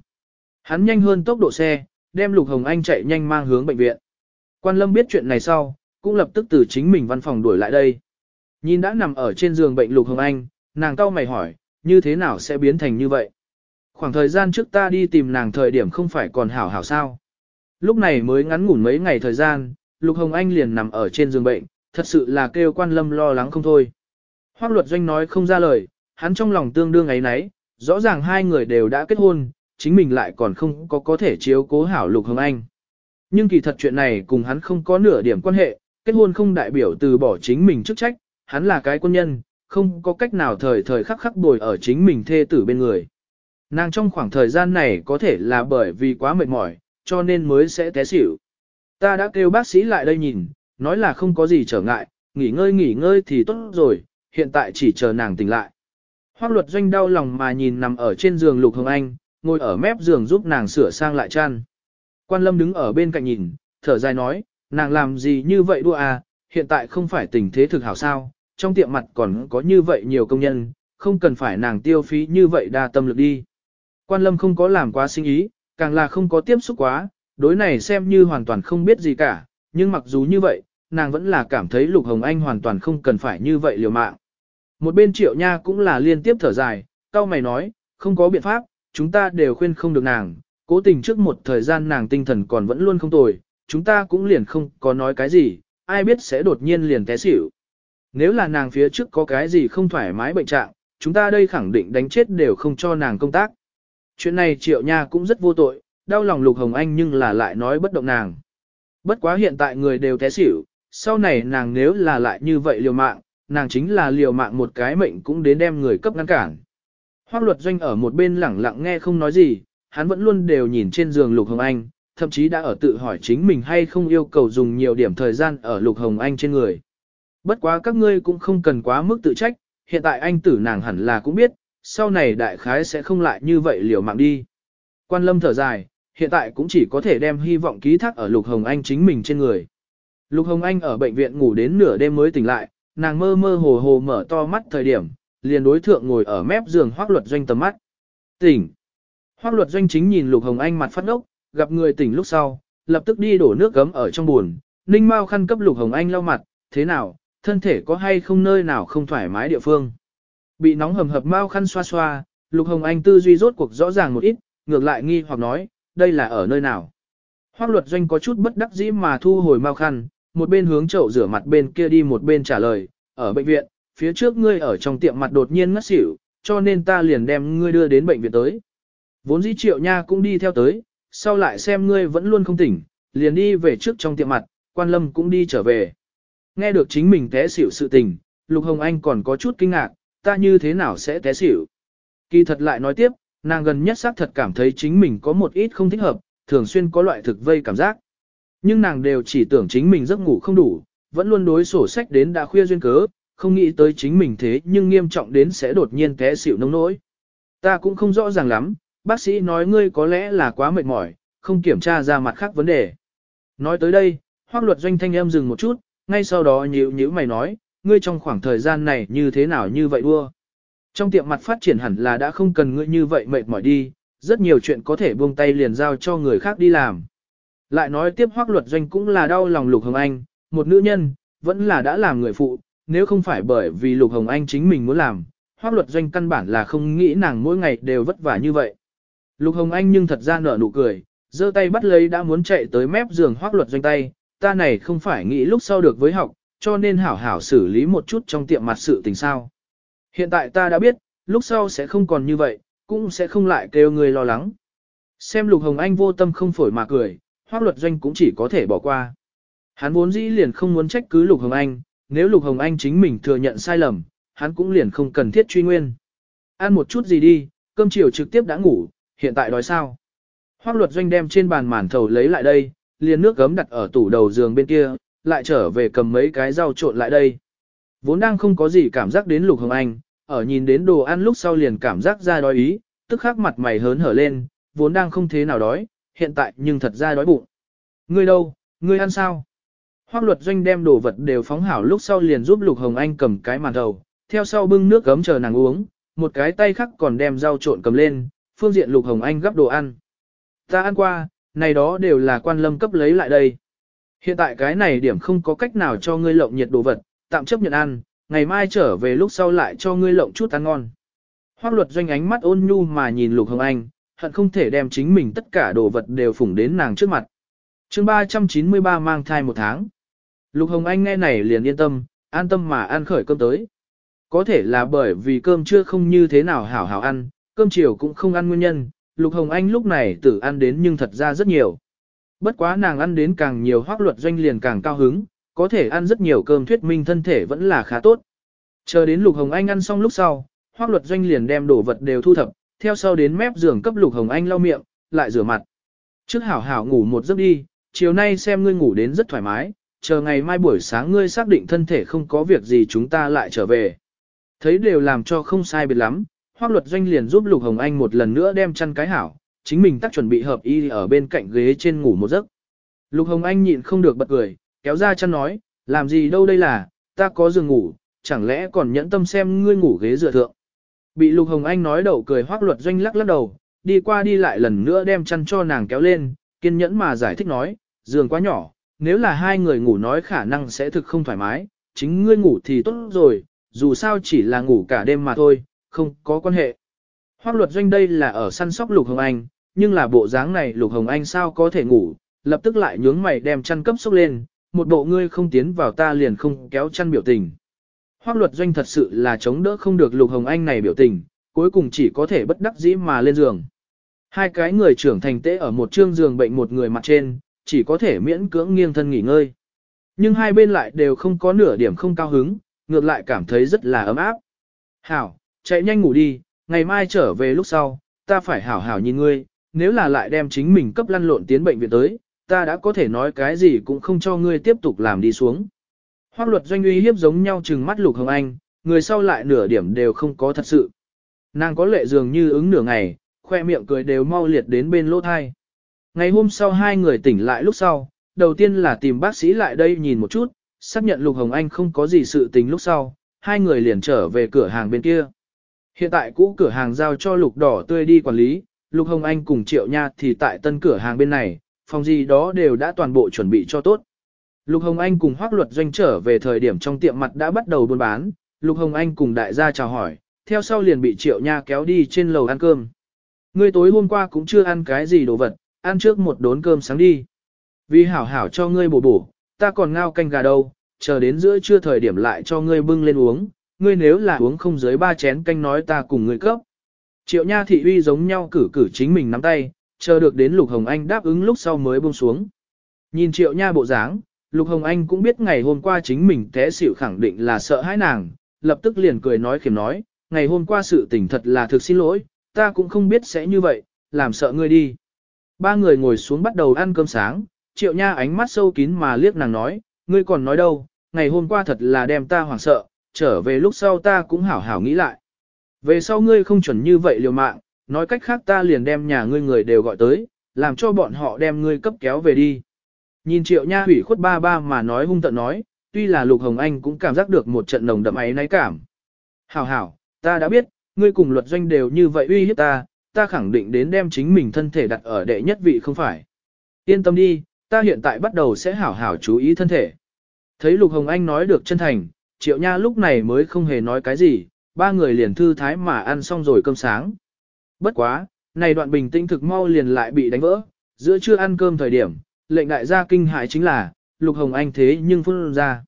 [SPEAKER 1] Hắn nhanh hơn tốc độ xe, đem Lục Hồng Anh chạy nhanh mang hướng bệnh viện. Quan Lâm biết chuyện này sau, cũng lập tức từ chính mình văn phòng đuổi lại đây. Nhìn đã nằm ở trên giường bệnh Lục Hồng Anh, nàng cau mày hỏi, như thế nào sẽ biến thành như vậy? Khoảng thời gian trước ta đi tìm nàng thời điểm không phải còn hảo hảo sao? Lúc này mới ngắn ngủn mấy ngày thời gian, Lục Hồng Anh liền nằm ở trên giường bệnh, thật sự là kêu quan lâm lo lắng không thôi. Hoác luật doanh nói không ra lời, hắn trong lòng tương đương ấy nấy, rõ ràng hai người đều đã kết hôn, chính mình lại còn không có có thể chiếu cố hảo Lục Hồng Anh. Nhưng kỳ thật chuyện này cùng hắn không có nửa điểm quan hệ, kết hôn không đại biểu từ bỏ chính mình chức trách, hắn là cái quân nhân, không có cách nào thời thời khắc khắc bồi ở chính mình thê tử bên người. Nàng trong khoảng thời gian này có thể là bởi vì quá mệt mỏi, cho nên mới sẽ té xỉu. Ta đã kêu bác sĩ lại đây nhìn, nói là không có gì trở ngại, nghỉ ngơi nghỉ ngơi thì tốt rồi, hiện tại chỉ chờ nàng tỉnh lại. Hoác luật doanh đau lòng mà nhìn nằm ở trên giường Lục Hồng Anh, ngồi ở mép giường giúp nàng sửa sang lại chăn. Quan lâm đứng ở bên cạnh nhìn, thở dài nói, nàng làm gì như vậy đua à, hiện tại không phải tình thế thực hảo sao, trong tiệm mặt còn có như vậy nhiều công nhân, không cần phải nàng tiêu phí như vậy đa tâm lực đi. Quan lâm không có làm quá sinh ý, càng là không có tiếp xúc quá, đối này xem như hoàn toàn không biết gì cả, nhưng mặc dù như vậy, nàng vẫn là cảm thấy Lục Hồng Anh hoàn toàn không cần phải như vậy liều mạng. Một bên triệu nha cũng là liên tiếp thở dài, cao mày nói, không có biện pháp, chúng ta đều khuyên không được nàng, cố tình trước một thời gian nàng tinh thần còn vẫn luôn không tồi, chúng ta cũng liền không có nói cái gì, ai biết sẽ đột nhiên liền té xỉu. Nếu là nàng phía trước có cái gì không thoải mái bệnh trạng, chúng ta đây khẳng định đánh chết đều không cho nàng công tác. Chuyện này triệu nha cũng rất vô tội, đau lòng Lục Hồng Anh nhưng là lại nói bất động nàng. Bất quá hiện tại người đều té xỉu, sau này nàng nếu là lại như vậy liều mạng, nàng chính là liều mạng một cái mệnh cũng đến đem người cấp ngăn cản. Hoác luật doanh ở một bên lẳng lặng nghe không nói gì, hắn vẫn luôn đều nhìn trên giường Lục Hồng Anh, thậm chí đã ở tự hỏi chính mình hay không yêu cầu dùng nhiều điểm thời gian ở Lục Hồng Anh trên người. Bất quá các ngươi cũng không cần quá mức tự trách, hiện tại anh tử nàng hẳn là cũng biết, sau này đại khái sẽ không lại như vậy liều mạng đi. Quan lâm thở dài, hiện tại cũng chỉ có thể đem hy vọng ký thác ở Lục Hồng Anh chính mình trên người. Lục Hồng Anh ở bệnh viện ngủ đến nửa đêm mới tỉnh lại, nàng mơ mơ hồ hồ mở to mắt thời điểm, liền đối thượng ngồi ở mép giường Hoắc Luật Doanh tầm mắt. Tỉnh. Hoắc Luật Doanh chính nhìn Lục Hồng Anh mặt phát ốc, gặp người tỉnh lúc sau, lập tức đi đổ nước gấm ở trong buồn, Ninh Mao khăn cấp Lục Hồng Anh lau mặt, thế nào, thân thể có hay không nơi nào không thoải mái địa phương. Bị nóng hầm hập mau khăn xoa xoa, Lục Hồng Anh tư duy rốt cuộc rõ ràng một ít, ngược lại nghi hoặc nói, đây là ở nơi nào. Hoác luật doanh có chút bất đắc dĩ mà thu hồi mau khăn, một bên hướng chậu rửa mặt bên kia đi một bên trả lời, ở bệnh viện, phía trước ngươi ở trong tiệm mặt đột nhiên ngất xỉu, cho nên ta liền đem ngươi đưa đến bệnh viện tới. Vốn dĩ triệu nha cũng đi theo tới, sau lại xem ngươi vẫn luôn không tỉnh, liền đi về trước trong tiệm mặt, quan lâm cũng đi trở về. Nghe được chính mình té xỉu sự tình, Lục Hồng Anh còn có chút kinh ngạc, ta như thế nào sẽ té xỉu. Kỳ thật lại nói tiếp, nàng gần nhất xác thật cảm thấy chính mình có một ít không thích hợp, thường xuyên có loại thực vây cảm giác. Nhưng nàng đều chỉ tưởng chính mình giấc ngủ không đủ, vẫn luôn đối sổ sách đến đã khuya duyên cớ, không nghĩ tới chính mình thế nhưng nghiêm trọng đến sẽ đột nhiên té xỉu nông nỗi. Ta cũng không rõ ràng lắm, bác sĩ nói ngươi có lẽ là quá mệt mỏi, không kiểm tra ra mặt khác vấn đề. Nói tới đây, hoác luật doanh thanh em dừng một chút, ngay sau đó nhíu nhíu mày nói, ngươi trong khoảng thời gian này như thế nào như vậy đua. Trong tiệm mặt phát triển hẳn là đã không cần ngươi như vậy mệt mỏi đi, rất nhiều chuyện có thể buông tay liền giao cho người khác đi làm. Lại nói tiếp hoác luật doanh cũng là đau lòng Lục Hồng Anh, một nữ nhân, vẫn là đã làm người phụ, nếu không phải bởi vì Lục Hồng Anh chính mình muốn làm, hoác luật doanh căn bản là không nghĩ nàng mỗi ngày đều vất vả như vậy. Lục Hồng Anh nhưng thật ra nở nụ cười, giơ tay bắt lấy đã muốn chạy tới mép giường hoác luật doanh tay, ta này không phải nghĩ lúc sau được với học, cho nên hảo hảo xử lý một chút trong tiệm mặt sự tình sao. Hiện tại ta đã biết, lúc sau sẽ không còn như vậy, cũng sẽ không lại kêu người lo lắng. Xem Lục Hồng Anh vô tâm không phổi mà cười, hoác luật doanh cũng chỉ có thể bỏ qua. Hắn vốn dĩ liền không muốn trách cứ Lục Hồng Anh, nếu Lục Hồng Anh chính mình thừa nhận sai lầm, hắn cũng liền không cần thiết truy nguyên. Ăn một chút gì đi, cơm chiều trực tiếp đã ngủ, hiện tại đói sao. Hoác luật doanh đem trên bàn màn thầu lấy lại đây, liền nước gấm đặt ở tủ đầu giường bên kia, lại trở về cầm mấy cái rau trộn lại đây. Vốn đang không có gì cảm giác đến Lục Hồng Anh, ở nhìn đến đồ ăn lúc sau liền cảm giác ra đói ý, tức khắc mặt mày hớn hở lên, vốn đang không thế nào đói, hiện tại nhưng thật ra đói bụng. Ngươi đâu, ngươi ăn sao? Hoác luật doanh đem đồ vật đều phóng hảo lúc sau liền giúp Lục Hồng Anh cầm cái màn đầu, theo sau bưng nước gấm chờ nàng uống, một cái tay khác còn đem rau trộn cầm lên, phương diện Lục Hồng Anh gấp đồ ăn. Ta ăn qua, này đó đều là quan lâm cấp lấy lại đây. Hiện tại cái này điểm không có cách nào cho ngươi lộng nhiệt đồ vật, tạm chấp nhận ăn, ngày mai trở về lúc sau lại cho ngươi lộng chút ăn ngon. Hoác luật doanh ánh mắt ôn nhu mà nhìn Lục Hồng Anh, hận không thể đem chính mình tất cả đồ vật đều phủng đến nàng trước mặt. chương 393 mang thai một tháng. Lục Hồng Anh nghe này liền yên tâm, an tâm mà ăn khởi cơm tới. Có thể là bởi vì cơm chưa không như thế nào hảo hảo ăn, cơm chiều cũng không ăn nguyên nhân, Lục Hồng Anh lúc này tự ăn đến nhưng thật ra rất nhiều. Bất quá nàng ăn đến càng nhiều hoác luật doanh liền càng cao hứng, có thể ăn rất nhiều cơm thuyết minh thân thể vẫn là khá tốt. Chờ đến Lục Hồng Anh ăn xong lúc sau, hoác luật doanh liền đem đồ vật đều thu thập, theo sau đến mép giường cấp Lục Hồng Anh lau miệng, lại rửa mặt. Trước hảo hảo ngủ một giấc đi, chiều nay xem ngươi ngủ đến rất thoải mái, chờ ngày mai buổi sáng ngươi xác định thân thể không có việc gì chúng ta lại trở về. Thấy đều làm cho không sai biệt lắm, hoác luật doanh liền giúp Lục Hồng Anh một lần nữa đem chăn cái hảo, chính mình tắt chuẩn bị hợp y ở bên cạnh ghế trên ngủ một giấc. Lục Hồng Anh nhịn không được bật cười, kéo ra chăn nói, làm gì đâu đây là, ta có giường ngủ, chẳng lẽ còn nhẫn tâm xem ngươi ngủ ghế dựa thượng. Bị Lục Hồng Anh nói đậu cười hoác luật doanh lắc lắc đầu, đi qua đi lại lần nữa đem chăn cho nàng kéo lên, kiên nhẫn mà giải thích nói, giường quá nhỏ, nếu là hai người ngủ nói khả năng sẽ thực không thoải mái, chính ngươi ngủ thì tốt rồi, dù sao chỉ là ngủ cả đêm mà thôi, không có quan hệ. Hoác luật doanh đây là ở săn sóc Lục Hồng Anh, nhưng là bộ dáng này Lục Hồng Anh sao có thể ngủ, lập tức lại nhướng mày đem chăn cấp sốc lên, một bộ ngươi không tiến vào ta liền không kéo chăn biểu tình. Hoác luật doanh thật sự là chống đỡ không được Lục Hồng Anh này biểu tình, cuối cùng chỉ có thể bất đắc dĩ mà lên giường. Hai cái người trưởng thành tế ở một trương giường bệnh một người mặt trên, chỉ có thể miễn cưỡng nghiêng thân nghỉ ngơi. Nhưng hai bên lại đều không có nửa điểm không cao hứng, ngược lại cảm thấy rất là ấm áp. Hảo, chạy nhanh ngủ đi, ngày mai trở về lúc sau, ta phải hảo hảo nhìn ngươi, nếu là lại đem chính mình cấp lăn lộn tiến bệnh viện tới, ta đã có thể nói cái gì cũng không cho ngươi tiếp tục làm đi xuống. Hoác luật doanh uy hiếp giống nhau chừng mắt Lục Hồng Anh, người sau lại nửa điểm đều không có thật sự. Nàng có lệ dường như ứng nửa ngày, khoe miệng cười đều mau liệt đến bên lỗ thai. Ngày hôm sau hai người tỉnh lại lúc sau, đầu tiên là tìm bác sĩ lại đây nhìn một chút, xác nhận Lục Hồng Anh không có gì sự tình lúc sau, hai người liền trở về cửa hàng bên kia. Hiện tại cũ cửa hàng giao cho Lục Đỏ tươi đi quản lý, Lục Hồng Anh cùng Triệu Nha thì tại tân cửa hàng bên này, phòng gì đó đều đã toàn bộ chuẩn bị cho tốt. Lục Hồng Anh cùng Hoác Luật Doanh trở về thời điểm trong tiệm mặt đã bắt đầu buôn bán, Lục Hồng Anh cùng đại gia chào hỏi, theo sau liền bị Triệu Nha kéo đi trên lầu ăn cơm. Ngươi tối hôm qua cũng chưa ăn cái gì đồ vật, ăn trước một đốn cơm sáng đi. Vì hảo hảo cho ngươi bổ bổ, ta còn ngao canh gà đâu, chờ đến giữa trưa thời điểm lại cho ngươi bưng lên uống, ngươi nếu là uống không dưới ba chén canh nói ta cùng ngươi cấp. Triệu Nha thị uy giống nhau cử cử chính mình nắm tay, chờ được đến Lục Hồng Anh đáp ứng lúc sau mới buông xuống. Nhìn Triệu Nha bộ dáng, Lục Hồng Anh cũng biết ngày hôm qua chính mình té xỉu khẳng định là sợ hãi nàng, lập tức liền cười nói khiểm nói, ngày hôm qua sự tình thật là thực xin lỗi, ta cũng không biết sẽ như vậy, làm sợ ngươi đi. Ba người ngồi xuống bắt đầu ăn cơm sáng, Triệu Nha ánh mắt sâu kín mà liếc nàng nói, ngươi còn nói đâu, ngày hôm qua thật là đem ta hoảng sợ, trở về lúc sau ta cũng hảo hảo nghĩ lại. Về sau ngươi không chuẩn như vậy liều mạng, nói cách khác ta liền đem nhà ngươi người đều gọi tới, làm cho bọn họ đem ngươi cấp kéo về đi. Nhìn triệu nha hủy khuất ba ba mà nói hung tận nói, tuy là Lục Hồng Anh cũng cảm giác được một trận nồng đậm ấy náy cảm. Hảo hảo, ta đã biết, ngươi cùng luật doanh đều như vậy uy hiếp ta, ta khẳng định đến đem chính mình thân thể đặt ở đệ nhất vị không phải. Yên tâm đi, ta hiện tại bắt đầu sẽ hảo hảo chú ý thân thể. Thấy Lục Hồng Anh nói được chân thành, triệu nha lúc này mới không hề nói cái gì, ba người liền thư thái mà ăn xong rồi cơm sáng. Bất quá, này đoạn bình tĩnh thực mau liền lại bị đánh vỡ, giữa trưa ăn cơm thời điểm, lệnh đại gia kinh hại chính là, Lục Hồng Anh thế nhưng phun ra.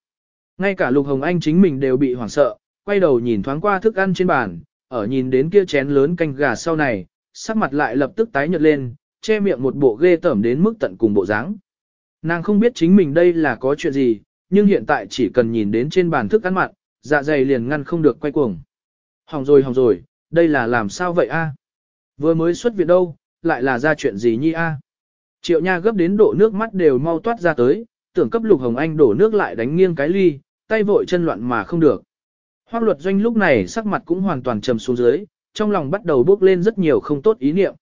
[SPEAKER 1] Ngay cả Lục Hồng Anh chính mình đều bị hoảng sợ, quay đầu nhìn thoáng qua thức ăn trên bàn, ở nhìn đến kia chén lớn canh gà sau này, sắc mặt lại lập tức tái nhợt lên, che miệng một bộ ghê tởm đến mức tận cùng bộ dáng. Nàng không biết chính mình đây là có chuyện gì, nhưng hiện tại chỉ cần nhìn đến trên bàn thức ăn mặn, dạ dày liền ngăn không được quay cuồng. Hỏng rồi hỏng rồi, đây là làm sao vậy a? Vừa mới xuất viện đâu, lại là ra chuyện gì nhi a? Triệu Nha gấp đến độ nước mắt đều mau toát ra tới, tưởng cấp Lục Hồng Anh đổ nước lại đánh nghiêng cái ly, tay vội chân loạn mà không được. Hoắc luật doanh lúc này sắc mặt cũng hoàn toàn trầm xuống dưới, trong lòng bắt đầu bước lên rất nhiều không tốt ý niệm.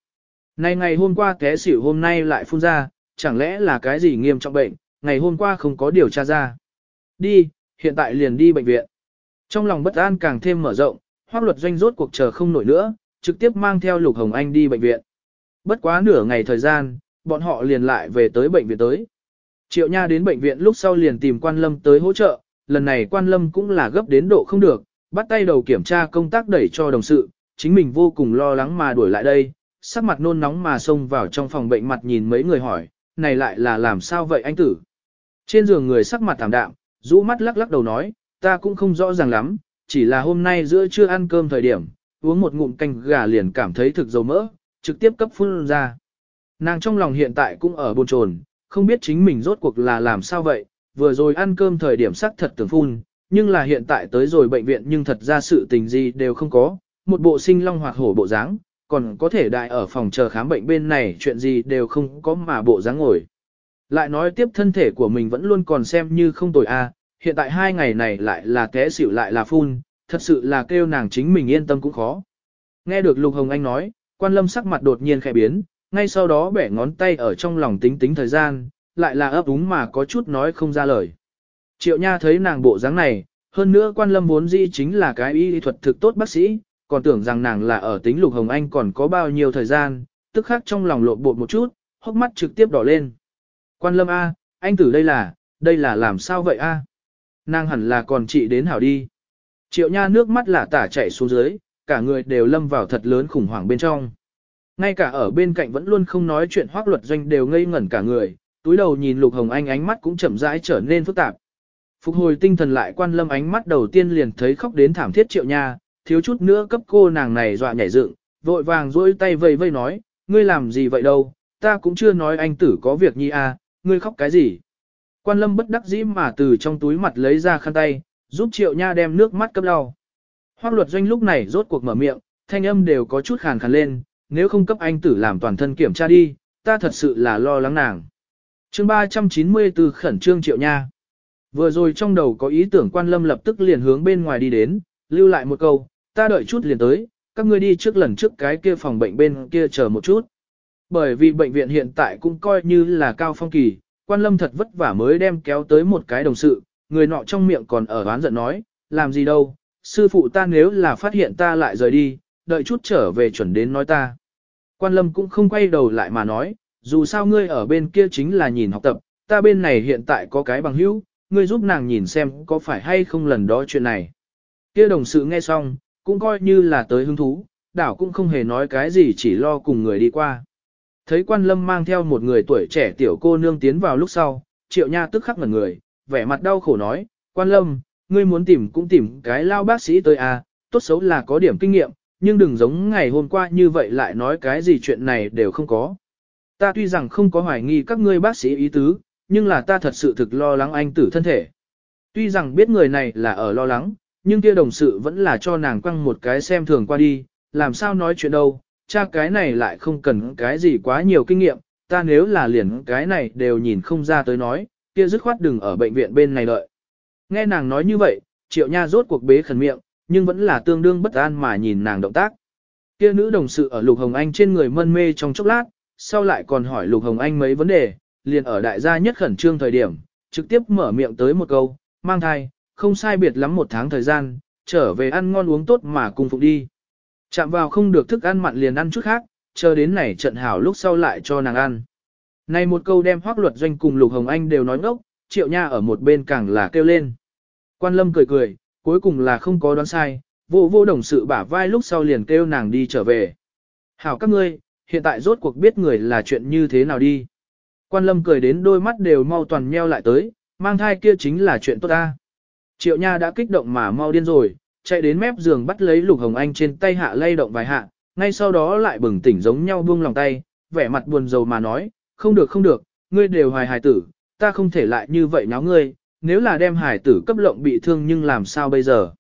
[SPEAKER 1] Nay ngày hôm qua té xỉu hôm nay lại phun ra, chẳng lẽ là cái gì nghiêm trọng bệnh, ngày hôm qua không có điều tra ra. Đi, hiện tại liền đi bệnh viện. Trong lòng bất an càng thêm mở rộng, hoác luật doanh rốt cuộc chờ không nổi nữa, trực tiếp mang theo Lục Hồng Anh đi bệnh viện. Bất quá nửa ngày thời gian, bọn họ liền lại về tới bệnh viện tới. Triệu Nha đến bệnh viện lúc sau liền tìm quan lâm tới hỗ trợ, lần này quan lâm cũng là gấp đến độ không được, bắt tay đầu kiểm tra công tác đẩy cho đồng sự, chính mình vô cùng lo lắng mà đuổi lại đây, sắc mặt nôn nóng mà xông vào trong phòng bệnh mặt nhìn mấy người hỏi, này lại là làm sao vậy anh tử? Trên giường người sắc mặt thảm đạm, rũ mắt lắc lắc đầu nói, ta cũng không rõ ràng lắm, chỉ là hôm nay giữa trưa ăn cơm thời điểm, uống một ngụm canh gà liền cảm thấy thực dầu mỡ, trực tiếp cấp phun ra. Nàng trong lòng hiện tại cũng ở bồn chồn, không biết chính mình rốt cuộc là làm sao vậy, vừa rồi ăn cơm thời điểm sắc thật tưởng phun, nhưng là hiện tại tới rồi bệnh viện nhưng thật ra sự tình gì đều không có, một bộ sinh long hoạt hổ bộ dáng, còn có thể đại ở phòng chờ khám bệnh bên này chuyện gì đều không có mà bộ dáng ngồi. Lại nói tiếp thân thể của mình vẫn luôn còn xem như không tồi a, hiện tại hai ngày này lại là té xỉu lại là phun, thật sự là kêu nàng chính mình yên tâm cũng khó. Nghe được Lục Hồng Anh nói, quan lâm sắc mặt đột nhiên khẽ biến, ngay sau đó bẻ ngón tay ở trong lòng tính tính thời gian, lại là ấp úng mà có chút nói không ra lời. Triệu Nha thấy nàng bộ dáng này, hơn nữa quan lâm vốn dĩ chính là cái y thuật thực tốt bác sĩ, còn tưởng rằng nàng là ở tính Lục Hồng Anh còn có bao nhiêu thời gian, tức khắc trong lòng lộn bột một chút, hốc mắt trực tiếp đỏ lên. Quan lâm A, anh tử đây là, đây là làm sao vậy A? Nàng hẳn là còn chị đến hảo đi. Triệu Nha nước mắt lả tả chảy xuống dưới, cả người đều lâm vào thật lớn khủng hoảng bên trong. Ngay cả ở bên cạnh vẫn luôn không nói chuyện hoác luật doanh đều ngây ngẩn cả người, túi đầu nhìn Lục Hồng Anh ánh mắt cũng chậm rãi trở nên phức tạp. Phục hồi tinh thần lại quan lâm ánh mắt đầu tiên liền thấy khóc đến thảm thiết triệu nha, thiếu chút nữa cấp cô nàng này dọa nhảy dựng, vội vàng dỗi tay vây vây nói, ngươi làm gì vậy đâu, ta cũng chưa nói anh tử có việc nhi à, ngươi khóc cái gì. Quan lâm bất đắc dĩ mà từ trong túi mặt lấy ra khăn tay, giúp triệu nha đem nước mắt cấp lau. Hoác luật doanh lúc này rốt cuộc mở miệng, thanh âm đều có chút khàn khàn lên, nếu không cấp anh tử làm toàn thân kiểm tra đi, ta thật sự là lo lắng nàng. chương 394 khẩn trương triệu nha. Vừa rồi trong đầu có ý tưởng quan lâm lập tức liền hướng bên ngoài đi đến, lưu lại một câu, ta đợi chút liền tới, các ngươi đi trước lần trước cái kia phòng bệnh bên kia chờ một chút. Bởi vì bệnh viện hiện tại cũng coi như là cao phong kỳ, quan lâm thật vất vả mới đem kéo tới một cái đồng sự, người nọ trong miệng còn ở oán giận nói, làm gì đâu, sư phụ ta nếu là phát hiện ta lại rời đi, đợi chút trở về chuẩn đến nói ta. Quan lâm cũng không quay đầu lại mà nói, dù sao ngươi ở bên kia chính là nhìn học tập, ta bên này hiện tại có cái bằng hữu, ngươi giúp nàng nhìn xem có phải hay không lần đó chuyện này. Kia đồng sự nghe xong, cũng coi như là tới hứng thú, đảo cũng không hề nói cái gì chỉ lo cùng người đi qua. Thấy quan lâm mang theo một người tuổi trẻ tiểu cô nương tiến vào lúc sau, triệu nha tức khắc ngẩn người, vẻ mặt đau khổ nói, quan lâm, ngươi muốn tìm cũng tìm cái lao bác sĩ tới à, tốt xấu là có điểm kinh nghiệm, nhưng đừng giống ngày hôm qua như vậy lại nói cái gì chuyện này đều không có. Ta tuy rằng không có hoài nghi các ngươi bác sĩ ý tứ, nhưng là ta thật sự thực lo lắng anh tử thân thể. Tuy rằng biết người này là ở lo lắng, nhưng kia đồng sự vẫn là cho nàng quăng một cái xem thường qua đi, làm sao nói chuyện đâu, cha cái này lại không cần cái gì quá nhiều kinh nghiệm, ta nếu là liền cái này đều nhìn không ra tới nói, kia dứt khoát đừng ở bệnh viện bên này đợi. Nghe nàng nói như vậy, triệu nha rốt cuộc bế khẩn miệng, nhưng vẫn là tương đương bất an mà nhìn nàng động tác. Kia nữ đồng sự ở Lục Hồng Anh trên người mân mê trong chốc lát, sau lại còn hỏi Lục Hồng Anh mấy vấn đề, liền ở đại gia nhất khẩn trương thời điểm, trực tiếp mở miệng tới một câu, mang thai, không sai biệt lắm một tháng thời gian, trở về ăn ngon uống tốt mà cùng phục đi. Chạm vào không được thức ăn mặn liền ăn chút khác, chờ đến này trận hảo lúc sau lại cho nàng ăn. Này một câu đem hoác luật doanh cùng Lục Hồng Anh đều nói ngốc, triệu nha ở một bên càng là kêu lên. Quan lâm cười cười, cuối cùng là không có đoán sai, vô vô đồng sự bả vai lúc sau liền kêu nàng đi trở về. Hảo các ngươi, hiện tại rốt cuộc biết người là chuyện như thế nào đi. Quan lâm cười đến đôi mắt đều mau toàn nheo lại tới, mang thai kia chính là chuyện tốt ta. Triệu Nha đã kích động mà mau điên rồi, chạy đến mép giường bắt lấy Lục Hồng Anh trên tay hạ lay động vài hạ, ngay sau đó lại bừng tỉnh giống nhau buông lòng tay, vẻ mặt buồn rầu mà nói, không được không được, ngươi đều hoài hài tử, ta không thể lại như vậy náo ngươi, nếu là đem hài tử cấp lộng bị thương nhưng làm sao bây giờ.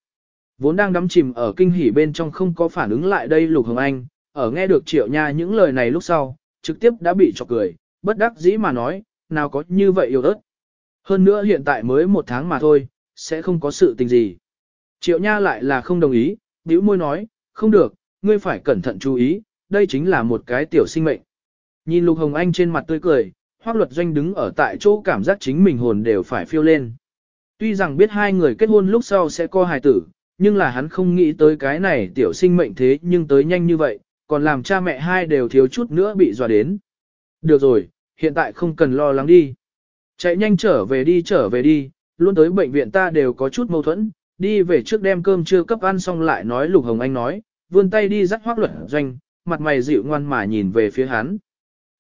[SPEAKER 1] Vốn đang đắm chìm ở kinh hỉ bên trong không có phản ứng lại đây Lục Hồng Anh, ở nghe được Triệu Nha những lời này lúc sau, trực tiếp đã bị chọc cười, bất đắc dĩ mà nói, nào có như vậy yêu ớt. Hơn nữa hiện tại mới một tháng mà thôi, sẽ không có sự tình gì. Triệu Nha lại là không đồng ý, bĩu môi nói, không được, ngươi phải cẩn thận chú ý, đây chính là một cái tiểu sinh mệnh. Nhìn Lục Hồng Anh trên mặt tươi cười, Hoắc Luật Doanh đứng ở tại chỗ cảm giác chính mình hồn đều phải phiêu lên. Tuy rằng biết hai người kết hôn lúc sau sẽ có hài tử, nhưng là hắn không nghĩ tới cái này tiểu sinh mệnh thế nhưng tới nhanh như vậy, còn làm cha mẹ hai đều thiếu chút nữa bị dọa đến. Được rồi, hiện tại không cần lo lắng đi. Chạy nhanh trở về đi trở về đi, luôn tới bệnh viện ta đều có chút mâu thuẫn, đi về trước đem cơm chưa cấp ăn xong lại nói Lục Hồng Anh nói, vươn tay đi dắt hoác luật doanh, mặt mày dịu ngoan mà nhìn về phía hắn.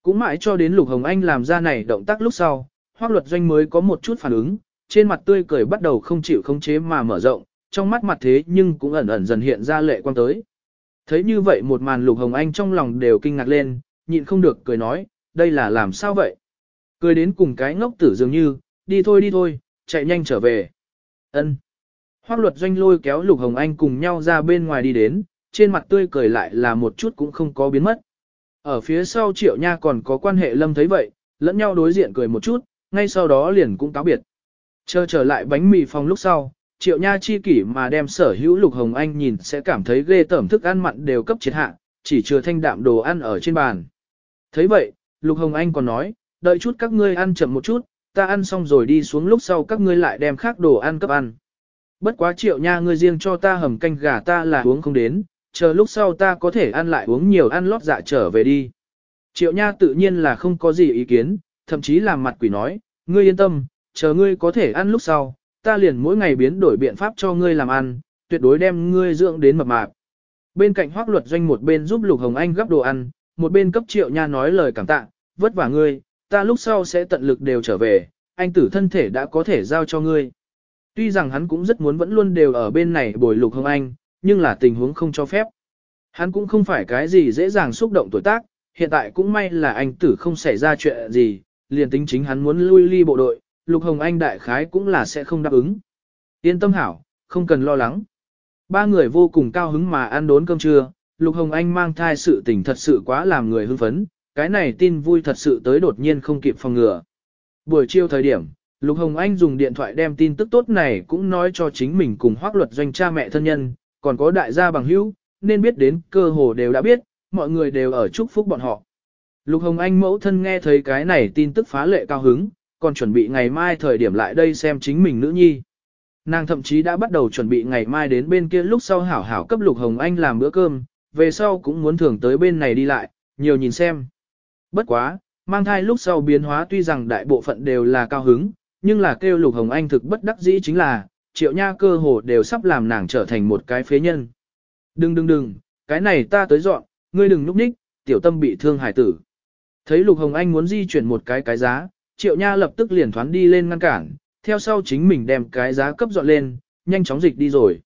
[SPEAKER 1] Cũng mãi cho đến Lục Hồng Anh làm ra này động tác lúc sau, hoác luật doanh mới có một chút phản ứng, trên mặt tươi cười bắt đầu không chịu khống chế mà mở rộng, trong mắt mặt thế nhưng cũng ẩn ẩn dần hiện ra lệ quang tới. Thấy như vậy một màn Lục Hồng Anh trong lòng đều kinh ngạc lên, nhịn không được cười nói, đây là làm sao vậy? Cười đến cùng cái ngốc tử dường như, đi thôi đi thôi, chạy nhanh trở về. Ân. Hoác luật doanh lôi kéo Lục Hồng Anh cùng nhau ra bên ngoài đi đến, trên mặt tươi cười lại là một chút cũng không có biến mất. Ở phía sau triệu nha còn có quan hệ lâm thấy vậy, lẫn nhau đối diện cười một chút, ngay sau đó liền cũng cáo biệt. Chờ trở lại bánh mì phòng lúc sau, triệu nha chi kỷ mà đem sở hữu Lục Hồng Anh nhìn sẽ cảm thấy ghê tởm thức ăn mặn đều cấp triệt hạ, chỉ chừa thanh đạm đồ ăn ở trên bàn. thấy vậy, Lục Hồng Anh còn nói, đợi chút các ngươi ăn chậm một chút, ta ăn xong rồi đi xuống lúc sau các ngươi lại đem khác đồ ăn cấp ăn. Bất quá triệu nha ngươi riêng cho ta hầm canh gà ta là uống không đến, chờ lúc sau ta có thể ăn lại uống nhiều ăn lót dạ trở về đi. Triệu nha tự nhiên là không có gì ý kiến, thậm chí làm mặt quỷ nói, ngươi yên tâm, chờ ngươi có thể ăn lúc sau, ta liền mỗi ngày biến đổi biện pháp cho ngươi làm ăn, tuyệt đối đem ngươi dưỡng đến mập mạp. Bên cạnh hoác luật doanh một bên giúp Lục Hồng Anh gấp đồ ăn, một bên cấp triệu nha nói lời cảm tạ, vất vả ngươi, ta lúc sau sẽ tận lực đều trở về, anh tử thân thể đã có thể giao cho ngươi. Tuy rằng hắn cũng rất muốn vẫn luôn đều ở bên này bồi lục hồng anh, nhưng là tình huống không cho phép. Hắn cũng không phải cái gì dễ dàng xúc động tuổi tác, hiện tại cũng may là anh tử không xảy ra chuyện gì, liền tính chính hắn muốn lui ly bộ đội, lục hồng anh đại khái cũng là sẽ không đáp ứng. Yên tâm hảo, không cần lo lắng. Ba người vô cùng cao hứng mà ăn đốn cơm trưa, lục hồng anh mang thai sự tình thật sự quá làm người hưng phấn, cái này tin vui thật sự tới đột nhiên không kịp phòng ngừa. Buổi chiều thời điểm, Lục Hồng Anh dùng điện thoại đem tin tức tốt này cũng nói cho chính mình cùng hoác luật doanh cha mẹ thân nhân, còn có đại gia bằng hữu, nên biết đến cơ hồ đều đã biết, mọi người đều ở chúc phúc bọn họ. Lục Hồng Anh mẫu thân nghe thấy cái này tin tức phá lệ cao hứng, còn chuẩn bị ngày mai thời điểm lại đây xem chính mình nữ nhi. Nàng thậm chí đã bắt đầu chuẩn bị ngày mai đến bên kia lúc sau hảo hảo cấp Lục Hồng Anh làm bữa cơm, về sau cũng muốn thường tới bên này đi lại, nhiều nhìn xem. Bất quá, mang thai lúc sau biến hóa tuy rằng đại bộ phận đều là cao hứng, nhưng là kêu Lục Hồng Anh thực bất đắc dĩ chính là, triệu nha cơ hồ đều sắp làm nàng trở thành một cái phế nhân. Đừng đừng đừng, cái này ta tới dọn, ngươi đừng núp ních, tiểu tâm bị thương hải tử. Thấy Lục Hồng Anh muốn di chuyển một cái cái giá, triệu nha lập tức liền thoán đi lên ngăn cản, theo sau chính mình đem cái giá cấp dọn lên, nhanh chóng dịch đi rồi.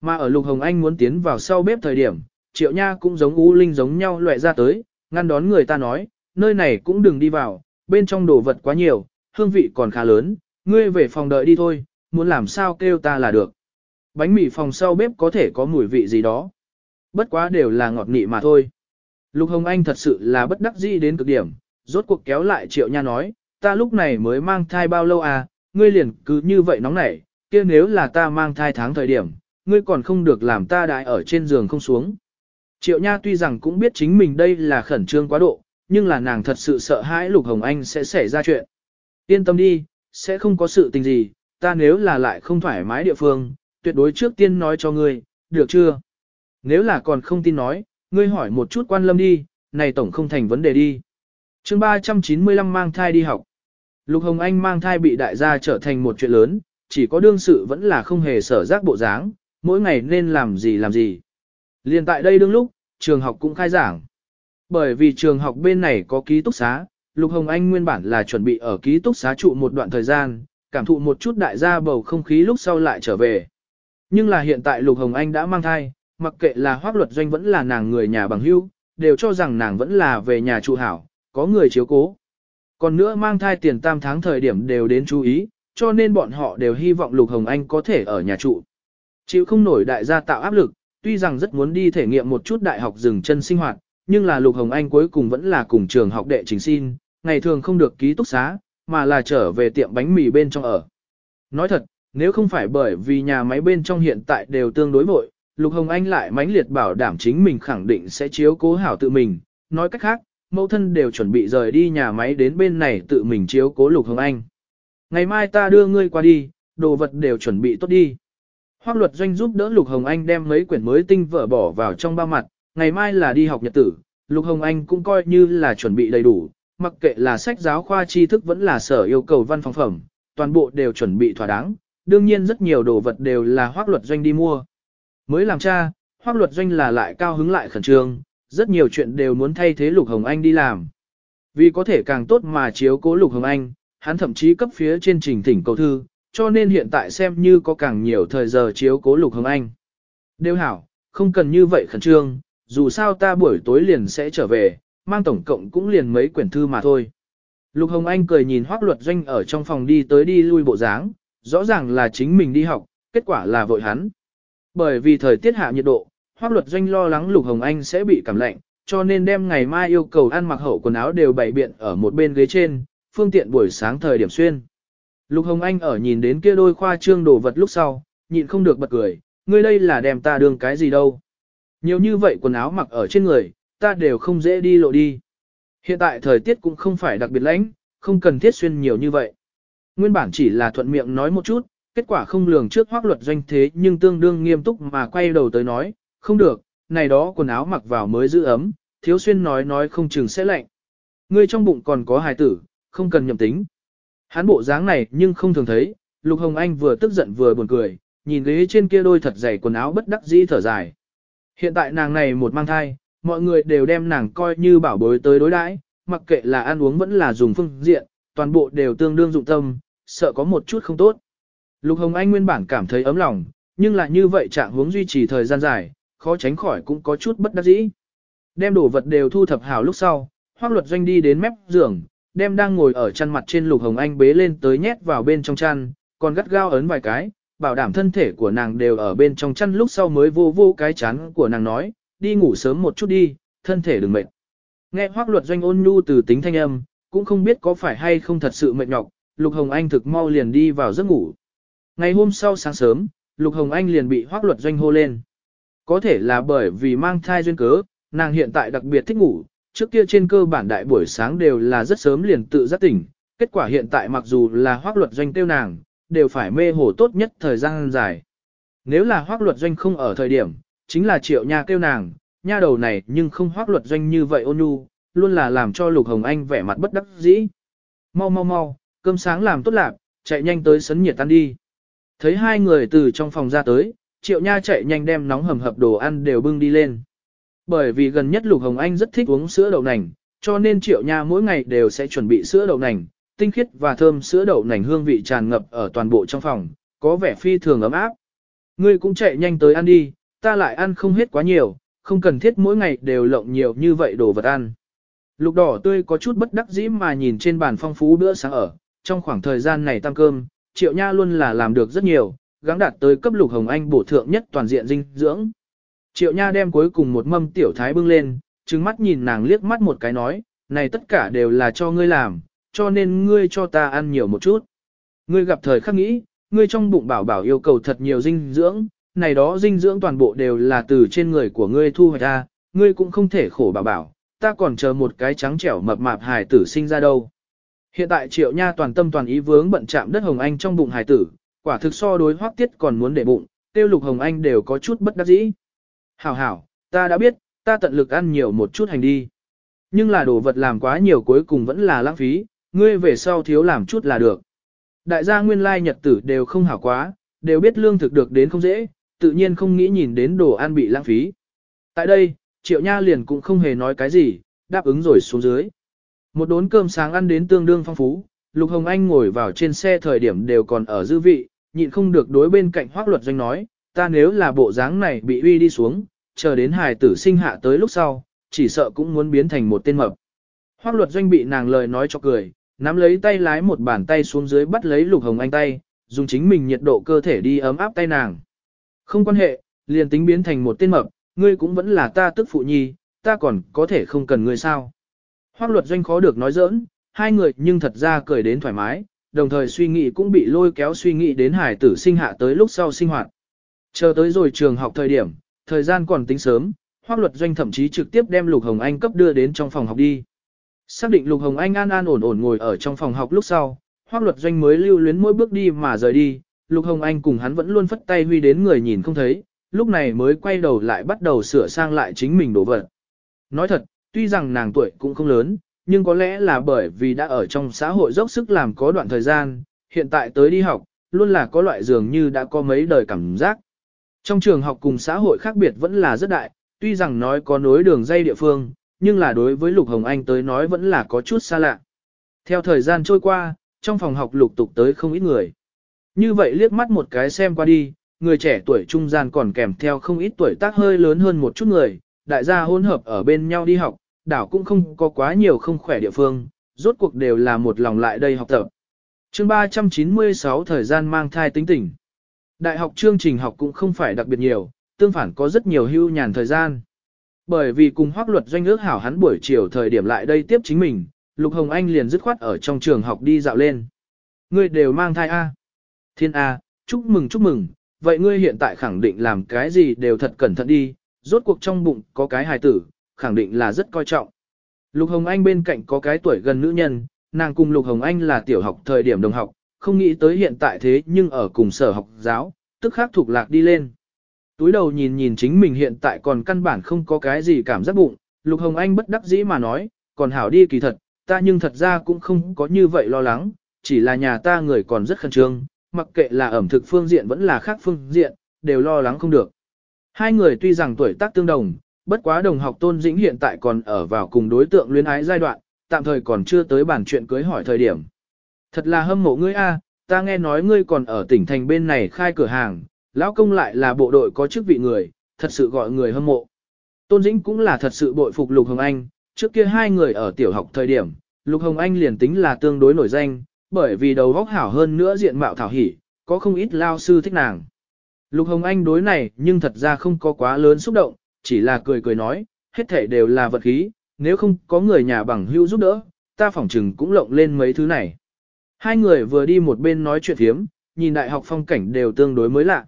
[SPEAKER 1] Mà ở Lục Hồng Anh muốn tiến vào sau bếp thời điểm, triệu nha cũng giống U Linh giống nhau loại ra tới, ngăn đón người ta nói, nơi này cũng đừng đi vào, bên trong đồ vật quá nhiều, hương vị còn khá lớn, ngươi về phòng đợi đi thôi, muốn làm sao kêu ta là được. Bánh mì phòng sau bếp có thể có mùi vị gì đó. Bất quá đều là ngọt nị mà thôi. Lục Hồng Anh thật sự là bất đắc dĩ đến cực điểm, rốt cuộc kéo lại triệu nha nói, ta lúc này mới mang thai bao lâu à, ngươi liền cứ như vậy nóng nảy, kia nếu là ta mang thai tháng thời điểm, ngươi còn không được làm ta đại ở trên giường không xuống. Triệu Nha tuy rằng cũng biết chính mình đây là khẩn trương quá độ, nhưng là nàng thật sự sợ hãi Lục Hồng Anh sẽ xảy ra chuyện. Yên tâm đi, sẽ không có sự tình gì, ta nếu là lại không thoải mái địa phương, tuyệt đối trước tiên nói cho ngươi, được chưa? Nếu là còn không tin nói, ngươi hỏi một chút quan lâm đi, này tổng không thành vấn đề đi. chương 395 mang thai đi học. Lục Hồng Anh mang thai bị đại gia trở thành một chuyện lớn, chỉ có đương sự vẫn là không hề sở giác bộ dáng, mỗi ngày nên làm gì làm gì. Liên tại đây đương lúc, trường học cũng khai giảng. Bởi vì trường học bên này có ký túc xá, Lục Hồng Anh nguyên bản là chuẩn bị ở ký túc xá trụ một đoạn thời gian, cảm thụ một chút đại gia bầu không khí lúc sau lại trở về. Nhưng là hiện tại Lục Hồng Anh đã mang thai, mặc kệ là hoác luật doanh vẫn là nàng người nhà bằng hữu, đều cho rằng nàng vẫn là về nhà trụ hảo, có người chiếu cố. Còn nữa mang thai tiền tam tháng thời điểm đều đến chú ý, cho nên bọn họ đều hy vọng Lục Hồng Anh có thể ở nhà trụ. Chịu không nổi đại gia tạo áp lực, tuy rằng rất muốn đi thể nghiệm một chút đại học dừng chân sinh hoạt, nhưng là Lục Hồng Anh cuối cùng vẫn là cùng trường học đệ trình xin, ngày thường không được ký túc xá, mà là trở về tiệm bánh mì bên trong ở. Nói thật, nếu không phải bởi vì nhà máy bên trong hiện tại đều tương đối vội, Lục Hồng Anh lại mãnh liệt bảo đảm chính mình khẳng định sẽ chiếu cố hảo tự mình, nói cách khác, mẫu thân đều chuẩn bị rời đi nhà máy đến bên này tự mình chiếu cố Lục Hồng Anh. Ngày mai ta đưa ngươi qua đi, đồ vật đều chuẩn bị tốt đi. Hoác luật doanh giúp đỡ Lục Hồng Anh đem mấy quyển mới tinh vở bỏ vào trong ba mặt, ngày mai là đi học nhật tử, Lục Hồng Anh cũng coi như là chuẩn bị đầy đủ, mặc kệ là sách giáo khoa tri thức vẫn là sở yêu cầu văn phòng phẩm, toàn bộ đều chuẩn bị thỏa đáng, đương nhiên rất nhiều đồ vật đều là hoác luật doanh đi mua. Mới làm cha, hoác luật doanh là lại cao hứng lại khẩn trương, rất nhiều chuyện đều muốn thay thế Lục Hồng Anh đi làm. Vì có thể càng tốt mà chiếu cố Lục Hồng Anh, hắn thậm chí cấp phía trên trình thỉnh cầu thư, cho nên hiện tại xem như có càng nhiều thời giờ chiếu cố Lục Hồng Anh. Đều hảo, không cần như vậy khẩn trương, dù sao ta buổi tối liền sẽ trở về, mang tổng cộng cũng liền mấy quyển thư mà thôi. Lục Hồng Anh cười nhìn hoác luật doanh ở trong phòng đi tới đi lui bộ dáng, rõ ràng là chính mình đi học, kết quả là vội hắn. Bởi vì thời tiết hạ nhiệt độ, hoác luật doanh lo lắng Lục Hồng Anh sẽ bị cảm lạnh, cho nên đem ngày mai yêu cầu ăn mặc hậu quần áo đều bày biện ở một bên ghế trên, phương tiện buổi sáng thời điểm xuyên. Lục Hồng Anh ở nhìn đến kia đôi khoa trương đồ vật lúc sau, nhịn không được bật cười, ngươi đây là đem ta đương cái gì đâu. Nhiều như vậy quần áo mặc ở trên người, ta đều không dễ đi lộ đi. Hiện tại thời tiết cũng không phải đặc biệt lạnh, không cần thiết xuyên nhiều như vậy. Nguyên bản chỉ là thuận miệng nói một chút, kết quả không lường trước hoác luật doanh thế nhưng tương đương nghiêm túc mà quay đầu tới nói, không được, này đó quần áo mặc vào mới giữ ấm, thiếu xuyên nói nói không chừng sẽ lạnh. Ngươi trong bụng còn có hài tử, không cần nhầm tính. Hắn bộ dáng này nhưng không thường thấy, Lục Hồng Anh vừa tức giận vừa buồn cười, nhìn ghế trên kia đôi thật dày quần áo bất đắc dĩ thở dài. Hiện tại nàng này một mang thai, mọi người đều đem nàng coi như bảo bối tới đối đãi, mặc kệ là ăn uống vẫn là dùng phương diện, toàn bộ đều tương đương dụng tâm, sợ có một chút không tốt. Lục Hồng Anh nguyên bản cảm thấy ấm lòng, nhưng là như vậy trạng huống duy trì thời gian dài, khó tránh khỏi cũng có chút bất đắc dĩ. Đem đồ vật đều thu thập hào lúc sau, Hoắc Luật Doanh đi đến mép giường, đem đang ngồi ở chăn mặt trên Lục Hồng Anh bế lên tới nhét vào bên trong chăn, còn gắt gao ấn vài cái, bảo đảm thân thể của nàng đều ở bên trong chăn lúc sau mới vô vô cái chán của nàng nói, đi ngủ sớm một chút đi, thân thể đừng mệt. Nghe Hoắc Luật Doanh ôn nhu từ tính thanh âm, cũng không biết có phải hay không thật sự mệt nhọc, Lục Hồng Anh thực mau liền đi vào giấc ngủ. Ngày hôm sau sáng sớm, Lục Hồng Anh liền bị Hoắc Luật Doanh hô lên. Có thể là bởi vì mang thai duyên cớ, nàng hiện tại đặc biệt thích ngủ, trước kia trên cơ bản đại buổi sáng đều là rất sớm liền tự giác tỉnh, kết quả hiện tại mặc dù là hoác luật doanh tiêu nàng, đều phải mê hồ tốt nhất thời gian dài. Nếu là hoác luật doanh không ở thời điểm, chính là triệu nha kêu nàng, nha đầu này nhưng không hoác luật doanh như vậy ôn nhu, luôn là làm cho Lục Hồng Anh vẻ mặt bất đắc dĩ. Mau mau mau, cơm sáng làm tốt lạc, chạy nhanh tới sấn nhiệt tan đi. Thấy hai người từ trong phòng ra tới, triệu nha chạy nhanh đem nóng hầm hập đồ ăn đều bưng đi lên. Bởi vì gần nhất Lục Hồng Anh rất thích uống sữa đậu nành, cho nên triệu nha mỗi ngày đều sẽ chuẩn bị sữa đậu nành, tinh khiết và thơm sữa đậu nành hương vị tràn ngập ở toàn bộ trong phòng, có vẻ phi thường ấm áp. Ngươi cũng chạy nhanh tới ăn đi, ta lại ăn không hết quá nhiều, không cần thiết mỗi ngày đều lộng nhiều như vậy đồ vật ăn. Lục đỏ tươi có chút bất đắc dĩ mà nhìn trên bàn phong phú bữa sáng ở, trong khoảng thời gian này tăng cơm, triệu nha luôn là làm được rất nhiều, gắng đạt tới cấp lục hồng anh bổ thượng nhất toàn diện dinh dưỡng. Triệu nha đem cuối cùng một mâm tiểu thái bưng lên, trừng mắt nhìn nàng liếc mắt một cái nói, này tất cả đều là cho ngươi làm, cho nên ngươi cho ta ăn nhiều một chút. Ngươi gặp thời khắc nghĩ, ngươi trong bụng bảo bảo yêu cầu thật nhiều dinh dưỡng, này đó dinh dưỡng toàn bộ đều là từ trên người của ngươi thu hoạch ra, ngươi cũng không thể khổ bảo bảo, ta còn chờ một cái trắng trẻo mập mạp hài tử sinh ra đâu. Hiện tại triệu nha toàn tâm toàn ý vướng bận chạm đất Hồng Anh trong bụng hài tử, quả thực so đối hoác tiết còn muốn để bụng, tiêu lục Hồng Anh đều có chút bất đắc dĩ. Hảo hảo, ta đã biết, ta tận lực ăn nhiều một chút hành đi. Nhưng là đồ vật làm quá nhiều cuối cùng vẫn là lãng phí, ngươi về sau thiếu làm chút là được. Đại gia nguyên lai nhật tử đều không hảo quá, đều biết lương thực được đến không dễ, tự nhiên không nghĩ nhìn đến đồ ăn bị lãng phí. Tại đây, Triệu Nha liền cũng không hề nói cái gì, đáp ứng rồi xuống dưới. Một đốn cơm sáng ăn đến tương đương phong phú, Lục Hồng Anh ngồi vào trên xe thời điểm đều còn ở dư vị, nhịn không được đối bên cạnh hoác luật doanh nói, ta nếu là bộ dáng này bị uy đi xuống, chờ đến hài tử sinh hạ tới lúc sau, chỉ sợ cũng muốn biến thành một tên mập. Hoác luật doanh bị nàng lời nói cho cười, nắm lấy tay lái một bàn tay xuống dưới bắt lấy Lục Hồng Anh tay, dùng chính mình nhiệt độ cơ thể đi ấm áp tay nàng. Không quan hệ, liền tính biến thành một tên mập, ngươi cũng vẫn là ta tức phụ nhi, ta còn có thể không cần ngươi sao. Hoác luật doanh khó được nói giỡn, hai người nhưng thật ra cười đến thoải mái, đồng thời suy nghĩ cũng bị lôi kéo suy nghĩ đến hải tử sinh hạ tới lúc sau sinh hoạt. Chờ tới rồi trường học thời điểm, thời gian còn tính sớm, hoác luật doanh thậm chí trực tiếp đem Lục Hồng Anh cấp đưa đến trong phòng học đi. Xác định Lục Hồng Anh an an ổn ổn ngồi ở trong phòng học lúc sau, hoác luật doanh mới lưu luyến mỗi bước đi mà rời đi, Lục Hồng Anh cùng hắn vẫn luôn phất tay huy đến người nhìn không thấy, lúc này mới quay đầu lại bắt đầu sửa sang lại chính mình đồ vật. Nói thật, tuy rằng nàng tuổi cũng không lớn, nhưng có lẽ là bởi vì đã ở trong xã hội dốc sức làm có đoạn thời gian, hiện tại tới đi học, luôn là có loại dường như đã có mấy đời cảm giác. Trong trường học cùng xã hội khác biệt vẫn là rất đại, tuy rằng nói có nối đường dây địa phương, nhưng là đối với Lục Hồng Anh tới nói vẫn là có chút xa lạ. Theo thời gian trôi qua, trong phòng học lục tục tới không ít người. Như vậy liếc mắt một cái xem qua đi, người trẻ tuổi trung gian còn kèm theo không ít tuổi tác hơi lớn hơn một chút người, đại gia hôn hợp ở bên nhau đi học, đảo cũng không có quá nhiều không khỏe địa phương, rốt cuộc đều là một lòng lại đây học tập. chương 396 thời gian mang thai tính tỉnh. Đại học chương trình học cũng không phải đặc biệt nhiều, tương phản có rất nhiều hưu nhàn thời gian. Bởi vì cùng hoác luật doanh ước hảo hắn buổi chiều thời điểm lại đây tiếp chính mình, Lục Hồng Anh liền dứt khoát ở trong trường học đi dạo lên. Ngươi đều mang thai A. Thiên A, chúc mừng chúc mừng, vậy ngươi hiện tại khẳng định làm cái gì đều thật cẩn thận đi, rốt cuộc trong bụng có cái hài tử, khẳng định là rất coi trọng. Lục Hồng Anh bên cạnh có cái tuổi gần nữ nhân, nàng cùng Lục Hồng Anh là tiểu học thời điểm đồng học, không nghĩ tới hiện tại thế nhưng ở cùng sở học giáo, tức khác thuộc lạc đi lên. Túi đầu nhìn nhìn chính mình hiện tại còn căn bản không có cái gì cảm giác bụng, Lục Hồng Anh bất đắc dĩ mà nói, còn hảo đi kỳ thật, ta nhưng thật ra cũng không có như vậy lo lắng, chỉ là nhà ta người còn rất khẩn trương, mặc kệ là ẩm thực phương diện vẫn là khác phương diện, đều lo lắng không được. Hai người tuy rằng tuổi tác tương đồng, bất quá đồng học Tôn Dĩnh hiện tại còn ở vào cùng đối tượng luyến ái giai đoạn, tạm thời còn chưa tới bản chuyện cưới hỏi thời điểm. Thật là hâm mộ ngươi a, ta nghe nói ngươi còn ở tỉnh thành bên này khai cửa hàng, lão công lại là bộ đội có chức vị người, thật sự gọi người hâm mộ. Tôn Dĩnh cũng là thật sự bội phục Lục Hồng Anh, trước kia hai người ở tiểu học thời điểm, Lục Hồng Anh liền tính là tương đối nổi danh, bởi vì đầu góc hảo hơn nữa diện mạo thảo hỉ, có không ít lao sư thích nàng. Lục Hồng Anh đối này nhưng thật ra không có quá lớn xúc động, chỉ là cười cười nói, hết thể đều là vật khí, nếu không có người nhà bằng hữu giúp đỡ, ta phỏng chừng cũng lộng lên mấy thứ này. Hai người vừa đi một bên nói chuyện thiếm, nhìn đại học phong cảnh đều tương đối mới lạ.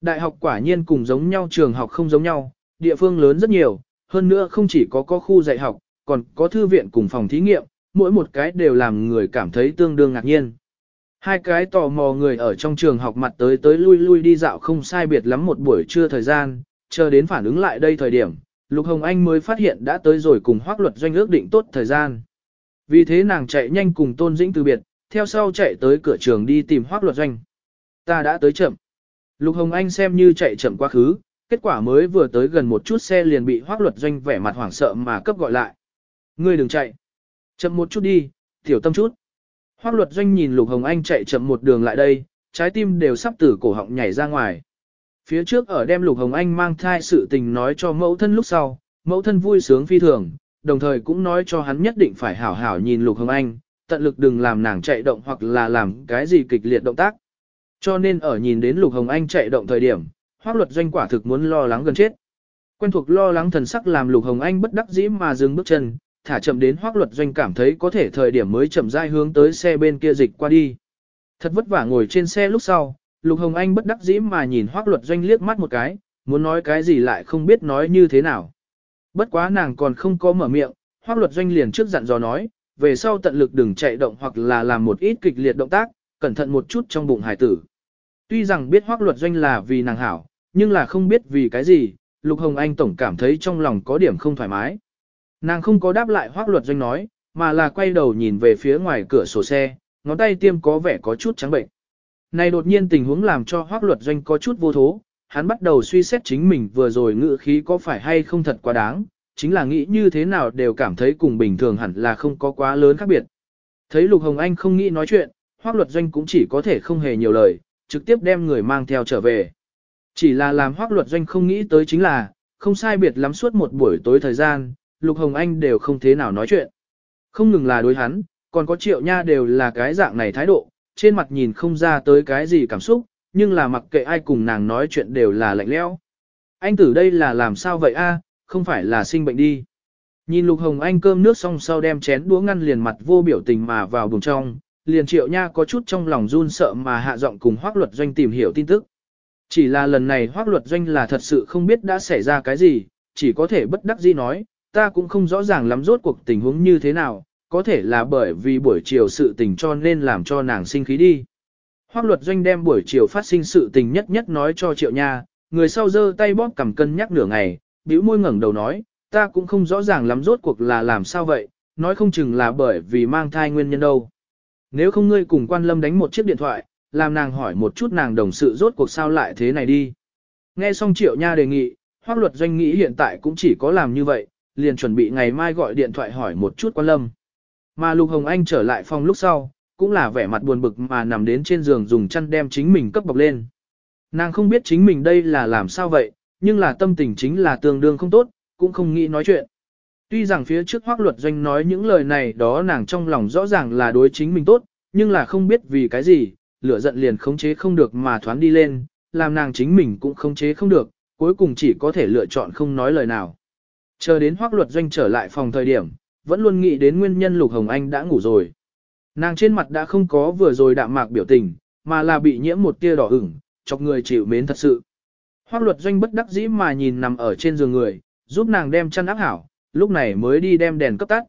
[SPEAKER 1] Đại học quả nhiên cùng giống nhau trường học không giống nhau, địa phương lớn rất nhiều, hơn nữa không chỉ có có khu dạy học, còn có thư viện cùng phòng thí nghiệm, mỗi một cái đều làm người cảm thấy tương đương ngạc nhiên. Hai cái tò mò người ở trong trường học mặt tới tới lui lui đi dạo không sai biệt lắm một buổi trưa thời gian, chờ đến phản ứng lại đây thời điểm, Lục Hồng Anh mới phát hiện đã tới rồi cùng hoác luật doanh ước định tốt thời gian. Vì thế nàng chạy nhanh cùng Tôn Dĩnh từ biệt, theo sau chạy tới cửa trường đi tìm hoác luật doanh. Ta đã tới chậm. Lục Hồng Anh xem như chạy chậm quá khứ, kết quả mới vừa tới gần một chút xe liền bị hoác luật doanh vẻ mặt hoảng sợ mà cấp gọi lại. Ngươi đừng chạy. Chậm một chút đi, tiểu tâm chút. Hoác luật doanh nhìn Lục Hồng Anh chạy chậm một đường lại đây, trái tim đều sắp từ cổ họng nhảy ra ngoài. Phía trước ở đem Lục Hồng Anh mang thai sự tình nói cho mẫu thân lúc sau, mẫu thân vui sướng phi thường, đồng thời cũng nói cho hắn nhất định phải hảo hảo nhìn Lục Hồng Anh, tận lực đừng làm nàng chạy động hoặc là làm cái gì kịch liệt động tác. Cho nên ở nhìn đến Lục Hồng Anh chạy động thời điểm, hoác luật doanh quả thực muốn lo lắng gần chết. Quen thuộc lo lắng thần sắc làm Lục Hồng Anh bất đắc dĩ mà dừng bước chân, thả chậm đến hoác luật doanh cảm thấy có thể thời điểm mới chậm rãi hướng tới xe bên kia dịch qua đi. Thật vất vả ngồi trên xe lúc sau, Lục Hồng Anh bất đắc dĩ mà nhìn hoác luật doanh liếc mắt một cái, muốn nói cái gì lại không biết nói như thế nào. Bất quá nàng còn không có mở miệng, hoác luật doanh liền trước dặn dò nói, về sau tận lực đừng chạy động hoặc là làm một ít kịch liệt động tác, cẩn thận một chút trong bụng hải tử. Tuy rằng biết hoác luật doanh là vì nàng hảo, nhưng là không biết vì cái gì, Lục Hồng Anh tổng cảm thấy trong lòng có điểm không thoải mái. Nàng không có đáp lại hoác luật doanh nói, mà là quay đầu nhìn về phía ngoài cửa sổ xe, ngón tay tiêm có vẻ có chút trắng bệnh. Này đột nhiên tình huống làm cho hoác luật doanh có chút vô thố, hắn bắt đầu suy xét chính mình vừa rồi ngự khí có phải hay không thật quá đáng, chính là nghĩ như thế nào đều cảm thấy cùng bình thường hẳn là không có quá lớn khác biệt. Thấy Lục Hồng Anh không nghĩ nói chuyện, hoác luật doanh cũng chỉ có thể không hề nhiều lời, trực tiếp đem người mang theo trở về. Chỉ là làm hoác luật doanh không nghĩ tới chính là, không sai biệt lắm suốt một buổi tối thời gian, Lục Hồng Anh đều không thế nào nói chuyện. Không ngừng là đối hắn, còn có triệu nha đều là cái dạng này thái độ, trên mặt nhìn không ra tới cái gì cảm xúc, nhưng là mặc kệ ai cùng nàng nói chuyện đều là lạnh lẽo. Anh tử đây là làm sao vậy a? không phải là sinh bệnh đi. Nhìn Lục Hồng Anh cơm nước xong sau đem chén đũa ngăn liền mặt vô biểu tình mà vào buồng trong, liền triệu nha có chút trong lòng run sợ mà hạ giọng cùng hoác luật doanh tìm hiểu tin tức. Chỉ là lần này hoác luật doanh là thật sự không biết đã xảy ra cái gì, chỉ có thể bất đắc dĩ nói, ta cũng không rõ ràng lắm rốt cuộc tình huống như thế nào, có thể là bởi vì buổi chiều sự tình cho nên làm cho nàng sinh khí đi. Hoác luật doanh đem buổi chiều phát sinh sự tình nhất nhất nói cho triệu nha, người sau giơ tay bóp cầm cân nhắc nửa ngày, bĩu môi ngẩng đầu nói, ta cũng không rõ ràng lắm rốt cuộc là làm sao vậy, nói không chừng là bởi vì mang thai nguyên nhân đâu. Nếu không ngươi cùng quan lâm đánh một chiếc điện thoại, làm nàng hỏi một chút nàng đồng sự rốt cuộc sao lại thế này đi. Nghe xong triệu nha đề nghị, hoác luật doanh nghĩ hiện tại cũng chỉ có làm như vậy, liền chuẩn bị ngày mai gọi điện thoại hỏi một chút quan lâm. Mà Lục Hồng Anh trở lại phòng lúc sau, cũng là vẻ mặt buồn bực mà nằm đến trên giường dùng chăn đem chính mình cấp bọc lên. Nàng không biết chính mình đây là làm sao vậy, nhưng là tâm tình chính là tương đương không tốt, cũng không nghĩ nói chuyện. Tuy rằng phía trước hoác luật doanh nói những lời này đó nàng trong lòng rõ ràng là đối chính mình tốt, nhưng là không biết vì cái gì, lửa giận liền khống chế không được mà thoán đi lên, làm nàng chính mình cũng khống chế không được, cuối cùng chỉ có thể lựa chọn không nói lời nào. Chờ đến hoác luật doanh trở lại phòng thời điểm, vẫn luôn nghĩ đến nguyên nhân Lục Hồng Anh đã ngủ rồi. Nàng trên mặt đã không có vừa rồi đạm mạc biểu tình, mà là bị nhiễm một tia đỏ ửng, chọc người chịu mến thật sự. Hoác luật doanh bất đắc dĩ mà nhìn nằm ở trên giường người, giúp nàng đem chăn áp hảo, lúc này mới đi đem đèn cấp tắt.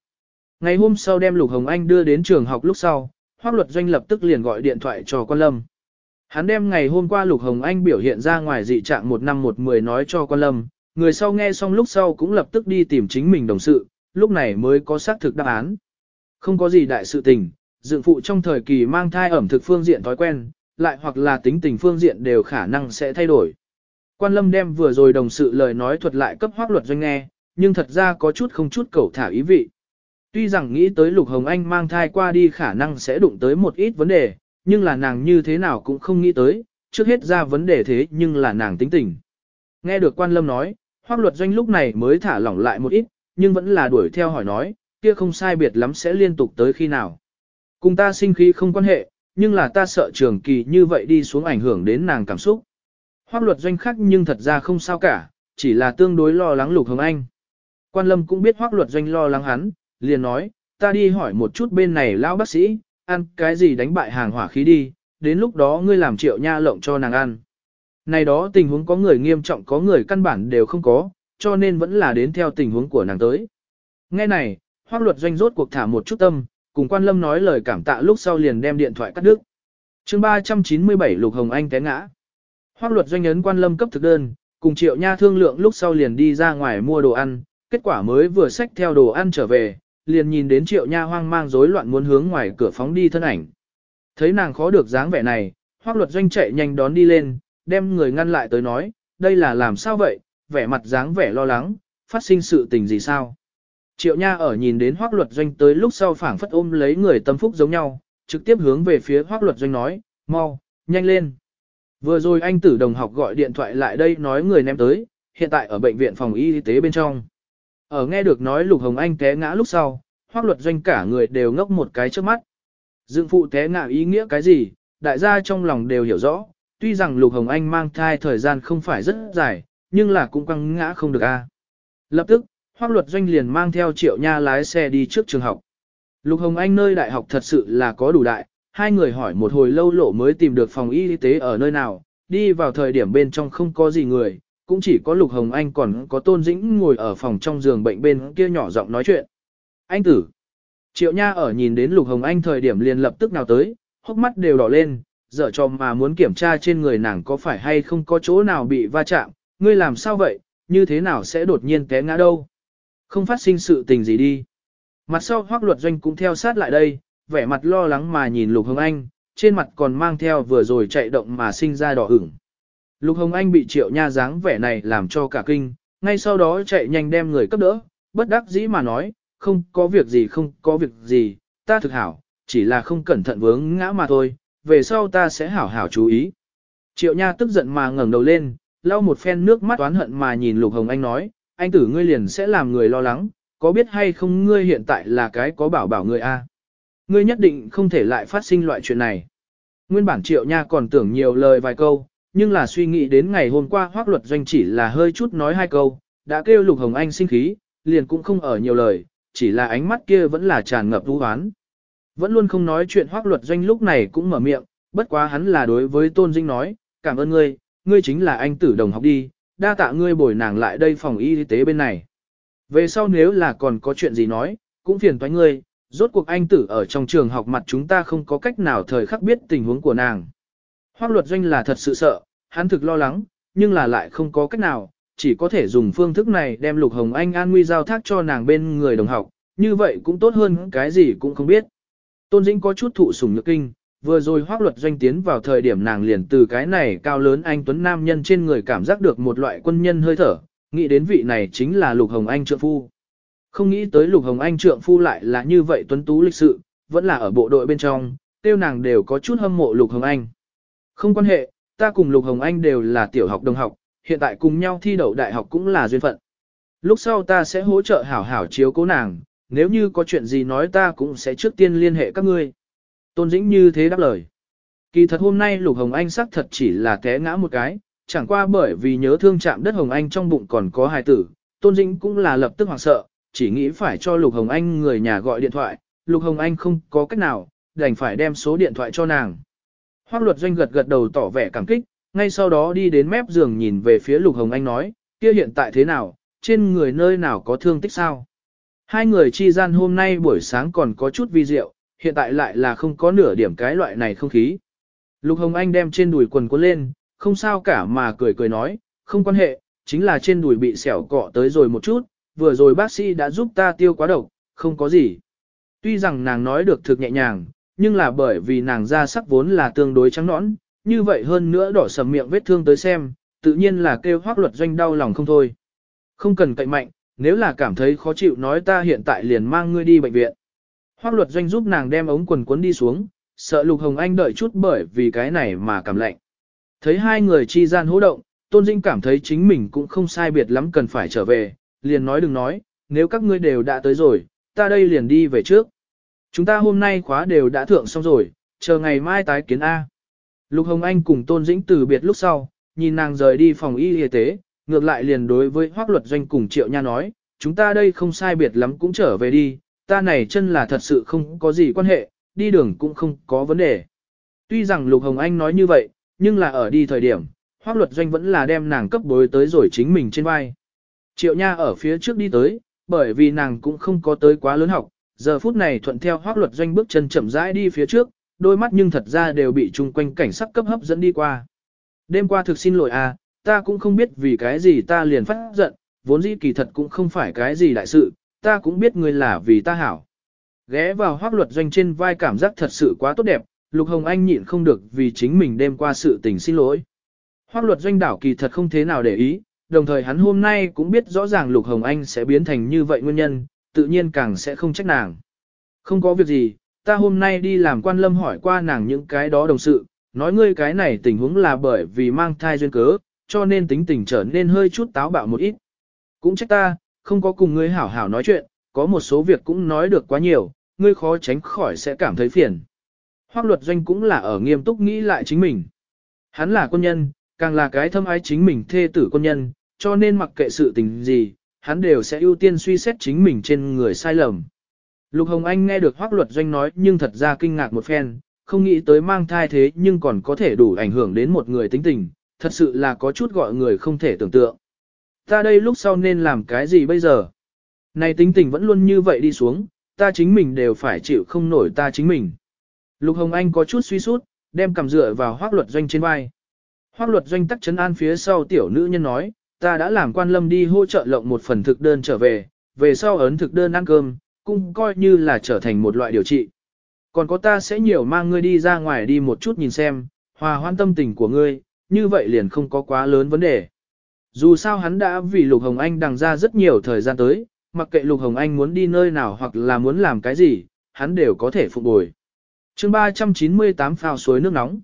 [SPEAKER 1] Ngày hôm sau đem Lục Hồng Anh đưa đến trường học lúc sau, Hoác luật doanh lập tức liền gọi điện thoại cho quan lâm. Hắn đem ngày hôm qua Lục Hồng Anh biểu hiện ra ngoài dị trạng một năm một mười nói cho quan lâm, người sau nghe xong lúc sau cũng lập tức đi tìm chính mình đồng sự, lúc này mới có xác thực đáp án. Không có gì đại sự tình, dựng phụ trong thời kỳ mang thai ẩm thực phương diện thói quen, lại hoặc là tính tình phương diện đều khả năng sẽ thay đổi. Quan lâm đem vừa rồi đồng sự lời nói thuật lại cấp hoác luật doanh nghe, nhưng thật ra có chút không chút cầu thả ý vị. Tuy rằng nghĩ tới Lục Hồng Anh mang thai qua đi khả năng sẽ đụng tới một ít vấn đề, nhưng là nàng như thế nào cũng không nghĩ tới, trước hết ra vấn đề thế nhưng là nàng tính tình. Nghe được quan lâm nói, hoác luật doanh lúc này mới thả lỏng lại một ít, nhưng vẫn là đuổi theo hỏi nói, kia không sai biệt lắm sẽ liên tục tới khi nào. Cùng ta sinh khí không quan hệ, nhưng là ta sợ trường kỳ như vậy đi xuống ảnh hưởng đến nàng cảm xúc. Hoác luật doanh khác nhưng thật ra không sao cả, chỉ là tương đối lo lắng Lục Hồng Anh. Quan Lâm cũng biết hoác luật doanh lo lắng hắn, liền nói, ta đi hỏi một chút bên này lão bác sĩ, ăn cái gì đánh bại hàng hỏa khí đi, đến lúc đó ngươi làm triệu nha lộng cho nàng ăn. Này đó tình huống có người nghiêm trọng có người căn bản đều không có, cho nên vẫn là đến theo tình huống của nàng tới. Nghe này, hoác luật doanh rốt cuộc thả một chút tâm, cùng quan lâm nói lời cảm tạ lúc sau liền đem điện thoại cắt đứt. chương 397 Lục Hồng Anh té ngã. Hoác luật doanh ấn quan lâm cấp thực đơn, cùng triệu nha thương lượng lúc sau liền đi ra ngoài mua đồ ăn, kết quả mới vừa xách theo đồ ăn trở về, liền nhìn đến triệu nha hoang mang rối loạn muốn hướng ngoài cửa phóng đi thân ảnh. Thấy nàng khó được dáng vẻ này, hoác luật doanh chạy nhanh đón đi lên, đem người ngăn lại tới nói, đây là làm sao vậy, vẻ mặt dáng vẻ lo lắng, phát sinh sự tình gì sao. Triệu Nha ở nhìn đến Hoác Luật Doanh tới lúc sau phảng phất ôm lấy người tâm phúc giống nhau, trực tiếp hướng về phía Hoác Luật Doanh nói, mau, nhanh lên. Vừa rồi anh tử đồng học gọi điện thoại lại đây nói người ném tới, hiện tại ở bệnh viện phòng y tế bên trong. Ở nghe được nói Lục Hồng Anh té ngã lúc sau, Hoác Luật Doanh cả người đều ngốc một cái trước mắt. Dương phụ té ngã ý nghĩa cái gì, đại gia trong lòng đều hiểu rõ, tuy rằng Lục Hồng Anh mang thai thời gian không phải rất dài, nhưng là cũng quăng ngã không được a. Lập tức, hoắc luật doanh liền mang theo triệu nha lái xe đi trước trường học. Lục Hồng Anh nơi đại học thật sự là có đủ đại, hai người hỏi một hồi lâu lộ mới tìm được phòng y tế ở nơi nào, đi vào thời điểm bên trong không có gì người, cũng chỉ có Lục Hồng Anh còn có Tôn Dĩnh ngồi ở phòng trong giường bệnh bên kia nhỏ giọng nói chuyện. Anh tử. Triệu Nha ở nhìn đến Lục Hồng Anh thời điểm liền lập tức nào tới, hốc mắt đều đỏ lên, dở cho mà muốn kiểm tra trên người nàng có phải hay không có chỗ nào bị va chạm, ngươi làm sao vậy, như thế nào sẽ đột nhiên té ngã đâu. Không phát sinh sự tình gì đi. Mặt sau hoác luật doanh cũng theo sát lại đây, vẻ mặt lo lắng mà nhìn Lục Hồng Anh, trên mặt còn mang theo vừa rồi chạy động mà sinh ra đỏ ửng. Lục Hồng Anh bị triệu nha dáng vẻ này làm cho cả kinh, ngay sau đó chạy nhanh đem người cấp đỡ, bất đắc dĩ mà nói, không có việc gì không có việc gì, ta thực hảo, chỉ là không cẩn thận vướng ngã mà thôi, về sau ta sẽ hảo hảo chú ý. Triệu nha tức giận mà ngẩng đầu lên, lau một phen nước mắt oán hận mà nhìn Lục Hồng Anh nói, anh tử ngươi liền sẽ làm người lo lắng, có biết hay không ngươi hiện tại là cái có bảo bảo ngươi a? Ngươi nhất định không thể lại phát sinh loại chuyện này. Nguyên bản triệu nha còn tưởng nhiều lời vài câu, nhưng là suy nghĩ đến ngày hôm qua hoác luật doanh chỉ là hơi chút nói hai câu, đã kêu Lục Hồng Anh sinh khí, liền cũng không ở nhiều lời, chỉ là ánh mắt kia vẫn là tràn ngập vũ hoán. Vẫn luôn không nói chuyện hoác luật doanh lúc này cũng mở miệng, bất quá hắn là đối với Tôn Dinh nói, cảm ơn ngươi, ngươi chính là anh tử đồng học đi, đa tạ ngươi bồi nàng lại đây phòng y tế bên này. Về sau nếu là còn có chuyện gì nói, cũng phiền toái ngươi, rốt cuộc anh tử ở trong trường học mặt chúng ta không có cách nào thời khắc biết tình huống của nàng. Hoác luật doanh là thật sự sợ, hắn thực lo lắng, nhưng là lại không có cách nào, chỉ có thể dùng phương thức này đem Lục Hồng Anh an nguy giao thác cho nàng bên người đồng học, như vậy cũng tốt hơn cái gì cũng không biết. Tôn Dĩnh có chút thụ sủng nhược kinh, vừa rồi hoác luật doanh tiến vào thời điểm nàng liền từ cái này cao lớn anh Tuấn Nam nhân trên người cảm giác được một loại quân nhân hơi thở, nghĩ đến vị này chính là Lục Hồng Anh trượng phu. Không nghĩ tới Lục Hồng Anh trượng phu lại là như vậy tuấn tú lịch sự, vẫn là ở bộ đội bên trong, tiêu nàng đều có chút hâm mộ Lục Hồng Anh. Không quan hệ, ta cùng Lục Hồng Anh đều là tiểu học đồng học, hiện tại cùng nhau thi đậu đại học cũng là duyên phận. Lúc sau ta sẽ hỗ trợ hảo hảo chiếu cố nàng, nếu như có chuyện gì nói ta cũng sẽ trước tiên liên hệ các ngươi. Tôn Dĩnh như thế đáp lời. Kỳ thật hôm nay Lục Hồng Anh xác thật chỉ là té ngã một cái, chẳng qua bởi vì nhớ thương chạm đất Hồng Anh trong bụng còn có hài tử, Tôn Dĩnh cũng là lập tức hoảng sợ, chỉ nghĩ phải cho Lục Hồng Anh người nhà gọi điện thoại, Lục Hồng Anh không có cách nào, đành phải đem số điện thoại cho nàng. Hoác luật doanh gật gật đầu tỏ vẻ cảm kích, ngay sau đó đi đến mép giường nhìn về phía Lục Hồng Anh nói, kia hiện tại thế nào, trên người nơi nào có thương tích sao? Hai người chi gian hôm nay buổi sáng còn có chút vi diệu, hiện tại lại là không có nửa điểm cái loại này không khí. Lục Hồng Anh đem trên đùi quần cuốn lên, không sao cả mà cười cười nói, không quan hệ, chính là trên đùi bị xẻo cọ tới rồi một chút, vừa rồi bác sĩ đã giúp ta tiêu quá độc, không có gì. Tuy rằng nàng nói được thực nhẹ nhàng, nhưng là bởi vì nàng da sắc vốn là tương đối trắng nõn, như vậy hơn nữa đỏ sầm miệng vết thương tới xem, tự nhiên là kêu hoác luật doanh đau lòng không thôi. Không cần cậy mạnh, nếu là cảm thấy khó chịu nói ta hiện tại liền mang ngươi đi bệnh viện. Hoác luật doanh giúp nàng đem ống quần cuốn đi xuống, sợ Lục Hồng Anh đợi chút bởi vì cái này mà cảm lạnh. Thấy hai người chi gian hỗ động, Tôn Dinh cảm thấy chính mình cũng không sai biệt lắm cần phải trở về, liền nói đừng nói, nếu các ngươi đều đã tới rồi, ta đây liền đi về trước. Chúng ta hôm nay khóa đều đã thượng xong rồi, chờ ngày mai tái kiến A. Lục Hồng Anh cùng Tôn Dĩnh từ biệt lúc sau, nhìn nàng rời đi phòng y y tế, ngược lại liền đối với hoác luật doanh cùng Triệu Nha nói, chúng ta đây không sai biệt lắm cũng trở về đi, ta này chân là thật sự không có gì quan hệ, đi đường cũng không có vấn đề. Tuy rằng Lục Hồng Anh nói như vậy, nhưng là ở đi thời điểm, hoác luật doanh vẫn là đem nàng cấp bối tới rồi chính mình trên vai. Triệu Nha ở phía trước đi tới, bởi vì nàng cũng không có tới quá lớn học, giờ phút này thuận theo hoác luật doanh bước chân chậm rãi đi phía trước, đôi mắt nhưng thật ra đều bị chung quanh cảnh sắc cấp hấp dẫn đi qua. Đêm qua thực xin lỗi à, ta cũng không biết vì cái gì ta liền phát giận, vốn dĩ kỳ thật cũng không phải cái gì đại sự, ta cũng biết ngươi là vì ta hảo. Ghé vào hoác luật doanh trên vai cảm giác thật sự quá tốt đẹp, Lục Hồng Anh nhịn không được vì chính mình đêm qua sự tình xin lỗi. Hoác luật doanh đảo kỳ thật không thế nào để ý, đồng thời hắn hôm nay cũng biết rõ ràng Lục Hồng Anh sẽ biến thành như vậy nguyên nhân, tự nhiên càng sẽ không trách nàng. Không có việc gì, ta hôm nay đi làm quan lâm hỏi qua nàng những cái đó đồng sự, nói ngươi cái này tình huống là bởi vì mang thai duyên cớ, cho nên tính tình trở nên hơi chút táo bạo một ít. Cũng trách ta, không có cùng ngươi hảo hảo nói chuyện, có một số việc cũng nói được quá nhiều, ngươi khó tránh khỏi sẽ cảm thấy phiền. Hoác luật doanh cũng là ở nghiêm túc nghĩ lại chính mình. Hắn là quân nhân, càng là cái thâm ái chính mình thê tử quân nhân, cho nên mặc kệ sự tình gì, hắn đều sẽ ưu tiên suy xét chính mình trên người sai lầm. Lục Hồng Anh nghe được hoác luật doanh nói nhưng thật ra kinh ngạc một phen, không nghĩ tới mang thai thế nhưng còn có thể đủ ảnh hưởng đến một người tính tình, thật sự là có chút gọi người không thể tưởng tượng. Ta đây lúc sau nên làm cái gì bây giờ? Này tính tình vẫn luôn như vậy đi xuống, ta chính mình đều phải chịu không nổi ta chính mình. Lục Hồng Anh có chút suy sút, đem cầm dựa vào hoác luật doanh trên vai. Hoác luật doanh tắc chấn an phía sau tiểu nữ nhân nói, ta đã làm quan lâm đi hỗ trợ lộng một phần thực đơn trở về, về sau ấn thực đơn ăn cơm, cũng coi như là trở thành một loại điều trị. Còn có ta sẽ nhiều mang ngươi đi ra ngoài đi một chút nhìn xem, hòa hoan tâm tình của ngươi, như vậy liền không có quá lớn vấn đề. Dù sao hắn đã vì Lục Hồng Anh đằng ra rất nhiều thời gian tới, mặc kệ Lục Hồng Anh muốn đi nơi nào hoặc là muốn làm cái gì, hắn đều có thể phục bồi. chương 398 phao suối nước nóng.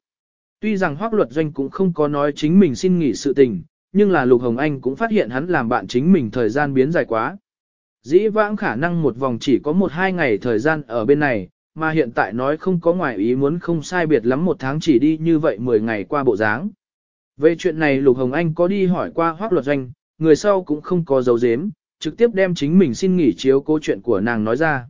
[SPEAKER 1] Tuy rằng Hoác Luật Doanh cũng không có nói chính mình xin nghỉ sự tình, nhưng là Lục Hồng Anh cũng phát hiện hắn làm bạn chính mình thời gian biến dài quá. Dĩ vãng khả năng một vòng chỉ có một hai ngày thời gian ở bên này, mà hiện tại nói không có ngoại ý muốn không sai biệt lắm một tháng chỉ đi như vậy 10 ngày qua bộ dáng. Về chuyện này Lục Hồng Anh có đi hỏi qua Hoác Luật Doanh, người sau cũng không có dấu dếm, trực tiếp đem chính mình xin nghỉ chiếu câu chuyện của nàng nói ra.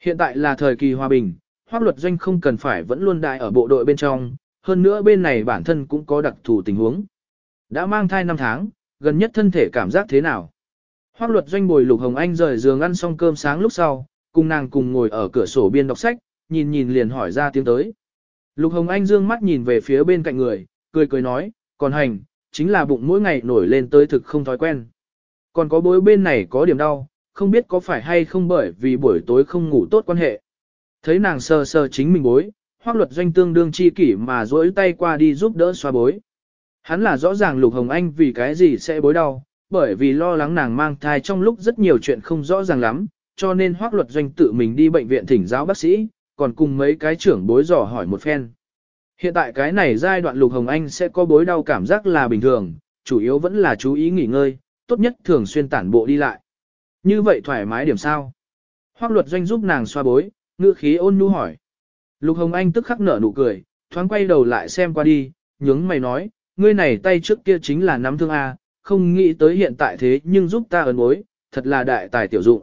[SPEAKER 1] Hiện tại là thời kỳ hòa bình, Hoác Luật Doanh không cần phải vẫn luôn đại ở bộ đội bên trong, hơn nữa bên này bản thân cũng có đặc thù tình huống. Đã mang thai 5 tháng, gần nhất thân thể cảm giác thế nào? Hoác luật doanh bồi Lục Hồng Anh rời giường ăn xong cơm sáng lúc sau, cùng nàng cùng ngồi ở cửa sổ biên đọc sách, nhìn nhìn liền hỏi ra tiếng tới. Lục Hồng Anh dương mắt nhìn về phía bên cạnh người, cười cười nói, còn hành, chính là bụng mỗi ngày nổi lên tới thực không thói quen. Còn có bối bên này có điểm đau, không biết có phải hay không bởi vì buổi tối không ngủ tốt quan hệ. Thấy nàng sờ sờ chính mình bối, hoác luật doanh tương đương chi kỷ mà dối tay qua đi giúp đỡ xoa bối. Hắn là rõ ràng Lục Hồng Anh vì cái gì sẽ bối đau, bởi vì lo lắng nàng mang thai trong lúc rất nhiều chuyện không rõ ràng lắm, cho nên hoác luật doanh tự mình đi bệnh viện thỉnh giáo bác sĩ, còn cùng mấy cái trưởng bối dò hỏi một phen. Hiện tại cái này giai đoạn Lục Hồng Anh sẽ có bối đau cảm giác là bình thường, chủ yếu vẫn là chú ý nghỉ ngơi, tốt nhất thường xuyên tản bộ đi lại. Như vậy thoải mái điểm sao? Hoác luật doanh giúp nàng xoa bối, ngữ khí ôn nhu hỏi. Lục Hồng Anh tức khắc nở nụ cười, thoáng quay đầu lại xem qua đi, nhướng mày nói, ngươi này tay trước kia chính là nắm thương A, không nghĩ tới hiện tại thế nhưng giúp ta ấn bối, thật là đại tài tiểu dụng.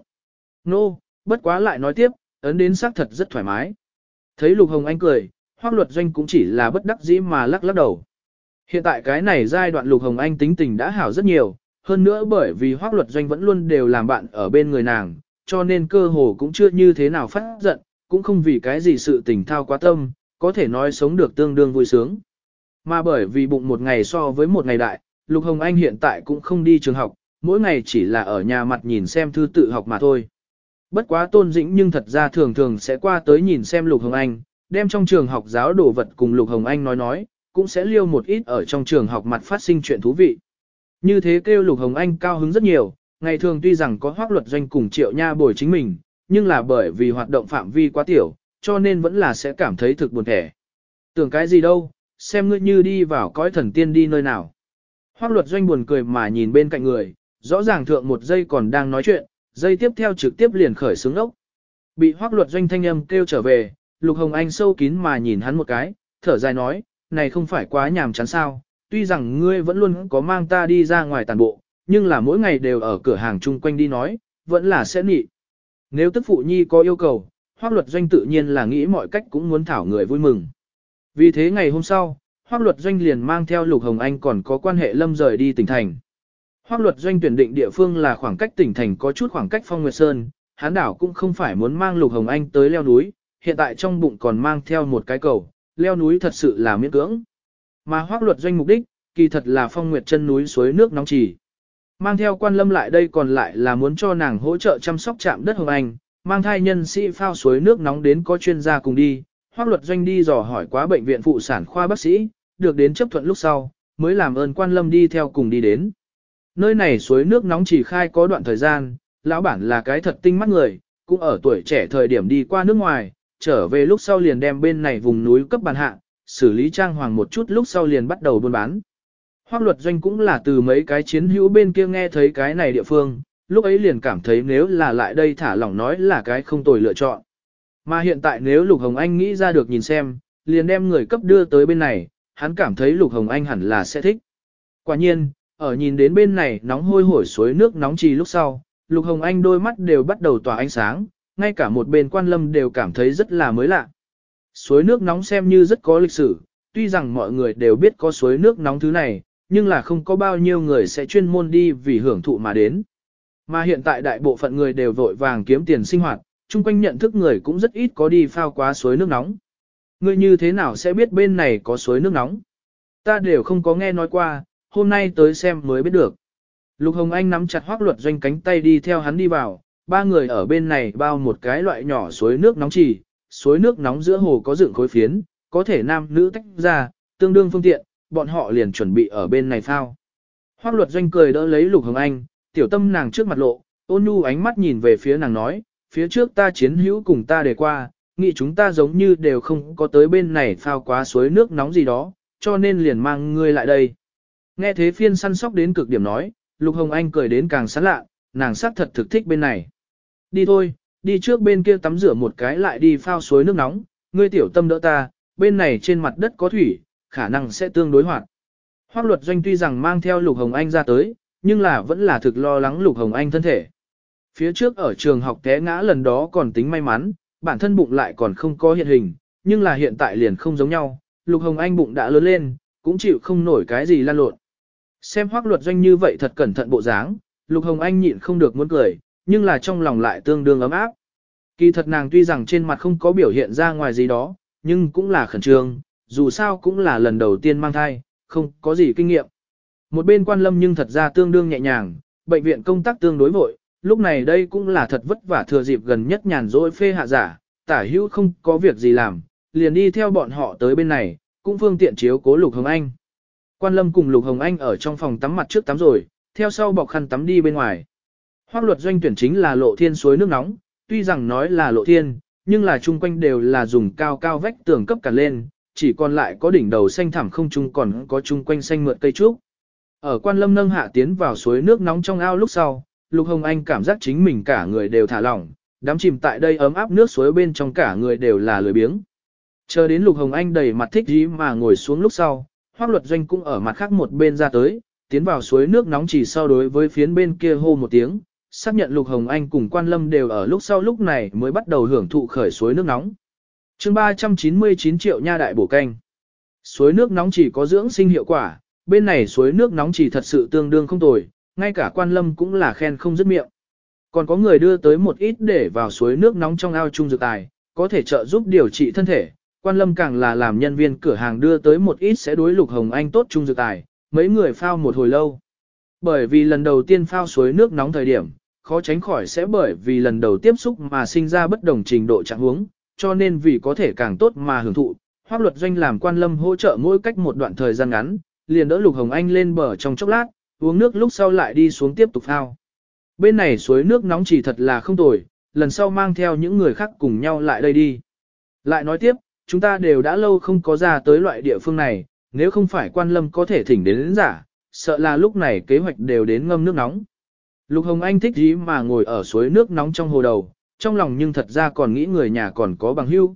[SPEAKER 1] Nô, no, bất quá lại nói tiếp, ấn đến xác thật rất thoải mái. Thấy Lục Hồng Anh cười, hoác luật doanh cũng chỉ là bất đắc dĩ mà lắc lắc đầu. Hiện tại cái này giai đoạn Lục Hồng Anh tính tình đã hảo rất nhiều, hơn nữa bởi vì hoác luật doanh vẫn luôn đều làm bạn ở bên người nàng, cho nên cơ hồ cũng chưa như thế nào phát giận, cũng không vì cái gì sự tình thao quá tâm, có thể nói sống được tương đương vui sướng. Mà bởi vì bụng một ngày so với một ngày đại, Lục Hồng Anh hiện tại cũng không đi trường học, mỗi ngày chỉ là ở nhà mặt nhìn xem thư tự học mà thôi. Bất quá tôn dĩnh nhưng thật ra thường thường sẽ qua tới nhìn xem Lục Hồng Anh, đem trong trường học giáo đồ vật cùng Lục Hồng Anh nói nói, cũng sẽ liêu một ít ở trong trường học mặt phát sinh chuyện thú vị. Như thế kêu Lục Hồng Anh cao hứng rất nhiều, ngày thường tuy rằng có hoác luật doanh cùng triệu nha bồi chính mình, nhưng là bởi vì hoạt động phạm vi quá tiểu, cho nên vẫn là sẽ cảm thấy thực buồn thẻ. Tưởng cái gì đâu, xem ngươi như đi vào cõi thần tiên đi nơi nào. Hoác luật doanh buồn cười mà nhìn bên cạnh người, rõ ràng thượng một giây còn đang nói chuyện, giây tiếp theo trực tiếp liền khởi sướng ốc. Bị hoác luật doanh thanh âm kêu trở về, Lục Hồng Anh sâu kín mà nhìn hắn một cái, thở dài nói, này không phải quá nhàm chán sao, tuy rằng ngươi vẫn luôn có mang ta đi ra ngoài tàn bộ, nhưng là mỗi ngày đều ở cửa hàng chung quanh đi nói, vẫn là sẽ nị. Nếu tức phụ nhi có yêu cầu, hoác luật doanh tự nhiên là nghĩ mọi cách cũng muốn thảo người vui mừng. Vì thế ngày hôm sau, Hoác luật doanh liền mang theo Lục Hồng Anh còn có quan hệ lâm rời đi tỉnh thành. Hoác luật doanh tuyển định địa phương là khoảng cách tỉnh thành có chút khoảng cách Phong Nguyệt Sơn, hán đảo cũng không phải muốn mang Lục Hồng Anh tới leo núi, hiện tại trong bụng còn mang theo một cái cầu, leo núi thật sự là miễn cưỡng. Mà hoác luật doanh mục đích, kỳ thật là Phong Nguyệt chân núi suối nước nóng chỉ. Mang theo quan lâm lại đây còn lại là muốn cho nàng hỗ trợ chăm sóc trạm đất Hồng Anh, mang thai nhân sĩ phao suối nước nóng đến có chuyên gia cùng đi, hoác luật doanh đi dò hỏi quá bệnh viện phụ sản khoa bác sĩ, được đến chấp thuận lúc sau, mới làm ơn quan lâm đi theo cùng đi đến. Nơi này suối nước nóng chỉ khai có đoạn thời gian, lão bản là cái thật tinh mắt người, cũng ở tuổi trẻ thời điểm đi qua nước ngoài, trở về lúc sau liền đem bên này vùng núi cấp bàn hạ, xử lý trang hoàng một chút lúc sau liền bắt đầu buôn bán. Hoác luật doanh cũng là từ mấy cái chiến hữu bên kia nghe thấy cái này địa phương, lúc ấy liền cảm thấy nếu là lại đây thả lỏng nói là cái không tồi lựa chọn. Mà hiện tại nếu Lục Hồng Anh nghĩ ra được nhìn xem, liền đem người cấp đưa tới bên này, hắn cảm thấy Lục Hồng Anh hẳn là sẽ thích. Quả nhiên, ở nhìn đến bên này nóng hôi hổi suối nước nóng trì lúc sau, Lục Hồng Anh đôi mắt đều bắt đầu tỏa ánh sáng, ngay cả một bên quan lâm đều cảm thấy rất là mới lạ. Suối nước nóng xem như rất có lịch sử, tuy rằng mọi người đều biết có suối nước nóng thứ này, nhưng là không có bao nhiêu người sẽ chuyên môn đi vì hưởng thụ mà đến. Mà hiện tại đại bộ phận người đều vội vàng kiếm tiền sinh hoạt, chung quanh nhận thức người cũng rất ít có đi phao quá suối nước nóng. Ngươi như thế nào sẽ biết bên này có suối nước nóng? Ta đều không có nghe nói qua, hôm nay tới xem mới biết được. Lục Hồng Anh nắm chặt hoác luật doanh cánh tay đi theo hắn đi vào, ba người ở bên này bao một cái loại nhỏ suối nước nóng chỉ, suối nước nóng giữa hồ có dựng khối phiến, có thể nam nữ tách ra, tương đương phương tiện, bọn họ liền chuẩn bị ở bên này phao. Hoác luật doanh cười đỡ lấy Lục Hồng Anh, tiểu tâm nàng trước mặt lộ, ôn nhu ánh mắt nhìn về phía nàng nói, phía trước ta chiến hữu cùng ta để qua, nghĩ chúng ta giống như đều không có tới bên này phao quá suối nước nóng gì đó, cho nên liền mang ngươi lại đây. Nghe thế phiên săn sóc đến cực điểm nói, Lục Hồng Anh cười đến càng sán lạ, nàng sắc thật thực thích bên này. Đi thôi, đi trước bên kia tắm rửa một cái lại đi phao suối nước nóng, ngươi tiểu tâm đỡ ta, bên này trên mặt đất có thủy, khả năng sẽ tương đối hoạt. Hoác luật doanh tuy rằng mang theo Lục Hồng Anh ra tới, nhưng là vẫn là thực lo lắng Lục Hồng Anh thân thể. Phía trước ở trường học té ngã lần đó còn tính may mắn, bản thân bụng lại còn không có hiện hình, nhưng là hiện tại liền không giống nhau, Lục Hồng Anh bụng đã lớn lên, cũng chịu không nổi cái gì lan lộn. Xem hoác luật doanh như vậy thật cẩn thận bộ dáng, Lục Hồng Anh nhịn không được muốn cười, nhưng là trong lòng lại tương đương ấm áp. Kỳ thật nàng tuy rằng trên mặt không có biểu hiện ra ngoài gì đó, nhưng cũng là khẩn trương, dù sao cũng là lần đầu tiên mang thai, không có gì kinh nghiệm. Một bên quan lâm nhưng thật ra tương đương nhẹ nhàng, bệnh viện công tác tương đối vội, lúc này đây cũng là thật vất vả thừa dịp gần nhất nhàn rỗi phê hạ giả, tả hữu không có việc gì làm, liền đi theo bọn họ tới bên này, cũng phương tiện chiếu cố Lục Hồng Anh. Quan Lâm cùng Lục Hồng Anh ở trong phòng tắm mặt trước tắm rồi, theo sau bọc khăn tắm đi bên ngoài. Hoác luật doanh tuyển chính là lộ thiên suối nước nóng, tuy rằng nói là lộ thiên, nhưng là chung quanh đều là dùng cao cao vách tường cấp cả lên, chỉ còn lại có đỉnh đầu xanh thẳm không chung còn có chung quanh xanh mượt cây trúc. Ở quan lâm nâng hạ tiến vào suối nước nóng trong ao lúc sau, Lục Hồng Anh cảm giác chính mình cả người đều thả lỏng, đám chìm tại đây ấm áp nước suối bên trong cả người đều là lười biếng. Chờ đến Lục Hồng Anh đầy mặt thích dí mà ngồi xuống lúc sau, Hoác Luật Doanh cũng ở mặt khác một bên ra tới, tiến vào suối nước nóng chỉ sau đối với phiến bên kia hô một tiếng, xác nhận Lục Hồng Anh cùng Quan Lâm đều ở lúc sau lúc này mới bắt đầu hưởng thụ khởi suối nước nóng. chương 399 triệu nha đại bổ canh. Suối nước nóng chỉ có dưỡng sinh hiệu quả, bên này suối nước nóng chỉ thật sự tương đương không tồi, ngay cả Quan Lâm cũng là khen không dứt miệng. Còn có người đưa tới một ít để vào suối nước nóng trong ao chung dược tài, có thể trợ giúp điều trị thân thể. Quan Lâm càng là làm nhân viên cửa hàng đưa tới một ít sẽ đối Lục Hồng Anh tốt chung dược tài, mấy người phao một hồi lâu. Bởi vì lần đầu tiên phao suối nước nóng thời điểm, khó tránh khỏi sẽ bởi vì lần đầu tiếp xúc mà sinh ra bất đồng trình độ trạng huống, cho nên vì có thể càng tốt mà hưởng thụ, hoác luật doanh làm quan lâm hỗ trợ mỗi cách một đoạn thời gian ngắn, liền đỡ Lục Hồng Anh lên bờ trong chốc lát, uống nước lúc sau lại đi xuống tiếp tục phao. Bên này suối nước nóng chỉ thật là không tồi, lần sau mang theo những người khác cùng nhau lại đây đi. Lại nói tiếp, chúng ta đều đã lâu không có ra tới loại địa phương này, nếu không phải quan lâm có thể thỉnh đến, đến giả, sợ là lúc này kế hoạch đều đến ngâm nước nóng. Lục Hồng Anh thích gì mà ngồi ở suối nước nóng trong hồ đầu, trong lòng nhưng thật ra còn nghĩ người nhà còn có bằng hữu.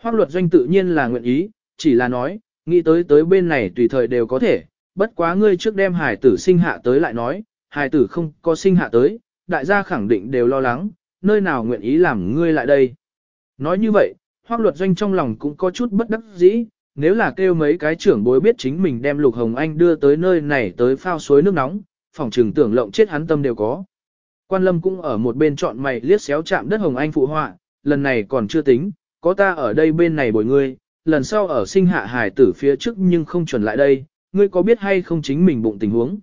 [SPEAKER 1] Hoác luật doanh tự nhiên là nguyện ý, chỉ là nói, nghĩ tới tới bên này tùy thời đều có thể, bất quá ngươi trước đem hải tử sinh hạ tới lại nói, hải tử không có sinh hạ tới, đại gia khẳng định đều lo lắng, nơi nào nguyện ý làm ngươi lại đây. Nói như vậy, hoác luật doanh trong lòng cũng có chút bất đắc dĩ, nếu là kêu mấy cái trưởng bối biết chính mình đem Lục Hồng Anh đưa tới nơi này tới phao suối nước nóng, phòng trừng tưởng lộng chết hắn tâm đều có. Quan Lâm cũng ở một bên chọn mày liếc xéo chạm đất Hồng Anh phụ họa, lần này còn chưa tính, có ta ở đây bên này bồi ngươi, lần sau ở sinh hạ hải tử phía trước nhưng không chuẩn lại đây, ngươi có biết hay không chính mình bụng tình huống.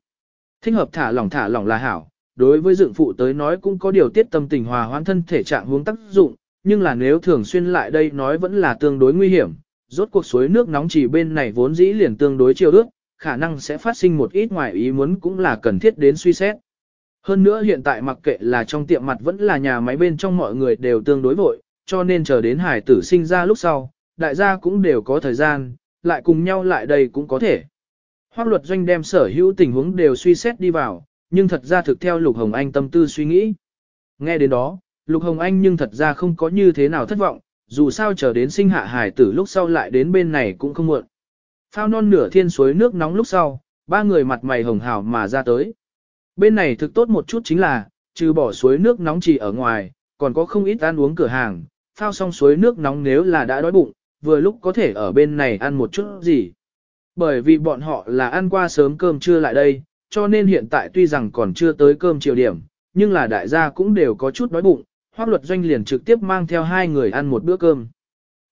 [SPEAKER 1] Thích hợp thả lỏng thả lỏng là hảo, đối với dựng phụ tới nói cũng có điều tiết tâm tình hòa hoãn thân thể trạng hướng tác dụng, nhưng là nếu thường xuyên lại đây nói vẫn là tương đối nguy hiểm, rốt cuộc suối nước nóng chỉ bên này vốn dĩ liền tương đối chiều ước, khả năng sẽ phát sinh một ít ngoài ý muốn cũng là cần thiết đến suy xét. Hơn nữa hiện tại mặc kệ là trong tiệm mặt vẫn là nhà máy bên trong mọi người đều tương đối vội, cho nên chờ đến hải tử sinh ra lúc sau, đại gia cũng đều có thời gian, lại cùng nhau lại đây cũng có thể. Hoác luật doanh đem sở hữu tình huống đều suy xét đi vào, nhưng thật ra thực theo Lục Hồng Anh tâm tư suy nghĩ. Nghe đến đó, Lục Hồng Anh nhưng thật ra không có như thế nào thất vọng, dù sao chờ đến sinh hạ hải tử lúc sau lại đến bên này cũng không muộn. Phao non nửa thiên suối nước nóng lúc sau, ba người mặt mày hồng hào mà ra tới. Bên này thực tốt một chút chính là, trừ bỏ suối nước nóng chỉ ở ngoài, còn có không ít ăn uống cửa hàng, phao xong suối nước nóng nếu là đã đói bụng, vừa lúc có thể ở bên này ăn một chút gì. Bởi vì bọn họ là ăn qua sớm cơm trưa lại đây, cho nên hiện tại tuy rằng còn chưa tới cơm chiều điểm, nhưng là đại gia cũng đều có chút đói bụng, hoác luật doanh liền trực tiếp mang theo hai người ăn một bữa cơm.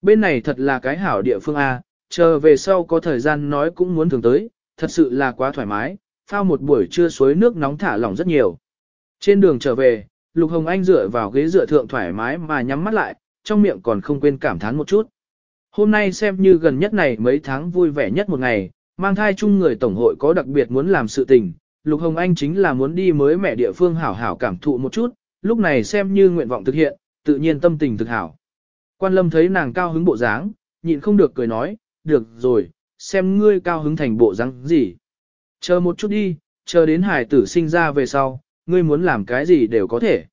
[SPEAKER 1] Bên này thật là cái hảo địa phương A, chờ về sau có thời gian nói cũng muốn thường tới, thật sự là quá thoải mái, phao một buổi trưa suối nước nóng thả lỏng rất nhiều. Trên đường trở về, Lục Hồng Anh dựa vào ghế dựa thượng thoải mái mà nhắm mắt lại, trong miệng còn không quên cảm thán một chút. Hôm nay xem như gần nhất này mấy tháng vui vẻ nhất một ngày, mang thai chung người tổng hội có đặc biệt muốn làm sự tình, Lục Hồng Anh chính là muốn đi mới mẹ địa phương hảo hảo cảm thụ một chút, lúc này xem như nguyện vọng thực hiện, tự nhiên tâm tình thực hảo. Quan Lâm thấy nàng cao hứng bộ dáng, nhịn không được cười nói, được rồi, xem ngươi cao hứng thành bộ dáng gì. Chờ một chút đi, chờ đến hải tử sinh ra về sau, ngươi muốn làm cái gì đều có thể.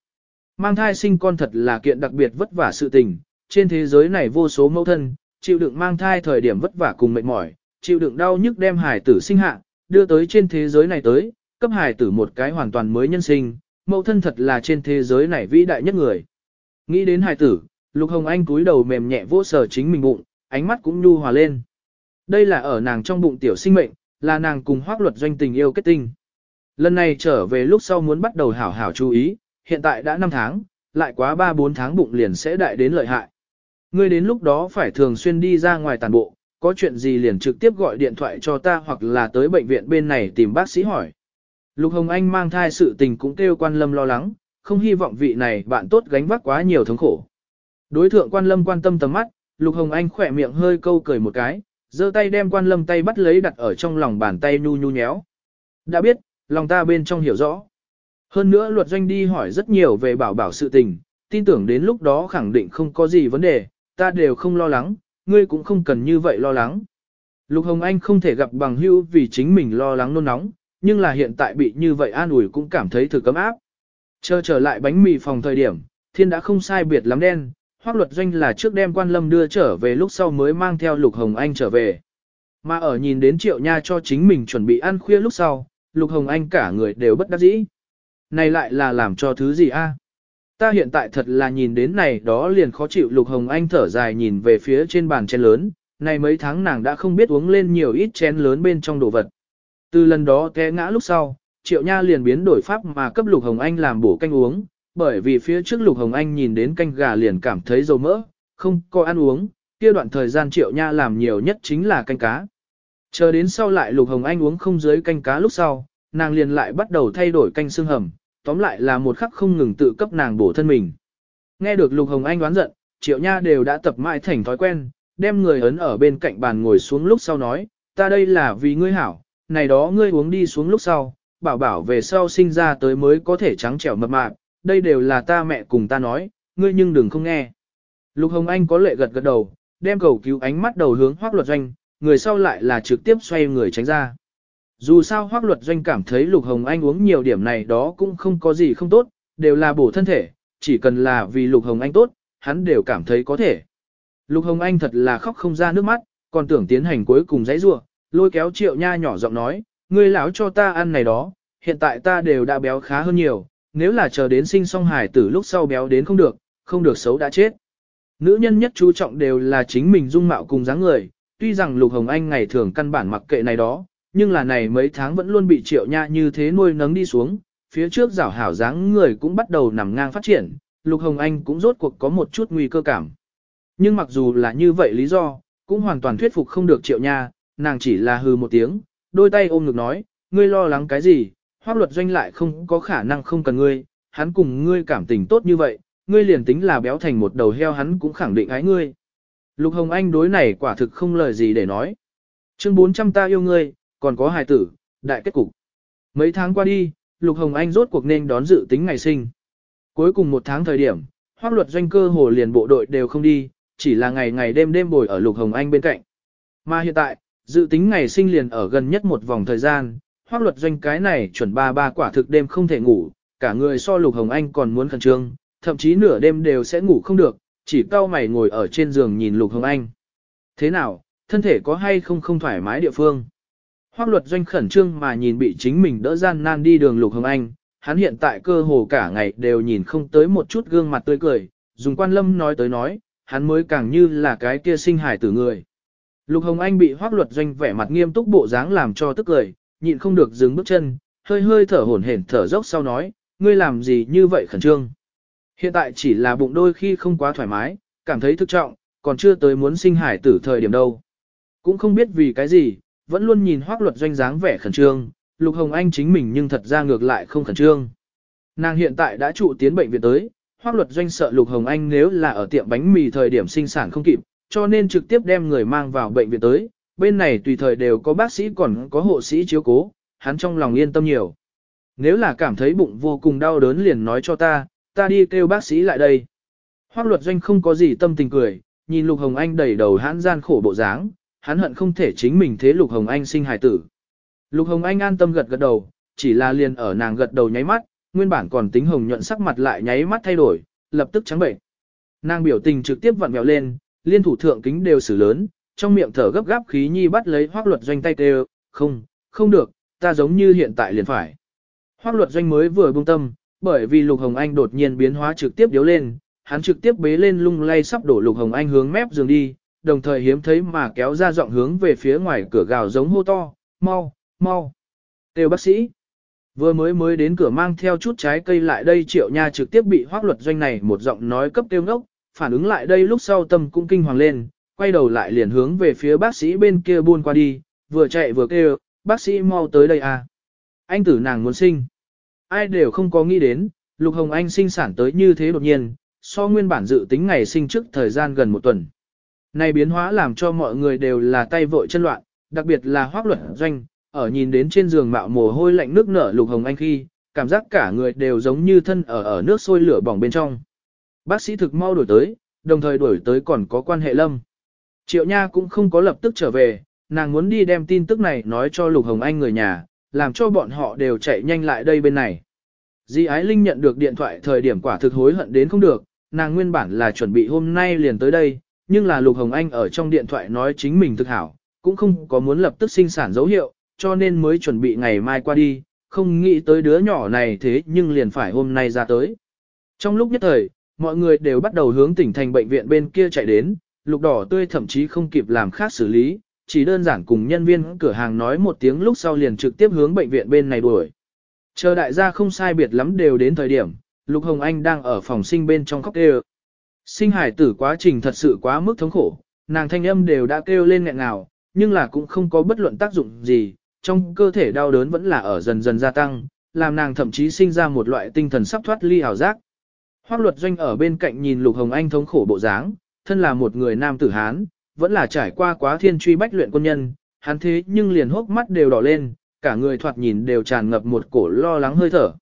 [SPEAKER 1] Mang thai sinh con thật là kiện đặc biệt vất vả sự tình, trên thế giới này vô số mẫu thân, chịu đựng mang thai thời điểm vất vả cùng mệt mỏi, chịu đựng đau nhức đem hải tử sinh hạ, đưa tới trên thế giới này tới, cấp hải tử một cái hoàn toàn mới nhân sinh, mẫu thân thật là trên thế giới này vĩ đại nhất người. Nghĩ đến hải tử, Lục Hồng Anh cúi đầu mềm nhẹ vô sở chính mình bụng, ánh mắt cũng nhu hòa lên. Đây là ở nàng trong bụng tiểu sinh mệnh, là nàng cùng hoác luật doanh tình yêu kết tinh. Lần này trở về lúc sau muốn bắt đầu hảo hảo chú ý, hiện tại đã 5 tháng, lại quá 3-4 tháng bụng liền sẽ đại đến lợi hại. Ngươi đến lúc đó phải thường xuyên đi ra ngoài tàn bộ, có chuyện gì liền trực tiếp gọi điện thoại cho ta hoặc là tới bệnh viện bên này tìm bác sĩ hỏi. Lục Hồng Anh mang thai sự tình cũng kêu quan lâm lo lắng, không hy vọng vị này bạn tốt gánh vác quá nhiều thống khổ. Đối thượng quan lâm quan tâm tầm mắt, Lục Hồng Anh khỏe miệng hơi câu cười một cái, giơ tay đem quan lâm tay bắt lấy đặt ở trong lòng bàn tay nhu nhu nhéo. Đã biết, lòng ta bên trong hiểu rõ. Hơn nữa luật doanh đi hỏi rất nhiều về bảo bảo sự tình, tin tưởng đến lúc đó khẳng định không có gì vấn đề, ta đều không lo lắng, ngươi cũng không cần như vậy lo lắng. Lục Hồng Anh không thể gặp bằng hữu vì chính mình lo lắng nôn nóng, nhưng là hiện tại bị như vậy an ủi cũng cảm thấy thực cấm áp. Chờ trở lại bánh mì phòng thời điểm, thiên đã không sai biệt lắm đen, hoác luật doanh là trước đem quan lâm đưa trở về lúc sau mới mang theo Lục Hồng Anh trở về. Mà ở nhìn đến triệu nha cho chính mình chuẩn bị ăn khuya lúc sau, Lục Hồng Anh cả người đều bất đắc dĩ. Này lại là làm cho thứ gì a? À? Ta hiện tại thật là nhìn đến này đó liền khó chịu Lục Hồng Anh thở dài nhìn về phía trên bàn chén lớn, này mấy tháng nàng đã không biết uống lên nhiều ít chén lớn bên trong đồ vật. Từ lần đó té ngã lúc sau, Triệu Nha liền biến đổi pháp mà cấp Lục Hồng Anh làm bổ canh uống, bởi vì phía trước Lục Hồng Anh nhìn đến canh gà liền cảm thấy dầu mỡ, không có ăn uống, kia đoạn thời gian Triệu Nha làm nhiều nhất chính là canh cá. Chờ đến sau lại Lục Hồng Anh uống không dưới canh cá lúc sau, nàng liền lại bắt đầu thay đổi canh xương hầm, tóm lại là một khắc không ngừng tự cấp nàng bổ thân mình. Nghe được Lục Hồng Anh đoán giận, Triệu Nha đều đã tập mãi thành thói quen, đem người ấn ở bên cạnh bàn ngồi xuống lúc sau nói, ta đây là vì ngươi hảo, này đó ngươi uống đi xuống lúc sau, bảo bảo về sau sinh ra tới mới có thể trắng trẻo mập mạp, đây đều là ta mẹ cùng ta nói, ngươi nhưng đừng không nghe. Lục Hồng Anh có lệ gật gật đầu, đem cầu cứu ánh mắt đầu hướng hoác luật doanh, người sau lại là trực tiếp xoay người tránh ra. Dù sao hoác luật doanh cảm thấy Lục Hồng Anh uống nhiều điểm này đó cũng không có gì không tốt, đều là bổ thân thể, chỉ cần là vì Lục Hồng Anh tốt, hắn đều cảm thấy có thể. Lục Hồng Anh thật là khóc không ra nước mắt, còn tưởng tiến hành cuối cùng dãy rua, lôi kéo triệu nha nhỏ giọng nói, ngươi lão cho ta ăn này đó, hiện tại ta đều đã béo khá hơn nhiều, nếu là chờ đến sinh song hải tử lúc sau béo đến không được, không được xấu đã chết. Nữ nhân nhất chú trọng đều là chính mình dung mạo cùng dáng người, tuy rằng Lục Hồng Anh ngày thường căn bản mặc kệ này đó, nhưng là này mấy tháng vẫn luôn bị triệu nha như thế nuôi nấng đi xuống, phía trước rảo hảo dáng người cũng bắt đầu nằm ngang phát triển, Lục Hồng Anh cũng rốt cuộc có một chút nguy cơ cảm. Nhưng mặc dù là như vậy lý do, cũng hoàn toàn thuyết phục không được triệu nha, nàng chỉ là hừ một tiếng, đôi tay ôm ngực nói, ngươi lo lắng cái gì, hoác luật doanh lại không có khả năng không cần ngươi, hắn cùng ngươi cảm tình tốt như vậy, ngươi liền tính là béo thành một đầu heo hắn cũng khẳng định ái ngươi. Lục Hồng Anh đối này quả thực không lời gì để nói. Chương 400 ta yêu ngươi, còn có hài tử, đại kết cục. Mấy tháng qua đi, Lục Hồng Anh rốt cuộc nên đón dự tính ngày sinh. Cuối cùng một tháng thời điểm, hoác luật doanh cơ hồ liền bộ đội đều không đi, chỉ là ngày ngày đêm đêm bồi ở Lục Hồng Anh bên cạnh. Mà hiện tại, dự tính ngày sinh liền ở gần nhất một vòng thời gian, hoác luật doanh cái này chuẩn ba ba quả thực đêm không thể ngủ, cả người so Lục Hồng Anh còn muốn khẩn trương, thậm chí nửa đêm đều sẽ ngủ không được, chỉ cao mày ngồi ở trên giường nhìn Lục Hồng Anh. Thế nào, thân thể có hay không không thoải mái địa phương? Hoác luật doanh khẩn trương mà nhìn bị chính mình đỡ gian nan đi đường Lục Hồng Anh, hắn hiện tại cơ hồ cả ngày đều nhìn không tới một chút gương mặt tươi cười, dùng quan lâm nói tới nói, hắn mới càng như là cái kia sinh hải tử người. Lục Hồng Anh bị hoác luật doanh vẻ mặt nghiêm túc bộ dáng làm cho tức cười, nhịn không được dừng bước chân, hơi hơi thở hổn hển thở dốc sau nói, ngươi làm gì như vậy khẩn trương. Hiện tại chỉ là bụng đôi khi không quá thoải mái, cảm thấy thức trọng, còn chưa tới muốn sinh hải tử thời điểm đâu. Cũng không biết vì cái gì, vẫn luôn nhìn hoác luật doanh dáng vẻ khẩn trương, Lục Hồng Anh chính mình nhưng thật ra ngược lại không khẩn trương. Nàng hiện tại đã trụ tiến bệnh viện tới, hoác luật doanh sợ Lục Hồng Anh nếu là ở tiệm bánh mì thời điểm sinh sản không kịp, cho nên trực tiếp đem người mang vào bệnh viện tới, bên này tùy thời đều có bác sĩ còn có hộ sĩ chiếu cố, hắn trong lòng yên tâm nhiều. Nếu là cảm thấy bụng vô cùng đau đớn liền nói cho ta, ta đi kêu bác sĩ lại đây. Hoác luật doanh không có gì tâm tình cười, nhìn Lục Hồng Anh đầy đầu hãn gian khổ bộ dáng, hắn hận không thể chính mình thế Lục Hồng Anh sinh hài tử. Lục Hồng Anh an tâm gật gật đầu, chỉ là liền ở nàng gật đầu nháy mắt, nguyên bản còn tính hồng nhuận sắc mặt lại nháy mắt thay đổi, lập tức trắng bệnh. Nàng biểu tình trực tiếp vặn vẹo lên, liên thủ thượng kính đều xử lớn, trong miệng thở gấp gáp khí nhi bắt lấy hoác luật doanh tay kêu, không, không được, ta giống như hiện tại liền phải. Hoác luật doanh mới vừa buông tâm, bởi vì Lục Hồng Anh đột nhiên biến hóa trực tiếp điếu lên, hắn trực tiếp bế lên lung lay sắp đổ Lục Hồng Anh hướng mép giường đi, đồng thời hiếm thấy mà kéo ra giọng hướng về phía ngoài cửa gào giống hô to, mau, mau. Têu bác sĩ. Vừa mới mới đến cửa mang theo chút trái cây lại đây triệu nha trực tiếp bị hoác luật doanh này một giọng nói cấp tiêu ngốc, phản ứng lại đây lúc sau tâm cũng kinh hoàng lên, quay đầu lại liền hướng về phía bác sĩ bên kia buôn qua đi, vừa chạy vừa kêu, bác sĩ mau tới đây à. Anh tử nàng muốn sinh. Ai đều không có nghĩ đến, Lục Hồng Anh sinh sản tới như thế đột nhiên, so nguyên bản dự tính ngày sinh trước thời gian gần một tuần. Này biến hóa làm cho mọi người đều là tay vội chân loạn, đặc biệt là hoác luật doanh, ở nhìn đến trên giường mạo mồ hôi lạnh nước nở Lục Hồng Anh khi, cảm giác cả người đều giống như thân ở ở nước sôi lửa bỏng bên trong. Bác sĩ thực mau đổi tới, đồng thời đổi tới còn có quan hệ lâm. Triệu Nha cũng không có lập tức trở về, nàng muốn đi đem tin tức này nói cho Lục Hồng Anh người nhà, làm cho bọn họ đều chạy nhanh lại đây bên này. Di Ái Linh nhận được điện thoại thời điểm quả thực hối hận đến không được, nàng nguyên bản là chuẩn bị hôm nay liền tới đây, nhưng là Lục Hồng Anh ở trong điện thoại nói chính mình thực hảo, cũng không có muốn lập tức sinh sản dấu hiệu, cho nên mới chuẩn bị ngày mai qua đi, không nghĩ tới đứa nhỏ này thế nhưng liền phải hôm nay ra tới. Trong lúc nhất thời, mọi người đều bắt đầu hướng tỉnh thành bệnh viện bên kia chạy đến, lục đỏ tươi thậm chí không kịp làm khác xử lý, chỉ đơn giản cùng nhân viên cửa hàng nói một tiếng lúc sau liền trực tiếp hướng bệnh viện bên này đuổi. Chờ đại gia không sai biệt lắm đều đến thời điểm, Lục Hồng Anh đang ở phòng sinh bên trong khóc kêu. Sinh hải tử quá trình thật sự quá mức thống khổ, nàng thanh âm đều đã kêu lên nghẹn ngào, nhưng là cũng không có bất luận tác dụng gì, trong cơ thể đau đớn vẫn là ở dần dần gia tăng, làm nàng thậm chí sinh ra một loại tinh thần sắp thoát ly hào giác. Hoác luật doanh ở bên cạnh nhìn Lục Hồng Anh thống khổ bộ dáng, thân là một người nam tử Hán, vẫn là trải qua quá thiên truy bách luyện quân nhân, hắn thế nhưng liền hốc mắt đều đỏ lên, cả người thoạt nhìn đều tràn ngập một cổ lo lắng hơi thở.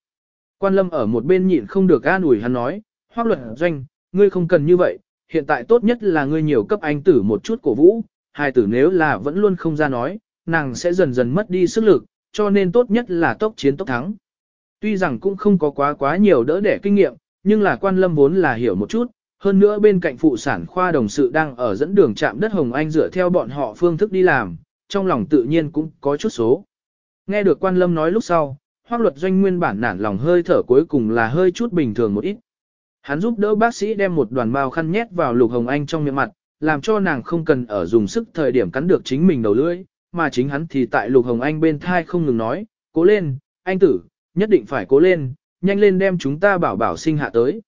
[SPEAKER 1] Quan lâm ở một bên nhịn không được an ủi hắn nói, hoác luật doanh, ngươi không cần như vậy, hiện tại tốt nhất là ngươi nhiều cấp anh tử một chút cổ vũ, hai tử nếu là vẫn luôn không ra nói, nàng sẽ dần dần mất đi sức lực, cho nên tốt nhất là tốc chiến tốc thắng. Tuy rằng cũng không có quá quá nhiều đỡ đẻ kinh nghiệm, nhưng là quan lâm vốn là hiểu một chút, hơn nữa bên cạnh phụ sản khoa đồng sự đang ở dẫn đường chạm đất Hồng Anh dựa theo bọn họ phương thức đi làm, trong lòng tự nhiên cũng có chút số. Nghe được quan lâm nói lúc sau, hoác luật doanh nguyên bản nản lòng hơi thở cuối cùng là hơi chút bình thường một ít. Hắn giúp đỡ bác sĩ đem một đoàn bao khăn nhét vào lục Hồng Anh trong miệng mặt, làm cho nàng không cần ở dùng sức thời điểm cắn được chính mình đầu lưỡi, mà chính hắn thì tại Lục Hồng Anh bên thai không ngừng nói, cố lên, anh tử, nhất định phải cố lên, nhanh lên đem chúng ta bảo bảo sinh hạ tới.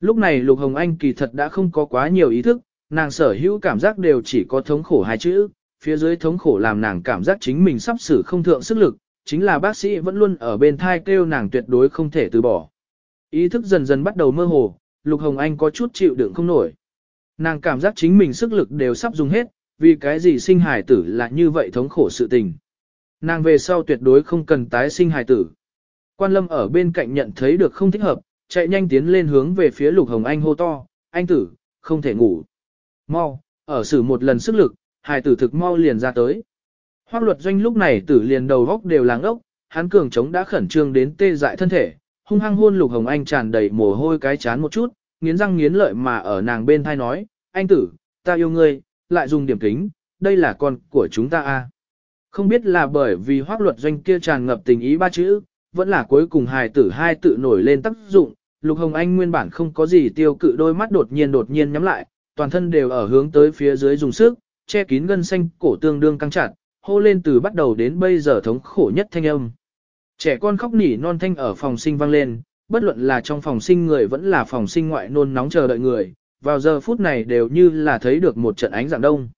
[SPEAKER 1] Lúc này Lục Hồng Anh kỳ thật đã không có quá nhiều ý thức, nàng sở hữu cảm giác đều chỉ có thống khổ hai chữ, phía dưới thống khổ làm nàng cảm giác chính mình sắp xử không thượng sức lực, chính là bác sĩ vẫn luôn ở bên thai kêu nàng tuyệt đối không thể từ bỏ. Ý thức dần dần bắt đầu mơ hồ, Lục Hồng Anh có chút chịu đựng không nổi. Nàng cảm giác chính mình sức lực đều sắp dùng hết, vì cái gì sinh hài tử là như vậy thống khổ sự tình. Nàng về sau tuyệt đối không cần tái sinh hài tử. Quan lâm ở bên cạnh nhận thấy được không thích hợp, chạy nhanh tiến lên hướng về phía Lục Hồng Anh hô to, anh tử, không thể ngủ. Mau, ở xử một lần sức lực, hài tử thực mau liền ra tới. Hoác luật doanh lúc này tử liền đầu góc đều láng ốc, hắn cường trống đã khẩn trương đến tê dại thân thể, hung hăng hôn Lục Hồng Anh tràn đầy mồ hôi cái chán một chút, nghiến răng nghiến lợi mà ở nàng bên thai nói, anh tử, ta yêu ngươi, lại dùng điểm kính, đây là con của chúng ta a. Không biết là bởi vì hoác luật doanh kia tràn ngập tình ý ba chữ, vẫn là cuối cùng hài tử hai tự nổi lên tác dụng, Lục Hồng Anh nguyên bản không có gì tiêu cự đôi mắt đột nhiên đột nhiên nhắm lại, toàn thân đều ở hướng tới phía dưới dùng sức, che kín gân xanh, cổ tương đương căng chặt, hô lên từ bắt đầu đến bây giờ thống khổ nhất thanh âm. Trẻ con khóc nỉ non thanh ở phòng sinh vang lên, bất luận là trong phòng sinh người vẫn là phòng sinh ngoại nôn nóng chờ đợi người, vào giờ phút này đều như là thấy được một trận ánh dạng đông.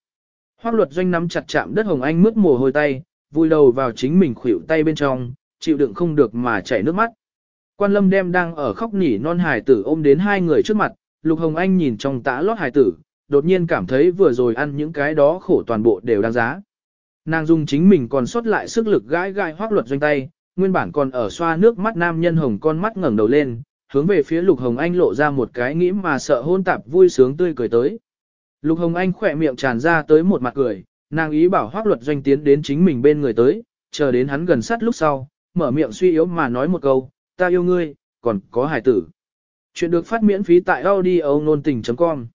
[SPEAKER 1] Hoác luật doanh nắm chặt chạm đất hồng anh mướt mồ hôi tay, vui đầu vào chính mình khuỷu tay bên trong, chịu đựng không được mà chảy nước mắt. Quan lâm đem đang ở khóc nỉ non hài tử ôm đến hai người trước mặt, lục hồng anh nhìn trong tã lót hài tử, đột nhiên cảm thấy vừa rồi ăn những cái đó khổ toàn bộ đều đáng giá. Nàng dùng chính mình còn sót lại sức lực gãi gãi hoác luật doanh tay, nguyên bản còn ở xoa nước mắt nam nhân hồng con mắt ngẩng đầu lên, hướng về phía Lục Hồng Anh lộ ra một cái nghĩ mà sợ hôn tạp vui sướng tươi cười tới. Lục Hồng Anh khỏe miệng tràn ra tới một mặt cười, nàng ý bảo hoác luật doanh tiến đến chính mình bên người tới, chờ đến hắn gần sát lúc sau, mở miệng suy yếu mà nói một câu, ta yêu ngươi, còn có hải tử. Chuyện được phát miễn phí tại audio nôn tình.com